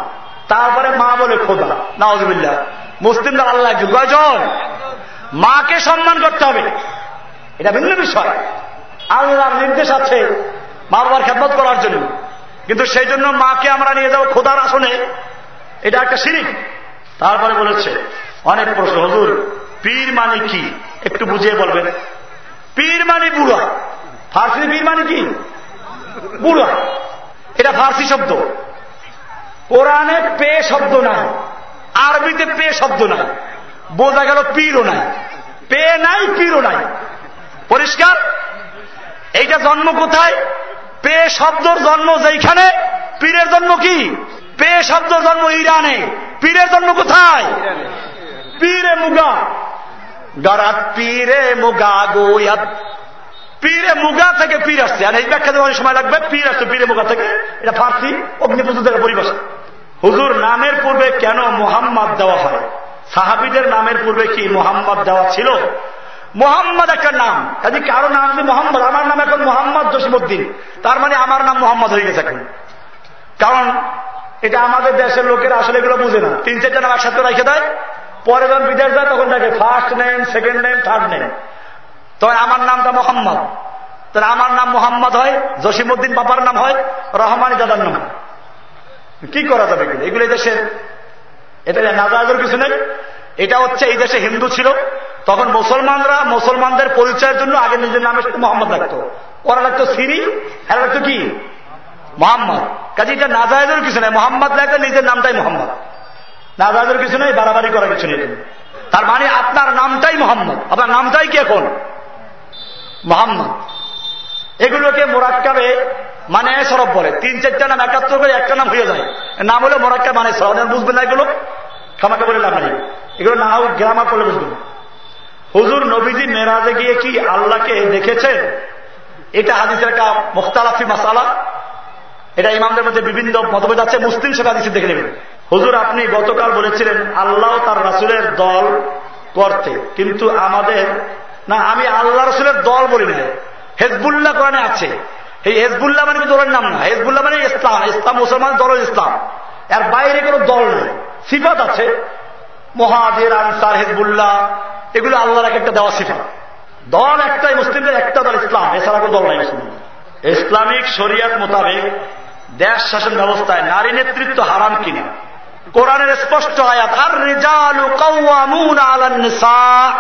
তারপরে মা বলে খোদা নওয়াজবিল্লা মুসলিমদের আল্লাহ একজন। কয়জন মাকে সম্মান করতে হবে। এটা ভিন্ন বিষয়। আল্লাহর নির্দেশ আছে মা বাবার খেদমত করার জন্য। কিন্তু সেই জন্য মাকে আমরা নিয়ে যাব খোদার আসনে। এটা একটা সিরিক তারপরে বলেছে, অনেক প্রশ্ন, হজুর পীর মানে কি? একটু বুঝিয়ে বলবেন। পীর মানে বুড়া। ফার্সি পীর মানে কি? বুড়া। এটা ফার্সি শব্দ। কোরআনে পে শব্দ নাই। আরবিতে পে শব্দ নাই। বোঝা গেল পীরও নাই। পে নাই, পীরও নাই। পরিষ্কার? এইটা জন্ম কোথায়? পে শব্দর জন্ম যেখানে পীরের জন্ম কি? পে শব্দ জন্ম ইরানে। পীরের জন্ম কোথায়? পীরে মুগা। গরাত পীরে মুগা গোয়াত। পীরে মুগা থেকে পীর আসছে। আর এই ব্যাখ্যা দেওয়ার সময় লাগবে, পীর আসছে পীরে মুগা থেকে। এটা ফার্সি অগ্নিপুজো থেকে পরিভাষা। হুজুর, নামের পূর্বে কেন মোহাম্মদ দেওয়া হয়? সাহাবিদের নামের পূর্বে কি মোহাম্মদ দেওয়া ছিল? মোহাম্মদ একটা নাম। কাজে কারও নাম যে মোহাম্মদ। আমার নাম এখন মোহাম্মদ জসিমুদ্দিন তার মানে আমার নাম মোহাম্মদ হয়ে গেছে এখন। কারণ, এটা আমাদের দেশের লোকের আসলে এগুলো বুঝে না। তিন চারটা নাম একসাথে রেখে দেয়। পরে যখন বিদেশ যায়, তখন দেখে first name second name third name তবে আমার নামটা মোহাম্মদ। তাহলে আমার নাম মোহাম্মদ হয় জসিমুদ্দিন বাবার নাম হয়, রহমানি দাদার নাম কি করা যাবে এগুলো? এগুলো দেশের এটা নাজাজের কিছু নেই। এটা হচ্ছে এই দেশে হিন্দু ছিল। তখন মুসলমানরা মুসলমানদের পরিচয়ের জন্য আগে নিজের নামের সাথে মোহাম্মদ রাখতো। ওরা রাখতো সিরি, এরা রাখতো কি? মোহাম্মদ। কাজে এটা নাজায়দের কিছু নেই। মোহাম্মদ লাগলে নিজের নামটাই মোহাম্মদ। নাজায়দের কিছু নেই, বাড়াবাড়ি করার কিছু নেই। তার মানে আপনার নামটাই মোহাম্মদ। আপনার নামটাই কি এখন মোহাম্মদ। এগুলোকে মোরাক্কাবে মানে সরব বলে। তিন, চারটা নাম একাত্তর করে একটা নাম হয়ে যায়। নাম হলে মোরাক্কা মানে সরব। বুঝবেন না এগুলো? ক্ষমাকে বলে লাভ নেই। এগুলো না হোক গ্রামার করলে বুঝবেন। হুজুর নবীজি মেরাজে গিয়ে কি আল্লাহকে দেখেছেন? এটা হাদিসের একটা মুখতালাফি মাসালা। এটা ইমামদের মধ্যে বিভিন্ন মতভেদ আছে। মুসলিম সব হাদিসে দেখে নেবেন। হুজুর, আপনি গতকাল বলেছিলেন, আল্লাহ তার রাসুলের দল করতে। কিন্তু আমাদের, না, আমি আল্লাহ রসুলের দল বলি না হেজবুল্লাহ কোরআনে আছে। এই হেজবুল্লাহ মানে দলের নাম না। হেজবুল্লাহ মানে ইসলাম। ইসলাম মুসলমান, দল ইসলাম। এর বাইরে কোনো দল নেই। সিফাত আছে। মহাজের, আনসার, হেজবুল্লাহ, এগুলো আল্লাহর এক একটা দেওয়া সিফাত। দল একটাই, মুসলিমদের একটা দল ইসলাম। এছাড়া কোনো দল নাই মুসলিম ইসলামিক শরিয়াত মোতাবেক দেশ শাসন ব্যবস্থায় নারী নেতৃত্ব হারাম কিনা? কোরআনের স্পষ্ট আয়াত আর রেজালু কাউয়ামুন আলান নিসা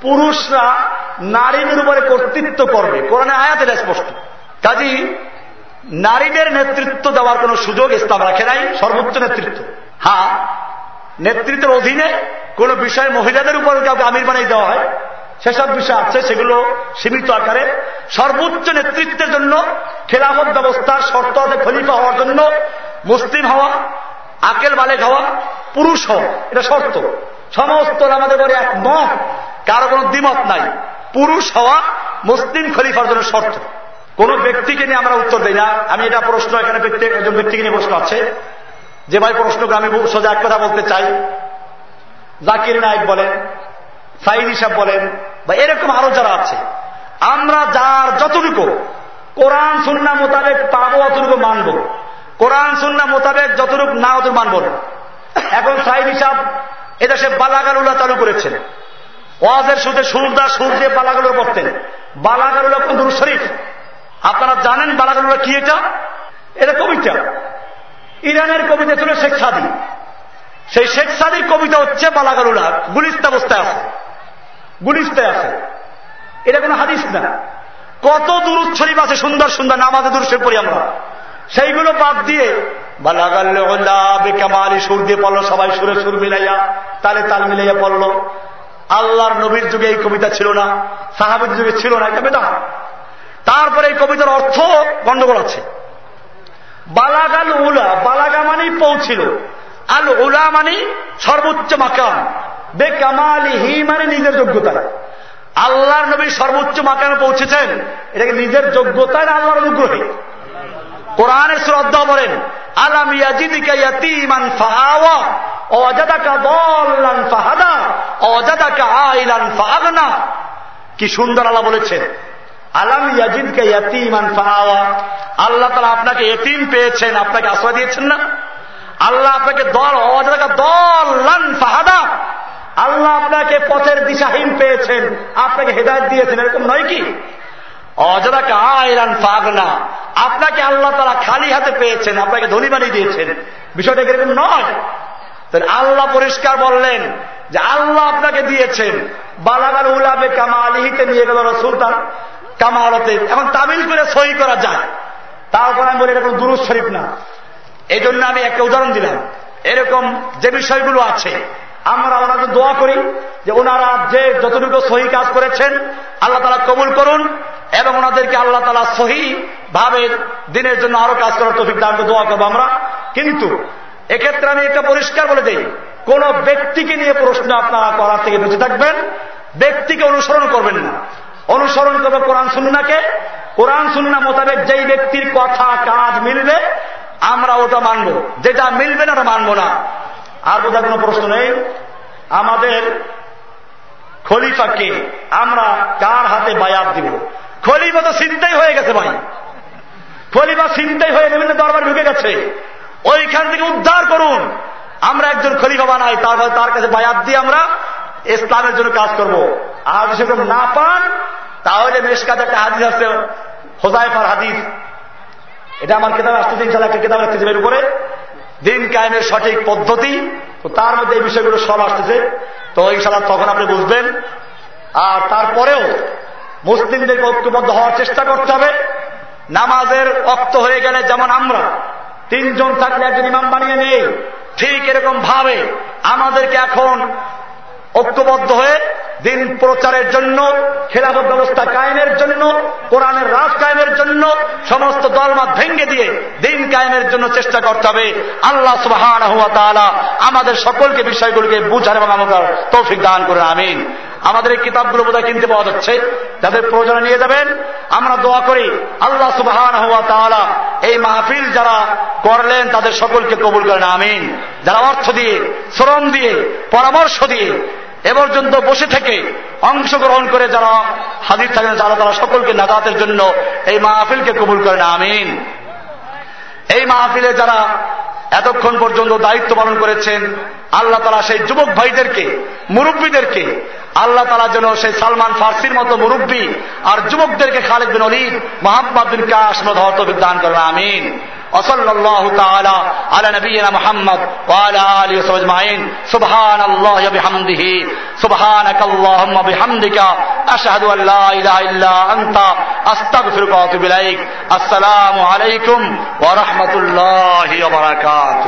পুরুষরা নারীদের উপরে কর্তৃত্ব করবে। কোরআনে আয়াতের স্পষ্ট। কাজী, নারীদের নেতৃত্ব দেওয়ার কোন সুযোগ ইসলাম রাখে নাই, সর্বোচ্চ নেতৃত্ব। হ্যাঁ নেতৃত্বের অধীনে কোন বিষয়ে মহিলাদের উপর কাউকে আমির বানিয়ে দেওয়া হয়। সেসব বিষয় আছে, সেগুলো সীমিত আকারে। সর্বোচ্চ নেতৃত্বের জন্য খেলাফত ব্যবস্থার শর্ত খলিফা হওয়ার জন্য, মুসলিম হওয়া আকেল বালেক হওয়া পুরুষ হওয়া এটা শর্ত। সমস্ত আমাদের বলে একমত কারও কোনো দ্বিমত নাই। পুরুষ হওয়া মুসলিম খলিফার জন্য শর্ত। কোন ব্যক্তিকে নিয়ে আমরা উত্তর দিই না। আমি এটা প্রশ্ন এখানে একজন ব্যক্তিকে নিয়ে প্রশ্ন আছে। যে ভাই প্রশ্নকে আমি সোজা এক কথা বলতে চাই। জাকির নায়ক বলেন সাইদ হিসাব বলেন, বা এরকম আরও যারা আছে। আমরা যার যতটুকু কোরআন, সুন্না মোতাবেক পাবো, অতটুকু মানব। কোরআন, সুন্না মোতাবেক যতটুকু না অতটুকু মানব এখন সাইদ হিসাব, এদেশে বালাগালুলা চালু করেছেন। ওয়াজের সুদে সুরদা সুর দিয়ে বালাগালুলা পড়তেন বালাগালুলা কোন শরীফ। আপনারা জানেন বালাগালুলা কি এটা? এটা কবিতা। ইরানের কবিতা ছিল শেখ সাদি। সেই শেখ সাদির কবিতা হচ্ছে বালাগালুলা গুলিস্তা অবস্থায় আছে। গুলিস্তায় আছে। এটা কোনো হাদিস না। কত দূর শরীফ আছে, সুন্দর সুন্দর নামাজে দূর পড়ি আমরা। সেইগুলো বাদ দিয়ে বেকামালি সুর দিয়ে পড়ল, সবাই সুরে সুর মিলাইয়া, তালে তাল মিলাইয়া পড়ল। আল্লাহর নবীর যুগে এই কবিতা ছিল না সাহাবির যুগে ছিল না বেদা তারপরে এই কবিতার অর্থ গন্ডগোল আছে। বালাগাল উলা, বালাগা মানেই পৌঁছিল। আল উলা মানে সর্বোচ্চ মাকাম। বেকামালি, হি মানে নিজের যোগ্যতা আল্লাহর নবী সর্বোচ্চ মাকামে পৌঁছেছেন, এটাকে নিজের যোগ্যতায় আল্লাহর অনুগ্রহে? কোরআনের শ্রদ্ধা বলেন কি সুন্দর আল্লাহ বলেছেন ইয়াজিদকা আল্লাহ তালা আপনাকে এতিম পেয়েছেন, আপনাকে আশ্রয় দিয়েছেন না? আল্লাহ আপনাকে দল অজায়গা দল লান ফাহাদা। আল্লাহ আপনাকে পথের দিশাহীন পেয়েছেন, আপনাকে হেদায়ত দিয়েছেন, এরকম নয় কি? অজরাকে আয়রান ফাগনা। আপনাকে আল্লাহ তারা খালি হাতে পেয়েছেন, আপনাকে ধনী বানিয়ে দিয়েছেন। বিষয়টা এরকম নয়। তাহলে আল্লাহ পরিষ্কার বললেন যে আল্লাহ আপনাকে দিয়েছেন। বালাগার উলাবে কামা আলিহিতে নিয়ে গেল সুলতান কামালতে। এখন তামিল করে সই করা যায়। তারপর আমি বলি এটা কোনো শরীফ না। এই জন্য আমি একটা উদাহরণ দিলাম। এরকম যে বিষয়গুলো আছে আমরা ওনাদের দোয়া করি যে ওনারা যে যতটুকু সহি কাজ করেছেন, আল্লাহ তালা কবুল করুন এবং ওনাদেরকে আল্লাহ তালা সহি ভাবে দিনের জন্য আরও কাজ করার তফিক দান দোয়া করব আমরা। কিন্তু এক্ষেত্রে আমি একটা পরিষ্কার বলে দিই, কোন ব্যক্তিকে নিয়ে প্রশ্ন আপনারা করার থেকে বেঁচে থাকবেন, ব্যক্তিকে অনুসরণ করবেন না। অনুসরণ করবে কোরআন সুন্নাকে কোরআন সুন্না মোতাবেক যেই ব্যক্তির কথা কাজ মিলবে, আমরা ওটা মানব। যেটা মিলবে না, ওটা মানব না। আর বোঝার কোনো প্রশ্ন নেই? আমাদের খলিফাকে আমরা কার হাতে বায়াত দিব? খলিফা তো চিন্তাই হয়ে গেছে ভাই। খলিফা চিন্তাই হয়ে বিভিন্ন দরবার ঢুকে গেছে। ওইখান থেকে উদ্ধার করুন। আমরা একজন খলিফা বানাই, তারপরে তার কাছে বায়াত দিয়ে আমরা ইসলামের জন্য কাজ করব। আর সেরকম না পান, তাহলে মেশকাতে একটা হাদিস আছে, হোজাইফার হাদিস। এটা আমার কেতাব আসতেছে ইনশাল্লাহ একটা কেতাব রাখতেছে এর উপরে। দিন কায়েমের সঠিক পদ্ধতি, তো তার মধ্যে এই বিষয়গুলো সব আসতেছে। তো ইনশাল্লাহ তখন আপনি বুঝবেন। আর তারপরেও মুসলিমদের ঐক্যবদ্ধ হওয়ার চেষ্টা করতে হবে। নামাজের অক্ত হয়ে গেলে যেমন আমরা, তিনজন থাকলে একজন ইমাম বানিয়ে নেই। ঠিক এরকম ভাবে আমাদেরকে এখন ঐক্যবদ্ধ হয়ে দিন প্রচারের জন্য, খেলাফত ব্যবস্থা কায়েমের জন্য, কোরআনের রাজ কায়েমের জন্য, সমস্ত দলমাত ভেঙ্গে দিয়ে দিন কায়েমের জন্য চেষ্টা করতে হবে। আল্লাহ সুবাহান আমাদের সকলকে বিষয়গুলোকে বুঝার এবং আমাদের তৌফিক দান করে আমিন। আমাদের এই কিতাবগুলো বোধহয় কিনতে পাওয়া যাচ্ছে। যাদের প্রয়োজনে নিয়ে যাবেন, আমরা দোয়া করি আল্লাহ সুবাহান হুয়া এই মাহফিল যারা করলেন, তাদের সকলকে কবুল করেন, আমিন। যারা অর্থ দিয়ে, শ্রম দিয়ে, পরামর্শ দিয়ে এ পর্যন্ত বসে থেকে অংশগ্রহণ করে যারা হাজির থাকেন, যারা তারা সকলকে নাজাতের জন্য এই মাহফিলকে কবুল করেন। আমিন। এই মাহফিলে যারা এতক্ষণ পর্যন্ত দায়িত্ব পালন করেছেন, আল্লাহ তালা সেই যুবক ভাইদেরকে, মুরব্বীদেরকে, আল্লাহ তালা যেন সেই সালমান ফার্সির মতো মুরব্বী আর যুবকদেরকে খালেদ বিন অলিদ মোহাম্মদ বিন কাশ মত দান করেন। আমিন। وصلى الله تعالى على نبينا محمد وعلى آله وصحبه أجمعين. سبحان الله وبحمده. سبحانك اللهم بحمدك أشهد أن لا إله إلا أنت. أستغفرك وأتوب إليك. السلام عليكم ورحمة الله وبركاته.